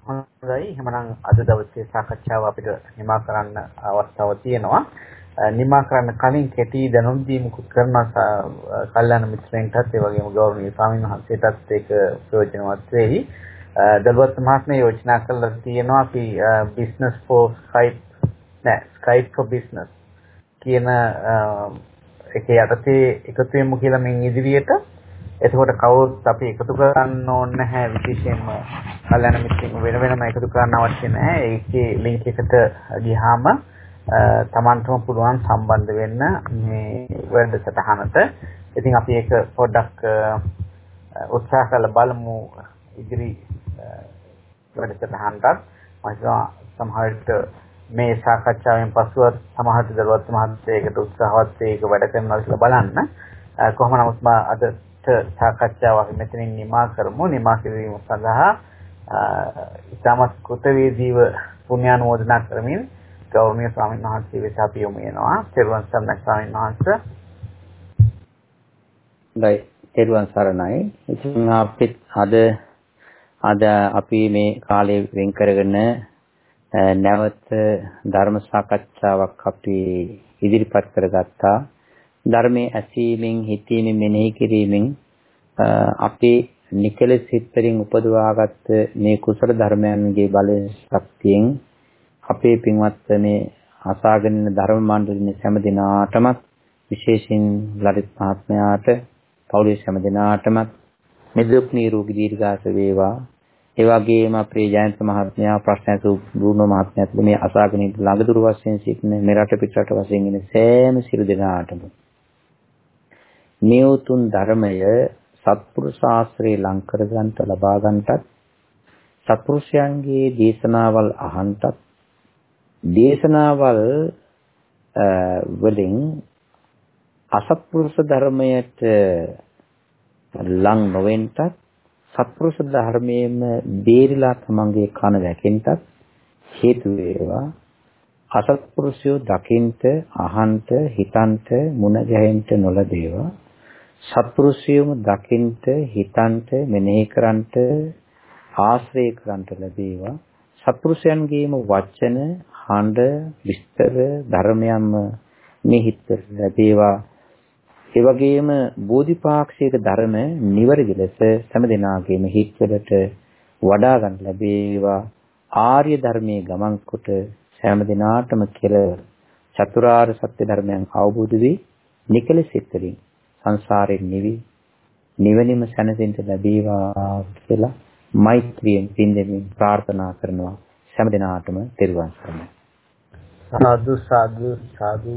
හොඳයි එහෙනම් අද දවසේ සාකච්ඡාව අපිට නිමා කරන්න අවස්ථාව තියෙනවා. නිමා කරන්න කලින් කෙටි දැනුම් දීමකුත් කරන කල්යාණ මිත්‍රයන්ටත් ඒ වගේම ගෞරවනීය ස්වාමීන් වහන්සේටත් ඒක ප්‍රයෝජනවත් වෙයි. දලුවත් මහත්මයා යෝජනා කළා තියෙනවා අපි business for Skype නෑ Skype for business කියන එකේ යටතේ එකතු වෙමු කියලා මින් ඉදිරියට එතකොට කවුරුත් අපි එකතු කරන්න ඕනේ නැහැ විශේෂයෙන්ම කල්යනා මිත්‍රින් වෙන වෙනම එකතු කරන්න අවශ්‍ය නැහැ. ඒකේ link එකට ගියාම තමන්ටම පුළුවන් සම්බන්ධ වෙන්න මේ වැඩසටහනට. ඉතින් අපි ඒක පොඩ්ඩක් උත්සාහ කරලා බලමු ඉදිරි වැඩසටහනටත්. මම සමහරවිට මේ සාකච්ඡාවෙන් පසුව සමහරට දරුවත් මහත්තයකට උත්සාහවත් ඒක වැඩ කරනවා කියලා බලන්න. කොහොම නමුත් මම අදට සාකච්ඡාව අපි මෙතනින් නිමා කරමු. නිමා කිරීම සඳහා ඉතාමත් කෘතවේදීව පුණ්‍යානුමෝදනා කරමින් ගෞරවනීය ස්වාමීන් වහන්සේ වෙත අපි යොමු වෙනවා. තෙරුවන් සරණයි ස්වාමීන් වහන්සේ. හොඳයි. තෙරුවන් සරණයි. ඉතින් අපිත් අද අද අපි මේ කාලේ වෙන් කරගෙන නැවත ධර්ම සාකච්ඡාවක් අපි ඉදිරිපත් කරගත්තා. ධර්මයේ ඇසීමෙන්, හිතීමෙන්, මෙනෙහි කිරීමෙන් අපේ නිකලස් හිතරින් උපදවාගත් මේ කුසල ධර්මයන්ගේ බලයෙන් ශක්තියෙන් අපේ පින්වත් මේ අසාගෙන ධර්ම මණ්ඩලයේ හැම දිනාටම විශේෂයෙන් ලලිත් මහත්මයාට පෞලිස් හැම දිනාටම නිදුක් නිරෝගී දීර්ඝාස වේවා. ඒ වගේම අපේ ජයන්ත මහත්මයා ප්‍රශ්න අසු බුරුණ මහත්මයාත් මේ අසාගෙන ළඟදුරු වශයෙන් සිටින මෙරට පිටරට වශයෙන් ඉන්න සෑම සිරු දෙනාටම නියුතුන් ධර්මය සත්පුරුෂ ආශ්‍රේ ලං කර ගන්නට ලබා ගන්නටත් සත්පුරුෂයන්ගේ දේශනාවල් අහන්ටත් දේශනාවල් වලින් අසත්පුරුෂ ධර්මයට ලං නොවෙන්නත් සත්පුරුෂ ධර්මයේම බේරිලා තමන්ගේ කන වැකෙන්නත් හේතු වේවා. අසත්පුරුෂයෝ දකින්ට අහන්ට හිතන්ට මුණ ගැහෙන්න නොලදේවා සත්පුරුෂයෝම දකින්ට හිතන්ට මෙනෙහි කරන්ට ආශ්‍රය කරන්ට ලැබේවා සත්පුරුෂයන්ගේම වචන හඬ විස්තර ධර්මයන්ම මේ හිතට ලැබේවා ඒ වගේම බෝධිපාක්ෂික ධර්ම නිවැරදි ලෙස හැම දිනාගේම හිතවලට වඩා ගන්න ලැබේවා. ආර්ය ධර්මයේ ගමන් කොට හැම දිනාටම කෙලවර චතුරාර්ය සත්‍ය ධර්මයන් අවබෝධ වී නිකලසිතරින් සංසාරයෙන් නිවි නිවනිම සැනසෙන්න ලැබේවා කියලා මෛත්‍රියෙන් පින්දෙමින් ප්‍රාර්ථනා කරනවා. හැම දිනාටම තෙරුවන් සරණයි. සාදු සාදු සාදු.